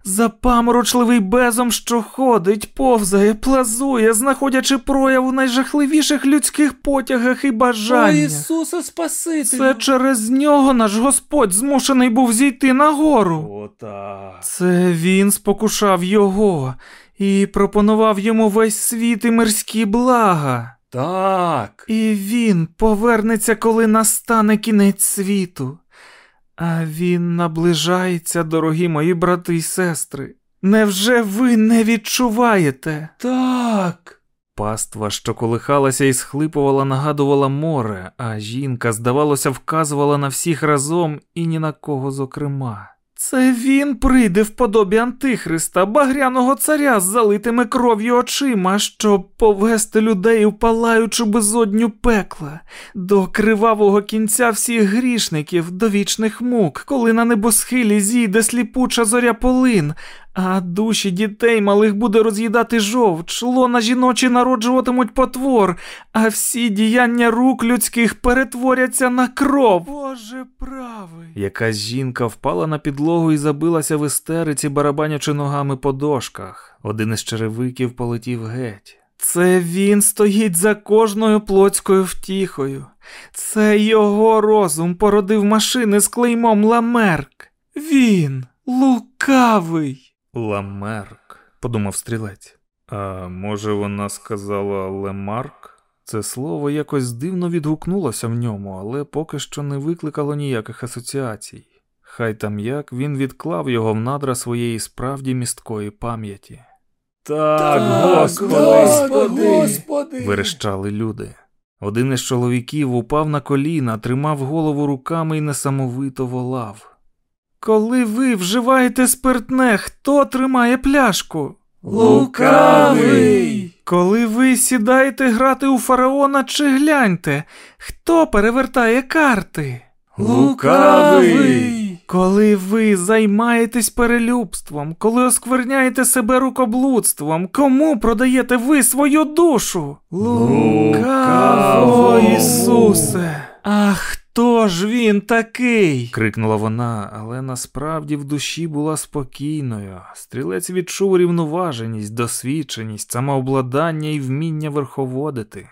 Запаморочливий безом, що ходить, повзає, плазує, знаходячи прояв у найжахливіших людських потягах і бажаннях. О, Ісусе Спасителю! Це через нього наш Господь змушений був зійти нагору. Ота. Це він спокушав його і пропонував йому весь світ і мирські блага. Так. І він повернеться, коли настане кінець світу. А він наближається, дорогі мої брати й сестри. Невже ви не відчуваєте? Так. Паства, що колихалася і схлипувала, нагадувала море, а жінка, здавалося, вказувала на всіх разом і ні на кого зокрема. Це він прийде в подобі Антихриста, багряного царя з залитими кров'ю очима, щоб повести людей у палаючу безодню пекла, до кривавого кінця всіх грішників, до вічних мук, коли на небосхилі зійде сліпуча зоря полин, а душі дітей малих буде роз'їдати жовч, лона жіночі народжуватимуть потвор, а всі діяння рук людських перетворяться на кров. Боже правий. Якась жінка впала на підлогу і забилася в істериці, барабанячи ногами по дошках. Один із черевиків полетів геть. Це він стоїть за кожною плотською втіхою. Це його розум породив машини з клеймом Ламерк. Він лукавий. Ламерк, подумав стрілець. А може, вона сказала Лемарк? Це слово якось дивно відгукнулося в ньому, але поки що не викликало ніяких асоціацій. Хай там як він відклав його в надра своєї справді місткої пам'яті. Так, Господи! Господи! Господи! Верещали люди. Один із чоловіків упав на коліна, тримав голову руками і несамовито волав. Коли ви вживаєте спиртне, хто тримає пляшку? Лукавий! Коли ви сідаєте грати у фараона чи гляньте, хто перевертає карти? Лукавий! Коли ви займаєтесь перелюбством, коли оскверняєте себе рукоблудством, кому продаєте ви свою душу? Лукаво! Ісусе! А хто ж він такий? крикнула вона, але насправді в душі була спокійною. Стрілець відчув рівноваженість, досвідченість, самообладання і вміння верховодити.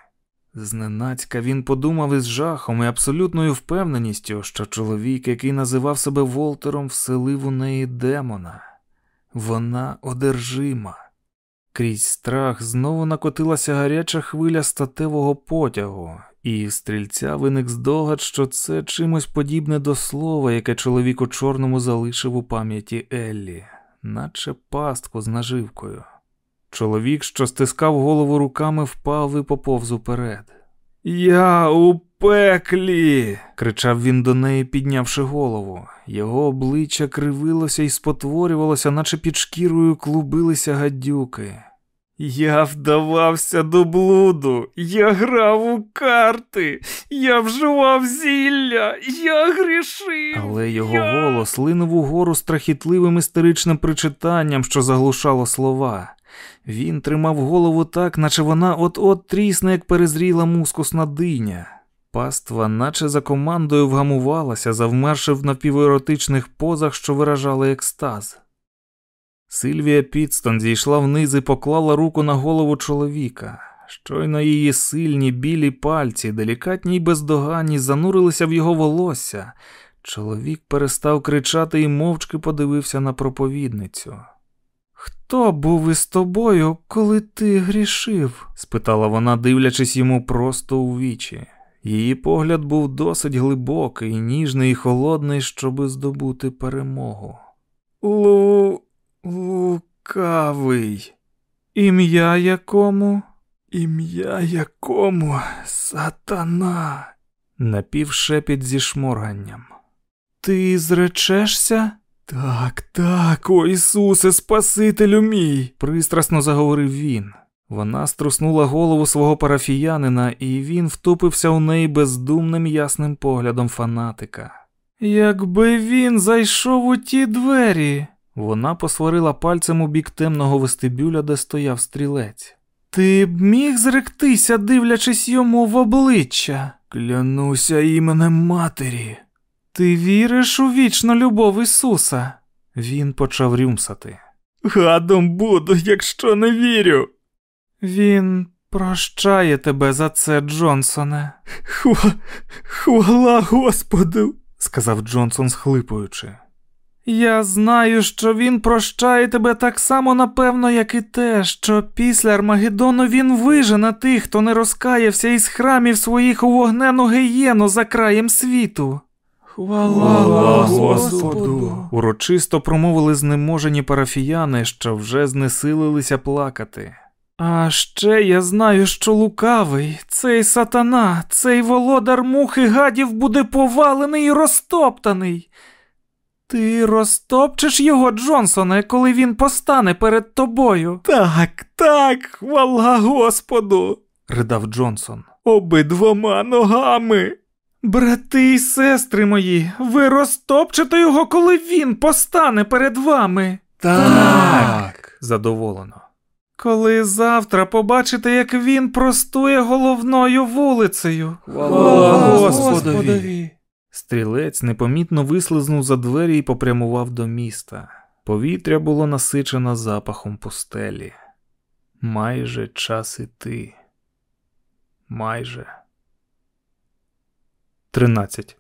Зненацька він подумав із жахом і абсолютною впевненістю, що чоловік, який називав себе Волтером, вселив у неї демона. Вона одержима. Крізь страх знову накотилася гаряча хвиля статевого потягу, і в стрільця виник здогад, що це чимось подібне до слова, яке чоловік у чорному залишив у пам'яті Еллі, наче пастку з наживкою. Чоловік, що стискав голову руками, впав і поповз уперед. Я у пеклі. кричав він до неї, піднявши голову. Його обличчя кривилося і спотворювалося, наче під шкірою клубилися гадюки. Я вдавався до блуду, я грав у карти, я вживав зілля, я грішив. Але його я... голос линув угору страхітливим істеричним причитанням, що заглушало слова. Він тримав голову так, наче вона от-от трісне, як перезріла мускусна диня. Паства, наче за командою, вгамувалася, завмерши в напіверотичних позах, що виражали екстаз. Сильвія Підстон зійшла вниз і поклала руку на голову чоловіка. Щойно її сильні білі пальці, делікатні й бездоганні, занурилися в його волосся. Чоловік перестав кричати і мовчки подивився на проповідницю. Хто був із тобою, коли ти грішив? спитала вона, дивлячись йому просто у вічі. Її погляд був досить глибокий, ніжний і холодний, щоби здобути перемогу. Лу. Лукавий. Ім'я якому? Ім'я якому сатана. Напівшепіт зі шморганням. Ти зречешся? Так, так, о Ісусе, Спасителю мій, пристрасно заговорив він. Вона струснула голову свого парафіянина, і він втупився у неї бездумним ясним поглядом фанатика. Якби він зайшов у ті двері. Вона посварила пальцем у бік темного вестибюля, де стояв стрілець. Ти б міг зректися, дивлячись йому в обличчя. Клянуся іменем матері. Ти віриш у вічну любов Ісуса? Він почав рюмсати. Гадом буду, якщо не вірю. Він прощає тебе за це, Джонсоне. Хва... Хвала Господу, сказав Джонсон, схлипуючи. Я знаю, що він прощає тебе так само, напевно, як і те, що після Армагеддону він вижене тих, хто не розкаявся із храмів своїх у вогнену гієну за краєм світу. Хвала Господу! Урочисто промовили знеможені парафіяни, що вже знесилилися плакати. А ще я знаю, що лукавий, цей сатана, цей володар мухи гадів буде повалений і розтоптаний. Ти розтопчеш його, Джонсоне, коли він постане перед тобою. Так, так, хвала Господу, ридав Джонсон. Обидвома ногами. Брати і сестри мої, ви розтопчете його, коли він постане перед вами. Так, задоволено. Коли завтра побачите, як він простує головною вулицею. Хвала Господові! Стрілець непомітно вислизнув за двері і попрямував до міста. Повітря було насичено запахом пустелі. Майже час іти. Майже. Тринадцять.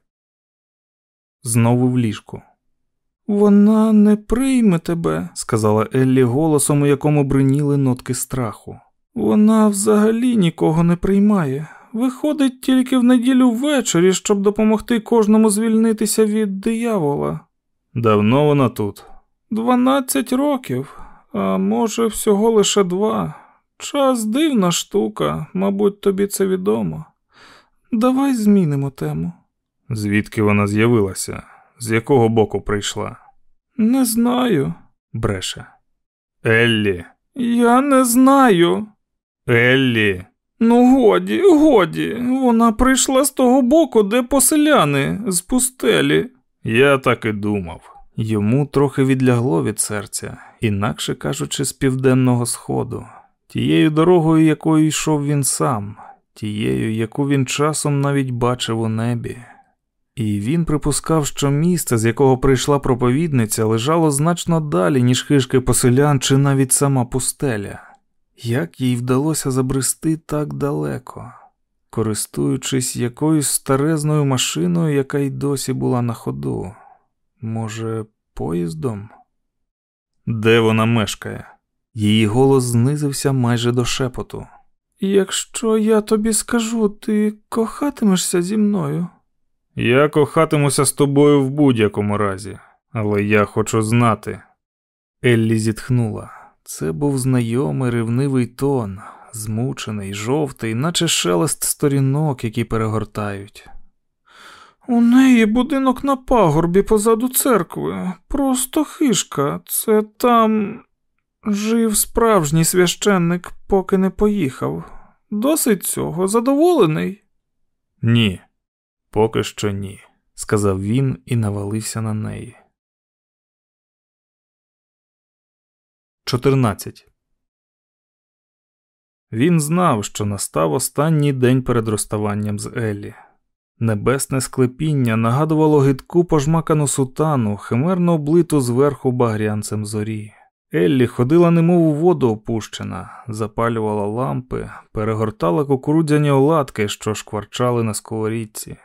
Знову в ліжку. Вона не прийме тебе, сказала Еллі голосом, у якому бриніли нотки страху. Вона взагалі нікого не приймає. Виходить тільки в неділю ввечері, щоб допомогти кожному звільнитися від диявола. Давно вона тут? Дванадцять років, а може, всього лише два. Час дивна штука, мабуть, тобі це відомо. Давай змінимо тему. Звідки вона з'явилася? З якого боку прийшла? Не знаю, бреше. Еллі. Я не знаю. Еллі. Ну, годі, годі, вона прийшла з того боку, де поселяни, з пустелі. Я так і думав. Йому трохи відлягло від серця, інакше кажучи, з південного сходу, тією дорогою, якою йшов він сам, тією, яку він часом навіть бачив у небі. І він припускав, що місце, з якого прийшла проповідниця, лежало значно далі, ніж хижки поселян чи навіть сама пустеля. Як їй вдалося забрести так далеко, користуючись якоюсь старезною машиною, яка й досі була на ходу, може, поїздом? Де вона мешкає? Її голос знизився майже до шепоту. Якщо я тобі скажу, ти кохатимешся зі мною? Я кохатимуся з тобою в будь-якому разі, але я хочу знати. Еллі зітхнула. Це був знайомий ревнивий тон, змучений, жовтий, наче шелест сторінок, які перегортають. У неї будинок на пагорбі позаду церкви, просто хишка. Це там жив справжній священник, поки не поїхав. Досить цього, задоволений? Ні, поки що ні, сказав він і навалився на неї. 14. Він знав, що настав останній день перед розставанням з Еллі. Небесне склепіння нагадувало гидку пожмакану сутану, химерно облиту зверху багрянцем зорі. Еллі ходила немов у воду опущена, запалювала лампи, перегортала кукурудзяні оладки, що шкварчали на сковорідці.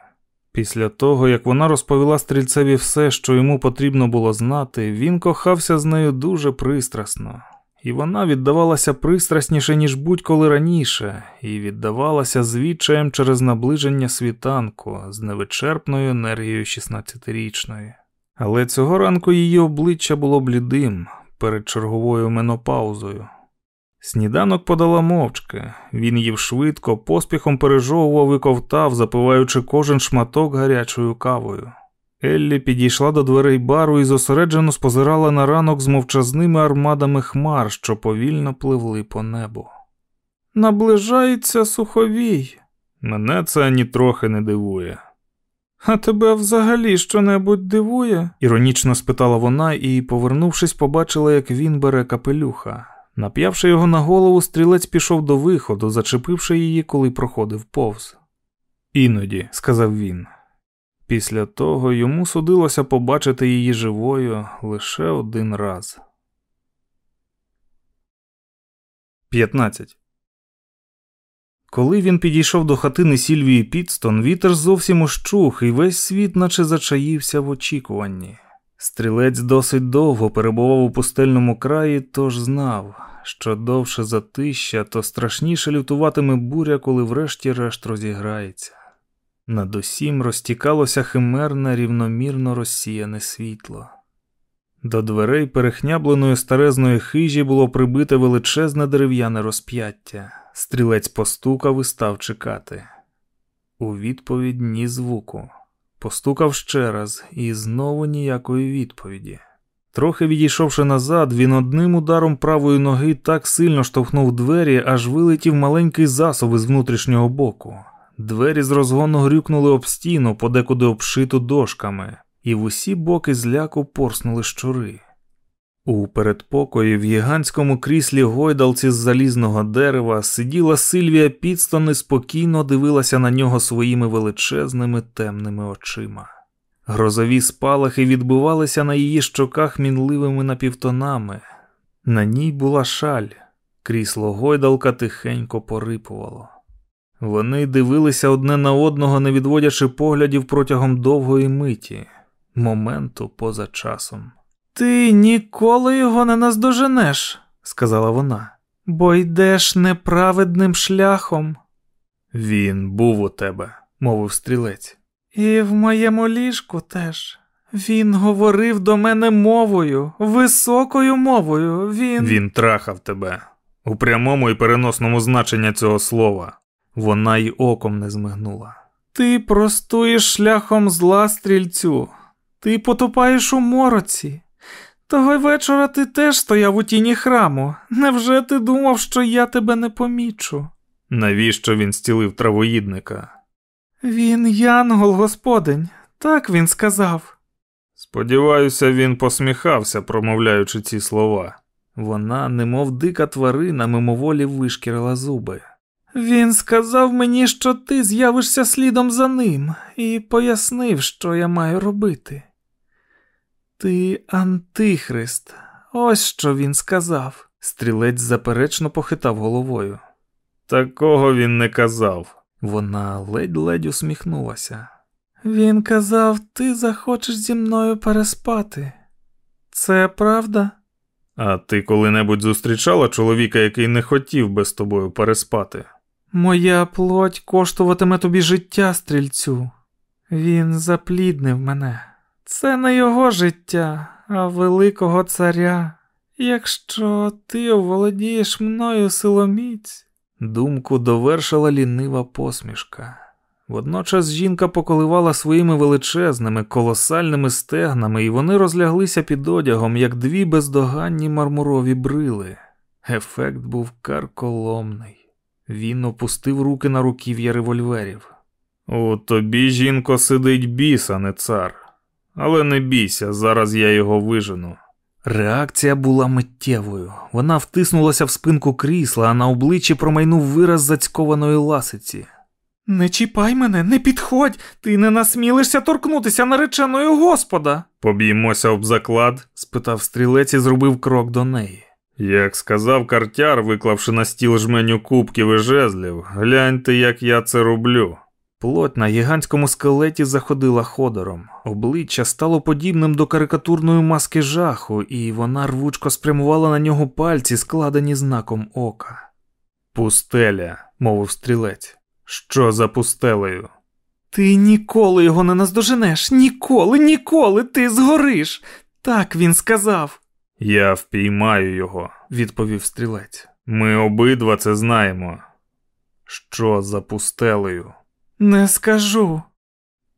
Після того, як вона розповіла стрільцеві все, що йому потрібно було знати, він кохався з нею дуже пристрасно, і вона віддавалася пристрасніше, ніж будь-коли раніше, і віддавалася звідчаєм через наближення світанку з невичерпною енергією 16-річної. Але цього ранку її обличчя було блідим перед черговою менопаузою. Сніданок подала мовчки, він їв швидко, поспіхом пережовував і ковтав, запиваючи кожен шматок гарячою кавою. Еллі підійшла до дверей бару і зосереджено спозирала на ранок з мовчазними армадами хмар, що повільно пливли по небу. Наближається суховій. Мене це нітрохи не дивує. А тебе взагалі щонебудь дивує? іронічно спитала вона і, повернувшись, побачила, як він бере капелюха. Нап'явши його на голову, стрілець пішов до виходу, зачепивши її, коли проходив повз. Іноді, сказав він. Після того йому судилося побачити її живою лише один раз. 15. Коли він підійшов до хатини Сільвії Підстон, вітер зовсім ощух, і весь світ наче зачаївся в очікуванні. Стрілець досить довго перебував у пустельному краї, тож знав, що довше затища, то страшніше лютуватиме буря, коли врешті-решт розіграється. Над усім розтікалося химерне, рівномірно розсіяне світло. До дверей перехнябленої старезної хижі було прибите величезне дерев'яне розп'яття. Стрілець постукав і став чекати. У відповідь ні звуку. Постукав ще раз і знову ніякої відповіді. Трохи відійшовши назад, він одним ударом правої ноги так сильно штовхнув двері, аж вилетів маленький засоб із внутрішнього боку. Двері з розгону грюкнули об стіну, подекуди обшиту дошками, і в усі боки зляку порснули щури. У передпокої в гігантському кріслі гойдалці з залізного дерева сиділа Сильвія Підстон і спокійно дивилася на нього своїми величезними темними очима. Грозові спалахи відбивалися на її щоках мінливими напівтонами. На ній була шаль, крісло гойдалка тихенько порипувало. Вони дивилися одне на одного, не відводячи поглядів протягом довгої миті, моменту поза часом. Ти ніколи його не наздоженеш, сказала вона, бо йдеш неправедним шляхом. Він був у тебе, мовив стрілець. І в моєму ліжку теж. Він говорив до мене мовою, високою мовою. Він Він трахав тебе у прямому і переносному значенні цього слова. Вона й оком не змигнула. Ти простуєш шляхом зла стрільцю, ти потопаєш у мороці. Того вечора ти теж стояв у тіні храму. Невже ти думав, що я тебе не помічу? Навіщо він стілив травоїдника? Він янгол, господень, так він сказав. Сподіваюся, він посміхався, промовляючи ці слова. Вона, немов дика тварина, мимоволі вишкірила зуби. Він сказав мені, що ти з'явишся слідом за ним, і пояснив, що я маю робити. Ти антихрист, ось що він сказав. Стрілець заперечно похитав головою. Такого він не казав. Вона ледь-ледь усміхнулася. Він казав, ти захочеш зі мною переспати. Це правда? А ти коли-небудь зустрічала чоловіка, який не хотів би з тобою переспати? Моя плоть коштуватиме тобі життя, стрільцю. Він запліднив мене. Це не його життя, а великого царя. Якщо ти оволодієш мною силоміць. Думку довершила лінива посмішка. Водночас жінка поколивала своїми величезними, колосальними стегнами, і вони розляглися під одягом, як дві бездоганні мармурові брили. Ефект був карколомний. Він опустив руки на руків'я револьверів. У тобі, жінко, сидить біс, а не цар. Але не бійся, зараз я його вижену. Реакція була миттєвою. Вона втиснулася в спинку крісла, а на обличчі промайнув вираз зацькованої ласиці. Не чіпай мене, не підходь, ти не насмілишся торкнутися нареченої Господа. Поб'ємося об заклад? спитав стрілець і зробив крок до неї. Як сказав картяр, виклавши на стіл жменю кубків і жезлів, гляньте, як я це роблю. Плоть на гігантському скелеті заходила ходором, обличчя стало подібним до карикатурної маски жаху, і вона рвучко спрямувала на нього пальці, складені знаком ока. Пустеля, мовив стрілець. Що за пустелею? Ти ніколи його не наздоженеш, ніколи, ніколи ти згориш. Так він сказав. Я впіймаю його, відповів стрілець. Ми обидва це знаємо. Що за пустелею? Не скажу.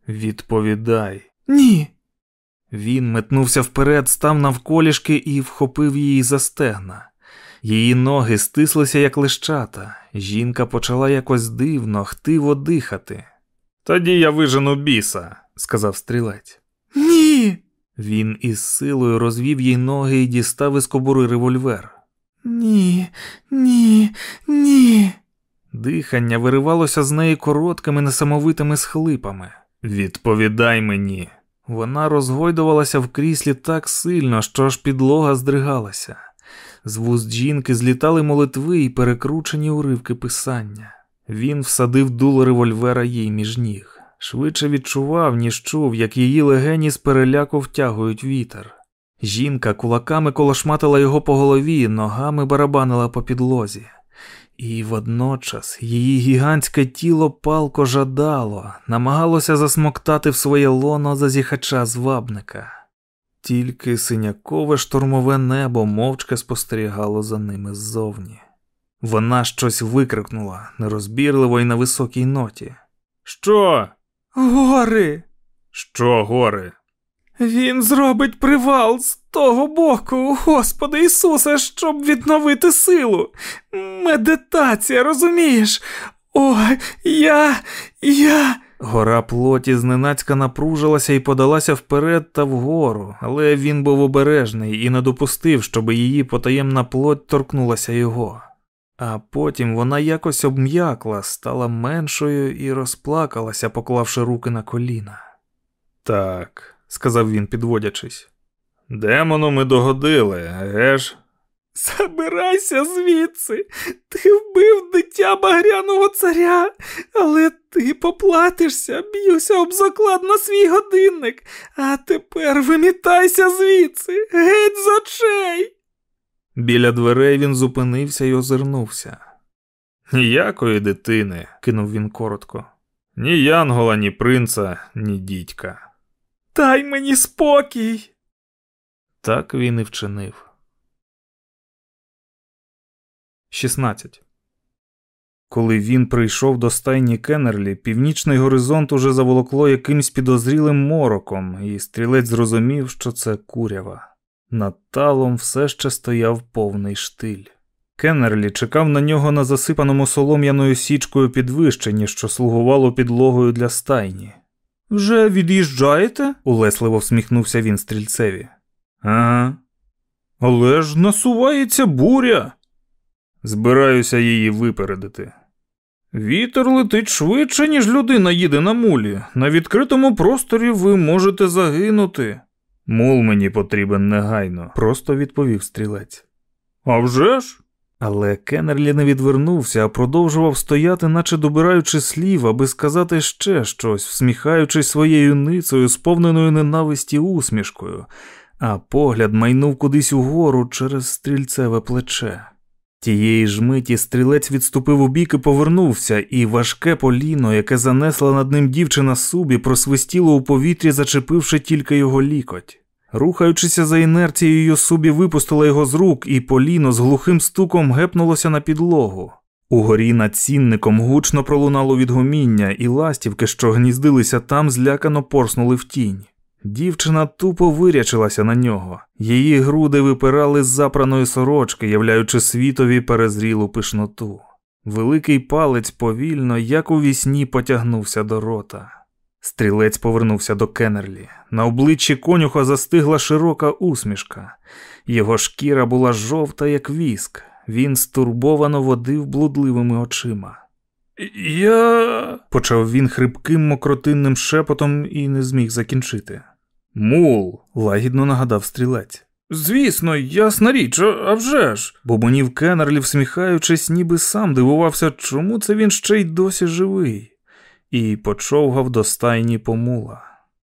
Відповідай. Ні. Він метнувся вперед, став навколішки і вхопив її за стегна. Її ноги стислися, як лищата. Жінка почала якось дивно, хтиво дихати. Тоді я вижену біса, сказав стрілець. Ні. Він із силою розвів їй ноги і дістав із кобури револьвер. Ні, ні, ні. Дихання виривалося з неї короткими несамовитими схлипами. Відповідай мені. Вона розгойдувалася в кріслі так сильно, що аж підлога здригалася. З вуст жінки злітали молитви і перекручені уривки писання. Він всадив дуло револьвера їй між ніг. Швидше відчував, ніж чув, як її легені з переляку втягують вітер. Жінка кулаками колошматила його по голові, ногами барабанила по підлозі. І водночас її гігантське тіло палко жадало, намагалося засмоктати в своє лоно зазіхача звабника. Тільки синякове штурмове небо мовчки спостерігало за ними ззовні. Вона щось викрикнула нерозбірливо і на високій ноті. Що? Гори! Що, гори? Він зробить привал з того боку, Господи Ісусе, щоб відновити силу. Медитація, розумієш? Ой, я. я. Гора плоті зненацька напружилася і подалася вперед та вгору, але він був обережний і не допустив, щоб її потаємна плоть торкнулася його. А потім вона якось обм'якла, стала меншою і розплакалася, поклавши руки на коліна. Так, сказав він, підводячись. Демону ми догодили, геш? Забирайся звідси. Ти вбив дитя багряного царя, але ти поплатишся, б'юся об заклад на свій годинник, а тепер вимітайся звідси, геть з очей. Біля дверей він зупинився і озирнувся. Ніякої дитини, кинув він коротко. Ні янгола, ні принца, ні дідька. Дай мені спокій. Так він і вчинив. 16. Коли він прийшов до стайні Кеннерлі, північний горизонт уже заволокло якимсь підозрілим мороком, і стрілець зрозумів, що це курява. Над талом все ще стояв повний штиль. Кеннерлі чекав на нього на засипаному солом'яною січкою підвищенні, що слугувало підлогою для стайні. Вже від'їжджаєте? улесливо всміхнувся він стрільцеві. Ага. Але ж насувається буря. Збираюся її випередити. Вітер летить швидше, ніж людина їде на мулі. На відкритому просторі ви можете загинути. Мул мені потрібен негайно, просто відповів стрілець. «А вже ж?» Але Кеннерлі не відвернувся, а продовжував стояти, наче добираючи слів, аби сказати ще щось, всміхаючись своєю ницею, сповненою ненависті усмішкою, а погляд майнув кудись угору через стрільцеве плече. Тієї ж миті стрілець відступив у бік і повернувся, і важке поліно, яке занесла над ним дівчина субі, просвистіло у повітрі, зачепивши тільки його лікоть. Рухаючися за інерцією, субі випустила його з рук, і поліно з глухим стуком гепнулося на підлогу. Угорі над цінником гучно пролунало відгоміння, і ластівки, що гніздилися там, злякано порснули в тінь. Дівчина тупо вирячилася на нього, її груди випирали з запраної сорочки, являючи світові перезрілу пишноту. Великий палець повільно, як у вісні, потягнувся до рота. Стрілець повернувся до Кеннерлі. На обличчі конюха застигла широка усмішка. Його шкіра була жовта, як віск. Він стурбовано водив блудливими очима. Я. почав він хрипким мокротинним шепотом і не зміг закінчити. Мул, лагідно нагадав стрілець. Звісно, ясна річ, а вже ж. бубонів Кеннерлі, всміхаючись, ніби сам дивувався, чому це він ще й досі живий, і почовгав до стайні помула.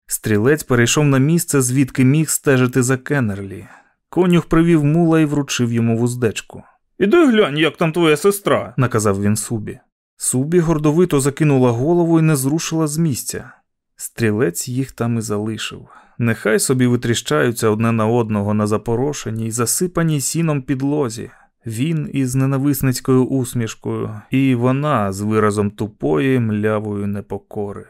Стрілець перейшов на місце, звідки міг стежити за Кеннерлі. Конюх привів мула і вручив йому вуздечку. Іди глянь, як там твоя сестра, наказав він Субі. Субі гордовито закинула голову і не зрушила з місця. Стрілець їх там і залишив. Нехай собі витріщаються одне на одного на запорошеній, засипаній сіном підлозі. Він із ненависницькою усмішкою, і вона з виразом тупої, млявої непокори.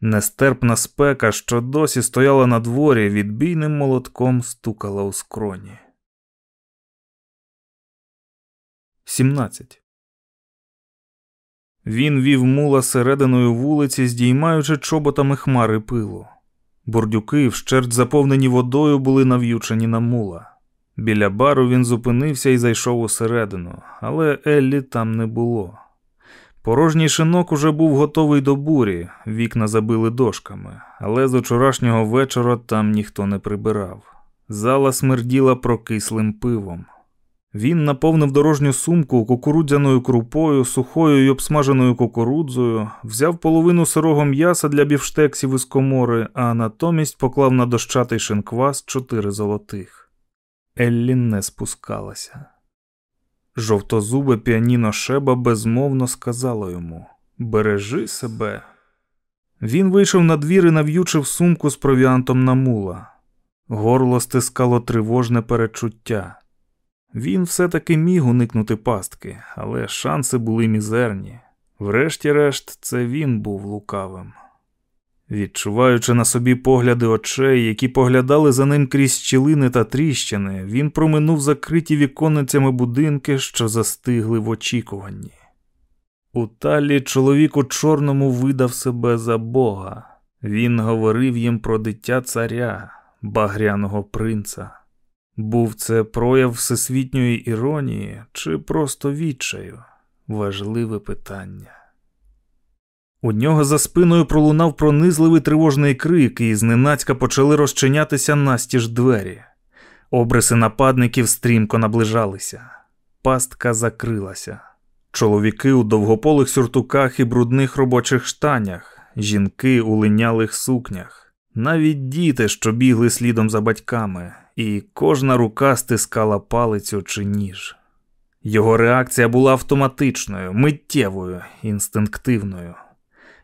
Нестерпна спека, що досі стояла на дворі, відбійним молотком стукала у скроні. 17. Він вів мула серединою вулиці, здіймаючи чоботами хмари пилу. Бордюки, вщерть заповнені водою, були нав'ючені на мула. Біля бару він зупинився і зайшов усередину, але Еллі там не було. Порожній шинок уже був готовий до бурі, вікна забили дошками, але з учорашнього вечора там ніхто не прибирав. Зала смерділа прокислим пивом. Він наповнив дорожню сумку кукурудзяною крупою, сухою й обсмаженою кукурудзою, взяв половину сирого м'яса для бівштексів із комори, а натомість поклав на дощатий шинквас чотири золотих. Еллі не спускалася. Жовтозубе піаніно Шеба безмовно сказало йому Бережи себе. Він вийшов на двір і нав'ючив сумку з провіантом на мула. Горло стискало тривожне перечуття. Він все-таки міг уникнути пастки, але шанси були мізерні. Врешті-решт, це він був лукавим. Відчуваючи на собі погляди очей, які поглядали за ним крізь щілини та тріщини, він проминув закриті віконницями будинки, що застигли в очікуванні. У талі чоловік у чорному видав себе за Бога. Він говорив їм про дитя царя, багряного принца. Був це прояв всесвітньої іронії чи просто відчаю? Важливе питання. У нього за спиною пролунав пронизливий тривожний крик, і зненацька почали розчинятися настіж двері. Обриси нападників стрімко наближалися. Пастка закрилася. Чоловіки у довгополих сюртуках і брудних робочих штанях, жінки у линялих сукнях, навіть діти, що бігли слідом за батьками, і кожна рука стискала палицю чи ніж. Його реакція була автоматичною, миттєвою, інстинктивною.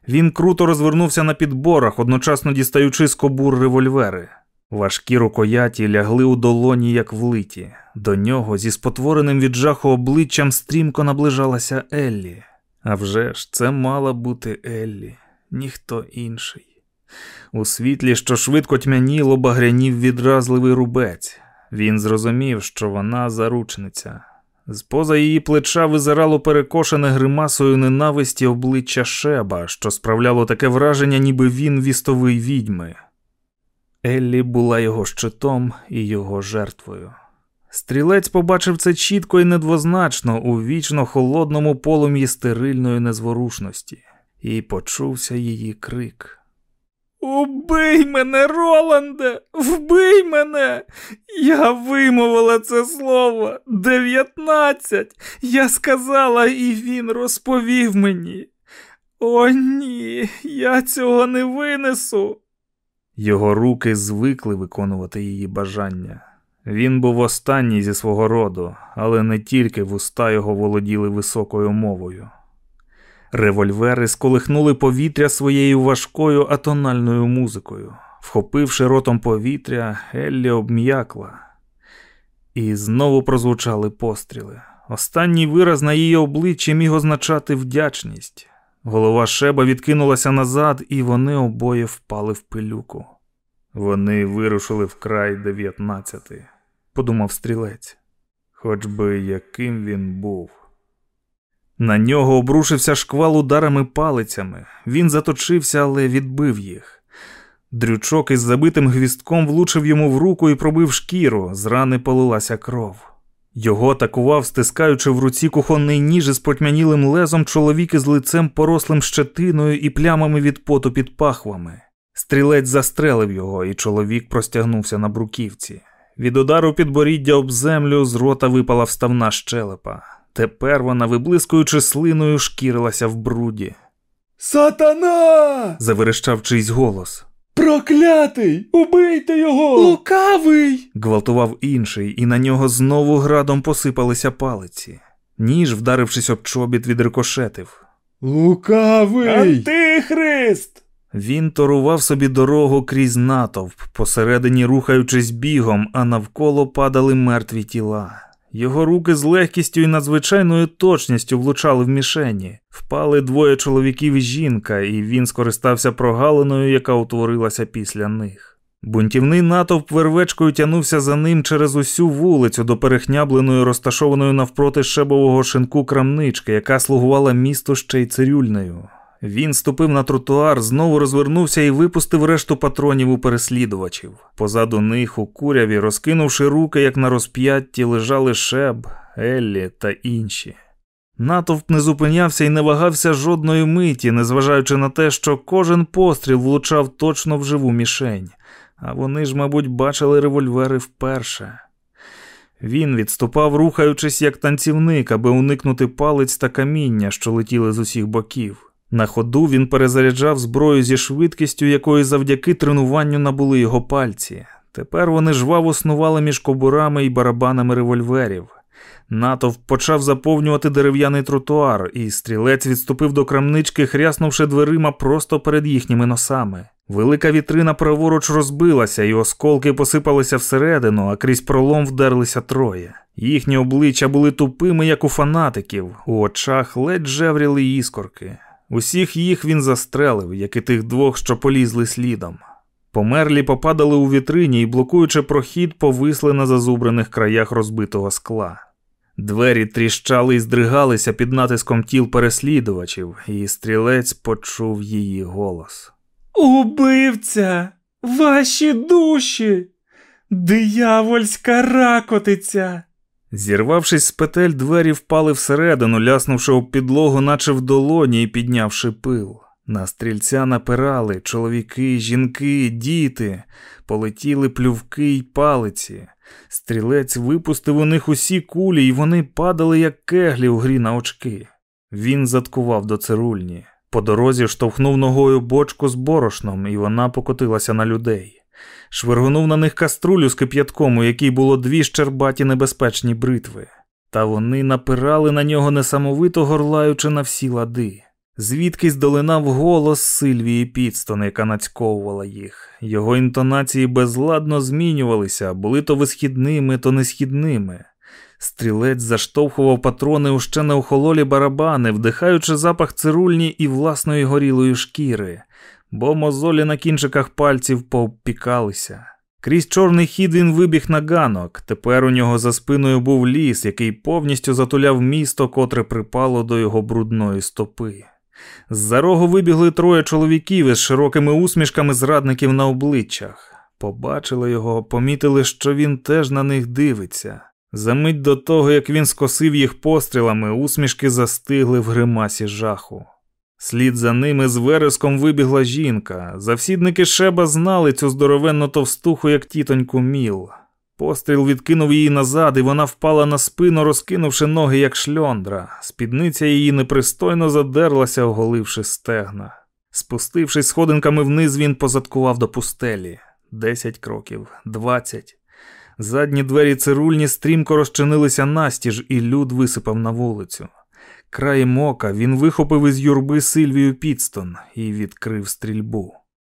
Він круто розвернувся на підборах, одночасно дістаючи з кобур револьвери. Важкі рукояті лягли у долоні, як влиті. До нього зі спотвореним від жаху обличчям стрімко наближалася Еллі. А вже ж це мала бути Еллі, ніхто інший. У світлі, що швидко тьмяніло, багрянів відразливий рубець. Він зрозумів, що вона заручниця. З поза її плеча визирало перекошене гримасою ненависті обличчя Шеба, що справляло таке враження, ніби він вістовий відьми. Еллі була його щитом і його жертвою. Стрілець побачив це чітко і недвозначно у вічно холодному полум'ї стерильної незворушності, і почувся її крик. Убий мене, Роланде, вбий мене. Я вимовила це слово дев'ятнадцять. Я сказала, і він розповів мені. О, ні, я цього не винесу. Його руки звикли виконувати її бажання. Він був останній зі свого роду, але не тільки вуста його володіли високою мовою. Револьвери сколихнули повітря своєю важкою атональною музикою. Вхопивши ротом повітря, Еллі обм'якла. І знову прозвучали постріли. Останній вираз на її обличчі міг означати вдячність. Голова шеба відкинулася назад, і вони обоє впали в пилюку. Вони вирушили в край дев'ятнадцяти, подумав стрілець. Хоч би яким він був. На нього обрушився шквал ударами палицями. Він заточився, але відбив їх. Дрючок із забитим гвістком влучив йому в руку і пробив шкіру, з рани полилася кров. Його атакував, стискаючи в руці кухонний ніж із потьмянілим лезом чоловік із лицем порослим щетиною і плямами від поту під пахвами. Стрілець застрелив його, і чоловік простягнувся на бруківці. Від удару підборіддя об землю з рота випала вставна щелепа. Тепер вона, виблискуючи слиною, шкірилася в бруді. Сатана! заверещав чийсь голос. Проклятий! Убийте його! Лукавий! гвалтував інший, і на нього знову градом посипалися палиці. Ніж, вдарившись об чобіт, відрикошетив. Лукавий! Антихрист! Він торував собі дорогу крізь натовп, посередині рухаючись бігом, а навколо падали мертві тіла. Його руки з легкістю і надзвичайною точністю влучали в мішені. Впали двоє чоловіків і жінка, і він скористався прогалиною, яка утворилася після них. Бунтівний натовп вервечкою тянувся за ним через усю вулицю до перехнябленої, розташованої навпроти шебового шинку крамнички, яка слугувала місту ще й цирюльнею. Він ступив на тротуар, знову розвернувся і випустив решту патронів у переслідувачів. Позаду них, у куряві, розкинувши руки, як на розп'ятті, лежали Шеб, Еллі та інші. Натовп не зупинявся і не вагався жодної миті, незважаючи на те, що кожен постріл влучав точно в живу мішень, а вони ж, мабуть, бачили револьвери вперше. Він відступав, рухаючись як танцівник, аби уникнути палець та каміння, що летіли з усіх боків. На ходу він перезаряджав зброю зі швидкістю, якої завдяки тренуванню набули його пальці. Тепер вони жваво снували між кобурами і барабанами револьверів. Натовп почав заповнювати дерев'яний тротуар, і стрілець відступив до крамнички, хряснувши дверима просто перед їхніми носами. Велика вітрина праворуч розбилася, і осколки посипалися всередину, а крізь пролом вдерлися троє. Їхні обличчя були тупими, як у фанатиків, у очах ледь жевріли іскорки. Усіх їх він застрелив, як і тих двох, що полізли слідом. Померлі попадали у вітрині і, блокуючи прохід, повисли на зазубрених краях розбитого скла. Двері тріщали і здригалися під натиском тіл переслідувачів, і стрілець почув її голос. Убивця, ваші душі, диявольська ракотиця. Зірвавшись з петель, двері впали всередину, ляснувши об підлогу, наче в долоні і піднявши пил. На стрільця напирали чоловіки, жінки, діти, полетіли плювки й палиці. Стрілець випустив у них усі кулі, і вони падали, як кеглі у грі на очки. Він заткував до цирульні. По дорозі штовхнув ногою бочку з борошном, і вона покотилася на людей. Швиргнув на них каструлю з кип'ятком, у якій було дві щербаті небезпечні бритви. Та вони напирали на нього несамовито горлаючи на всі лади. Звідкись долинав голос Сильвії Підстон, яка нацьковувала їх. Його інтонації безладно змінювалися, були то висхідними, то несхідними. Стрілець заштовхував патрони у ще не барабани, вдихаючи запах цирульні і власної горілої шкіри, бо мозолі на кінчиках пальців повпікалися. Крізь чорний хід він вибіг на ганок. Тепер у нього за спиною був ліс, який повністю затуляв місто, котре припало до його брудної стопи. З-за рогу вибігли троє чоловіків із широкими усмішками зрадників на обличчях. Побачили його, помітили, що він теж на них дивиться. Замить до того, як він скосив їх пострілами, усмішки застигли в гримасі жаху. Слід за ними з вереском вибігла жінка. Завсідники Шеба знали цю здоровенну товстуху, як тітоньку Міл. Постріл відкинув її назад, і вона впала на спину, розкинувши ноги, як шльондра. Спідниця її непристойно задерлася, оголивши стегна. Спустившись сходинками вниз, він позадкував до пустелі. Десять кроків, двадцять. Задні двері цирульні стрімко розчинилися настіж, і люд висипав на вулицю. Краєм ока він вихопив із юрби Сильвію Підстон і відкрив стрільбу.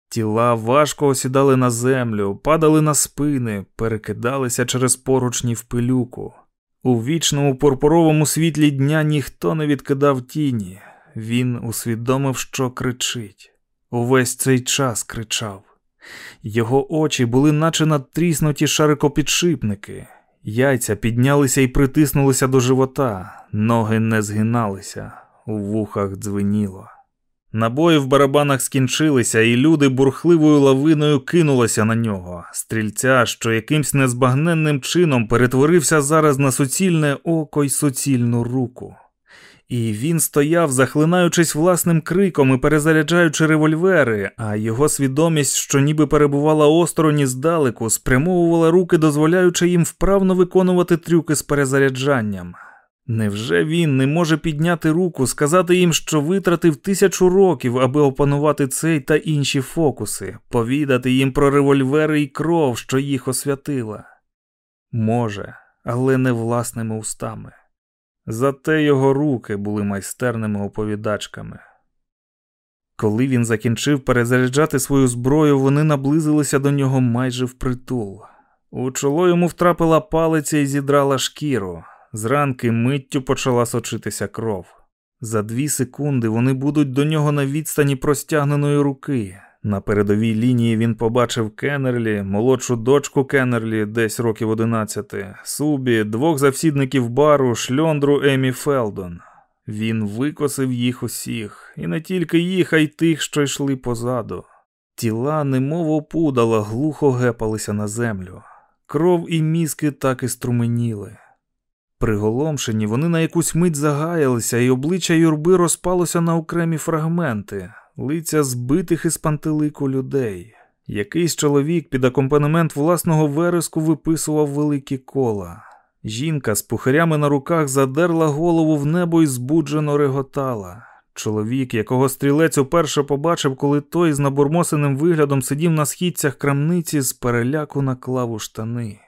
Тіла важко осідали на землю, падали на спини, перекидалися через поручні в пилюку. У вічному пурпуровому світлі дня ніхто не відкидав тіні. Він усвідомив, що кричить. Увесь цей час кричав. Його очі були, наче надтріснуті шарикопідшипники. Яйця піднялися і притиснулися до живота, ноги не згиналися, у вухах дзвеніло. Набої в барабанах скінчилися, і люди бурхливою лавиною кинулися на нього. Стрільця, що якимсь незбагненним чином перетворився зараз на суцільне око й суцільну руку. І він стояв, захлинаючись власним криком і перезаряджаючи револьвери, а його свідомість, що ніби перебувала остороні здалеку, спрямовувала руки, дозволяючи їм вправно виконувати трюки з перезаряджанням. Невже він не може підняти руку, сказати їм, що витратив тисячу років, аби опанувати цей та інші фокуси, повідати їм про револьвери і кров, що їх освятила? Може, але не власними устами. Зате його руки були майстерними оповідачками. Коли він закінчив перезаряджати свою зброю, вони наблизилися до нього майже впритул. У чоло йому втрапила палиця і зідрала шкіру. Зранки миттю почала сочитися кров. За дві секунди вони будуть до нього на відстані простягненої руки. На передовій лінії він побачив Кеннерлі, молодшу дочку Кеннерлі, десь років 11, Субі, двох завсідників бару, шльондру Емі Фелдон. Він викосив їх усіх, і не тільки їх, а й тих, що йшли позаду. Тіла, немов опудала, глухо гепалися на землю. Кров і мізки так і струменіли. Приголомшені, вони на якусь мить загаялися, і обличчя юрби розпалося на окремі фрагменти, лиця збитих із пантелику людей. Якийсь чоловік під акомпанемент власного вереску виписував великі кола. Жінка з пухарями на руках задерла голову в небо і збуджено реготала. Чоловік, якого стрілець уперше побачив, коли той з набурмосеним виглядом сидів на східцях крамниці, з переляку наклав у штани.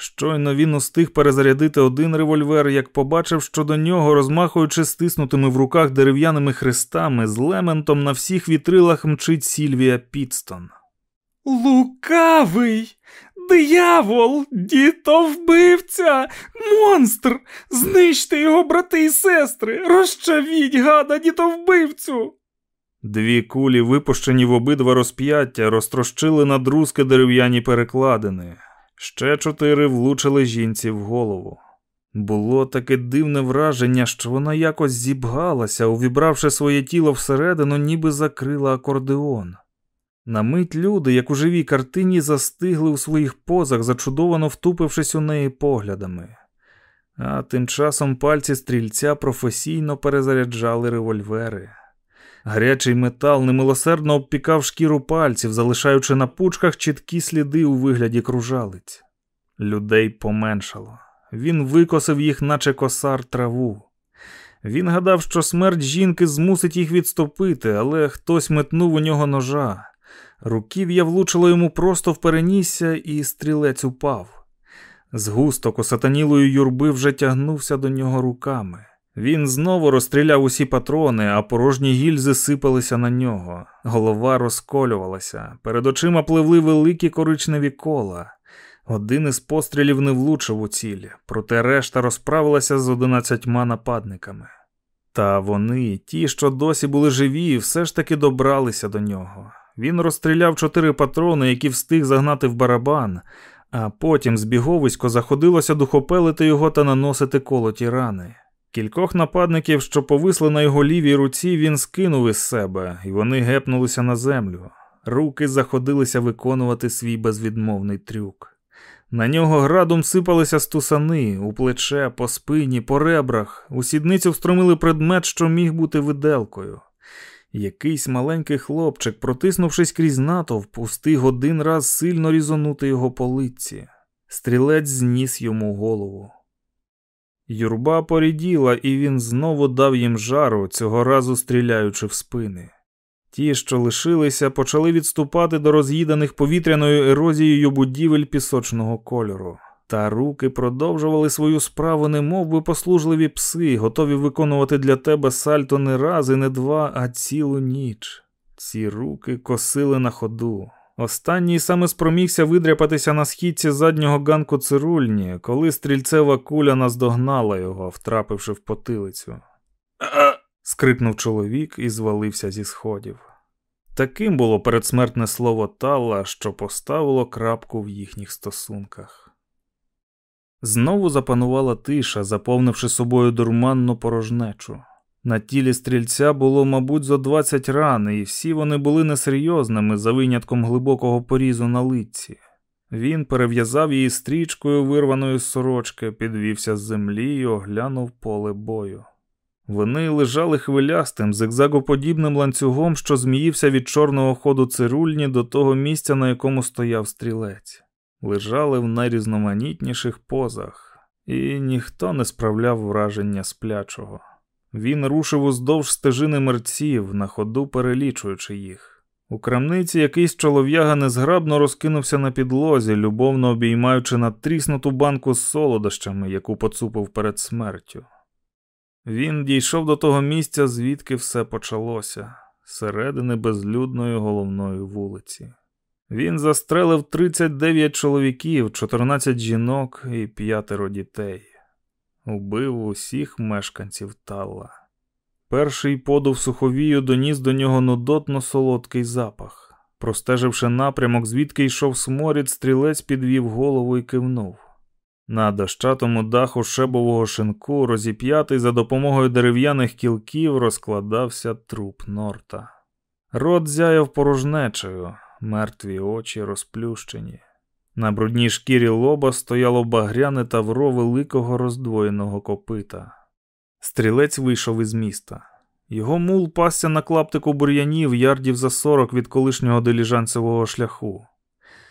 Щойно він устиг перезарядити один револьвер, як побачив, що до нього, розмахуючи стиснутими в руках дерев'яними хрестами, з лементом на всіх вітрилах мчить Сільвія Пітстон. Лукавий, диявол, дітовбивця, монстр! Знищте його, брати і сестри! Розчавіть гада дітовбивцю! Дві кулі, випущені в обидва розп'яття, розтрощили на друзки дерев'яні перекладини. Ще чотири влучили жінці в голову. Було таке дивне враження, що вона якось зібгалася, увібравши своє тіло всередину, ніби закрила акордеон. На мить люди, як у живій картині, застигли у своїх позах, зачудовано втупившись у неї поглядами. А тим часом пальці стрільця професійно перезаряджали револьвери. Гарячий метал немилосердно обпікав шкіру пальців, залишаючи на пучках чіткі сліди у вигляді кружалиць. Людей поменшало. Він викосив їх, наче косар траву. Він гадав, що смерть жінки змусить їх відступити, але хтось метнув у нього ножа. Руків'я влучило йому просто в перенісся, і стрілець упав. Згусток осатанілої юрби вже тягнувся до нього руками. Він знову розстріляв усі патрони, а порожні гільзи сипалися на нього. Голова розколювалася, перед очима пливли великі коричневі кола. Один із пострілів не влучив у цілі, проте решта розправилася з одинадцятьма нападниками. Та вони, ті, що досі були живі, все ж таки добралися до нього. Він розстріляв чотири патрони, які встиг загнати в барабан, а потім збіговисько заходилося духопелити його та наносити колоті рани. Кількох нападників, що повисли на його лівій руці, він скинув із себе, і вони гепнулися на землю. Руки заходилися виконувати свій безвідмовний трюк. На нього градом сипалися стусани, у плече, по спині, по ребрах, у сідницю встромили предмет, що міг бути виделкою. Якийсь маленький хлопчик, протиснувшись крізь натовп, устиг один раз сильно різонути його по лиці. Стрілець зніс йому голову. Юрба поріділа, і він знову дав їм жару, цього разу стріляючи в спини. Ті, що лишилися, почали відступати до роз'їданих повітряною ерозією будівель пісочного кольору. Та руки продовжували свою справу, не би послужливі пси, готові виконувати для тебе сальто не раз і не два, а цілу ніч. Ці руки косили на ходу. Останній саме спромігся видряпатися на східці заднього ганку цирульні, коли стрільцева куля наздогнала його, втрапивши в потилицю. скрикнув чоловік і звалився зі сходів. Таким було передсмертне слово Талла, що поставило крапку в їхніх стосунках. Знову запанувала тиша, заповнивши собою дурманну порожнечу. На тілі стрільця було, мабуть, зо двадцять ран, і всі вони були несерйозними за винятком глибокого порізу на лиці. Він перев'язав її стрічкою, вирваною з сорочки, підвівся з землі і оглянув поле бою. Вони лежали хвилястим, зигзагоподібним ланцюгом, що зміївся від чорного ходу цирульні до того місця, на якому стояв стрілець лежали в найрізноманітніших позах, і ніхто не справляв враження сплячого. Він рушив уздовж стежини мерців, на ходу перелічуючи їх. У крамниці якийсь чолов'яга незграбно розкинувся на підлозі, любовно обіймаючи надтріснуту банку з солодощами, яку поцупив перед смертю. Він дійшов до того місця, звідки все почалося, середини безлюдної головної вулиці. Він застрелив 39 чоловіків, 14 жінок і п'ятеро дітей, убив усіх мешканців Талла. Перший подув суховію доніс до нього нудотно солодкий запах. Простеживши напрямок, звідки йшов сморід, стрілець підвів голову і кивнув. На дощатому даху шебового шинку, розіп'ятий за допомогою дерев'яних кілків, розкладався труп норта. Рот зяяв порожнечею мертві очі розплющені. На брудній шкірі лоба стояло багряне тавро великого роздвоєного копита. Стрілець вийшов із міста. Його мул пасся на клаптику бур'янів ярдів за сорок від колишнього деліжанцевого шляху.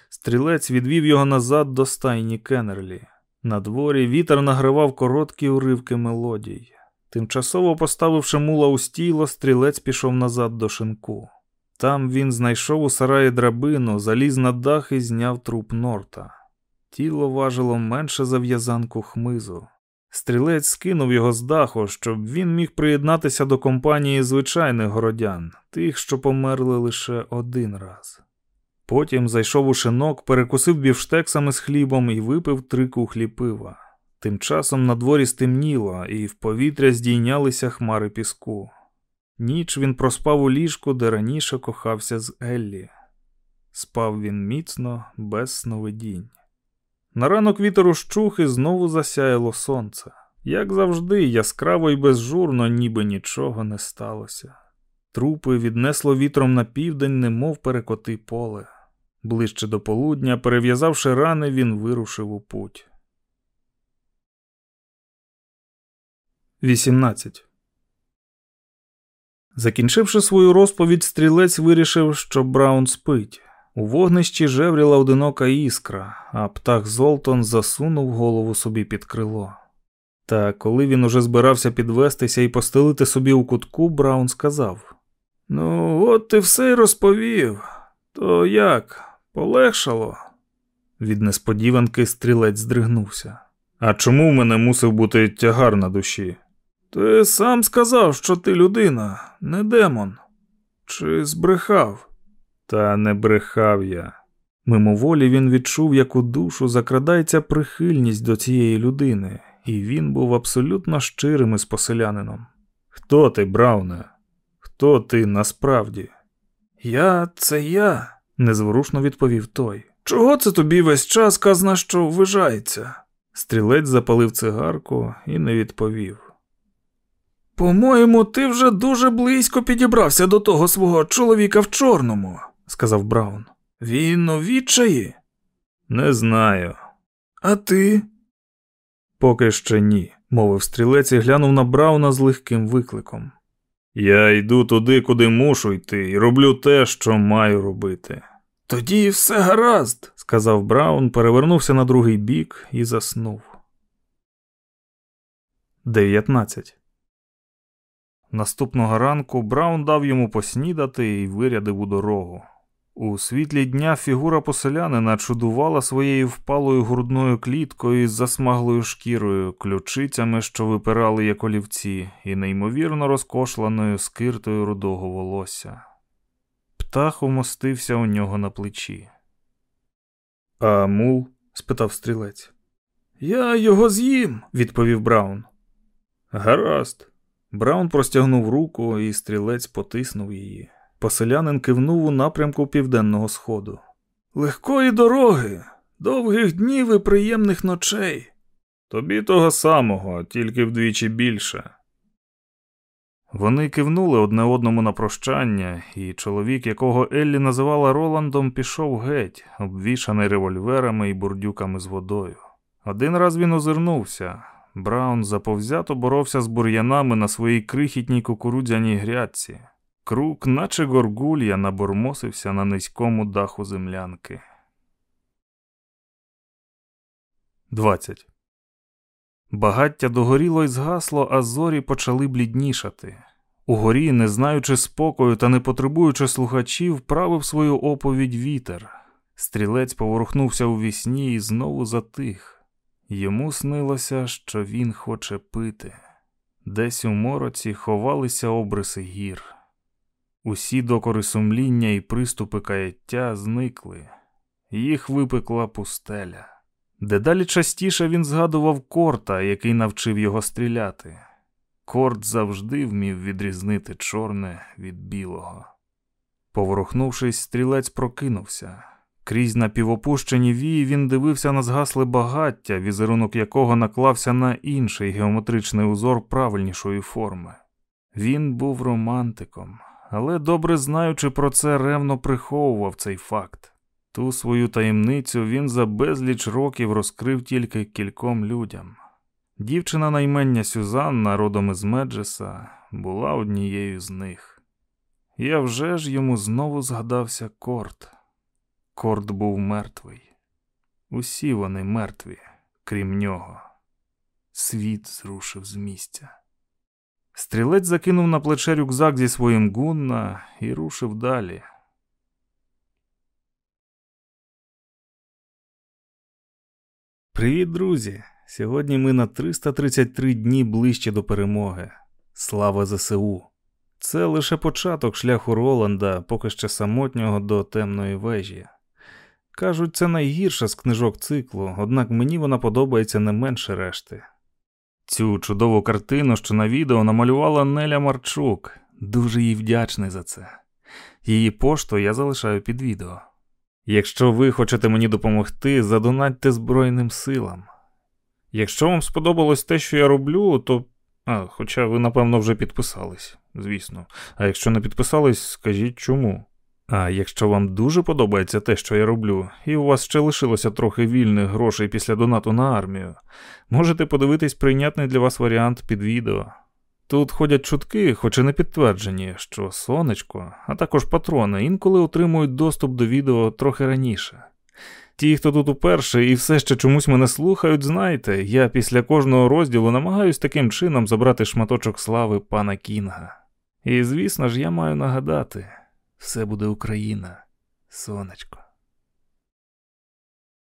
Стрілець відвів його назад до стайні Кеннерлі. На дворі вітер нагривав короткі уривки мелодій. Тимчасово поставивши мула у стіло, стрілець пішов назад до шинку. Там він знайшов у сараї драбину, заліз на дах і зняв труп норта. Тіло важило менше за в'язанку хмизу. Стрілець скинув його з даху, щоб він міг приєднатися до компанії звичайних городян, тих, що померли лише один раз. Потім зайшов у шинок, перекусив бівштексами з хлібом і випив три кухлі пива. Тим часом на дворі стемніло, і в повітря здійнялися хмари піску. Ніч він проспав у ліжку, де раніше кохався з Еллі. Спав він міцно, без сновидінь. На ранок вітер ущух і знову засяяло сонце. Як завжди, яскраво і безжурно, ніби нічого не сталося. Трупи віднесло вітром на південь, немов перекоти поле. Ближче до полудня, перев'язавши рани, він вирушив у путь. 18. Закінчивши свою розповідь, стрілець вирішив, що Браун спить. У вогнищі жевріла одинока іскра, а птах Золтон засунув голову собі під крило. Та коли він уже збирався підвестися і постелити собі у кутку, Браун сказав: Ну, от ти все й розповів. То як? Полегшало? Від несподіванки стрілець здригнувся. А чому в мене мусив бути тягар на душі? Ти сам сказав, що ти людина, не демон. Чи збрехав? Та не брехав я. Мимоволі він відчув, як у душу закрадається прихильність до цієї людини, і він був абсолютно щирим із поселянином. Хто ти, Брауне? Хто ти насправді? Я це я, незворушно відповів той. Чого це тобі весь час казна, що ввижається? Стрілець запалив цигарку і не відповів. По-моєму, ти вже дуже близько підібрався до того свого чоловіка в чорному, сказав Браун. Він у відчаї? Не знаю. А ти? Поки ще ні, мовив стрілець і глянув на Брауна з легким викликом. Я йду туди, куди мушу йти, і роблю те, що маю робити. Тоді все гаразд, сказав Браун, перевернувся на другий бік і заснув. 19. Наступного ранку Браун дав йому поснідати і вирядив у дорогу. У світлі дня фігура поселянина чудувала своєю впалою грудною кліткою із засмаглою шкірою, ключицями, що випирали як олівці, і неймовірно розкошланою скиртою рудого волосся. Птах умостився у нього на плечі. А мул? спитав стрілець. Я його з'їм, відповів Браун. Гаразд. Браун простягнув руку, і стрілець потиснув її. Поселянин кивнув у напрямку південного сходу. Легкої дороги, довгих днів і приємних ночей. Тобі того самого, тільки вдвічі більше. Вони кивнули одне одному на прощання, і чоловік, якого Еллі називала Роландом, пішов геть, обвішаний револьверами і бурдюками з водою. Один раз він озирнувся. Браун заповзято боровся з бур'янами на своїй крихітній кукурудзяній грядці. Крук, наче горгулья, набормосився на низькому даху землянки. 20. Багаття догоріло і згасло, а зорі почали бліднішати. Угорі, не знаючи спокою та не потребуючи слухачів, правив свою оповідь вітер. Стрілець поворухнувся у вісні і знову затих. Йому снилося, що він хоче пити. Десь у мороці ховалися обриси гір. Усі докори сумління і приступи каяття зникли, їх випекла пустеля. Дедалі частіше він згадував корта, який навчив його стріляти. Корт завжди вмів відрізнити чорне від білого. Поворухнувшись, стрілець прокинувся. Крізь напівопущені вії він дивився на згасле багаття, візерунок якого наклався на інший геометричний узор правильнішої форми. Він був романтиком, але добре знаючи про це, ревно приховував цей факт. Ту свою таємницю він за безліч років розкрив тільки кільком людям. Дівчина наймення Сюзанна, родом із Меджеса, була однією з них. Я вже ж йому знову згадався Корт. Корт був мертвий. Усі вони мертві, крім нього. Світ зрушив з місця. Стрілець закинув на плече рюкзак зі своїм гунна і рушив далі. Привіт, друзі! Сьогодні ми на 333 дні ближче до перемоги. Слава ЗСУ! Це лише початок шляху Роланда, поки ще самотнього до темної вежі. Кажуть, це найгірша з книжок циклу, однак мені вона подобається не менше решти. Цю чудову картину, що на відео намалювала Неля Марчук, дуже їй вдячний за це. Її пошту я залишаю під відео. Якщо ви хочете мені допомогти, задонатьте Збройним силам. Якщо вам сподобалось те, що я роблю, то. А, Хоча ви, напевно, вже підписались, звісно. А якщо не підписались, скажіть чому. А якщо вам дуже подобається те, що я роблю, і у вас ще лишилося трохи вільних грошей після донату на армію, можете подивитись прийнятний для вас варіант під відео. Тут ходять чутки, хоч і не підтверджені, що сонечко, а також патрони інколи отримують доступ до відео трохи раніше. Ті, хто тут уперше і все ще чомусь мене слухають, знайте, я після кожного розділу намагаюсь таким чином забрати шматочок слави пана Кінга. І звісно ж, я маю нагадати, все буде Україна, сонечко.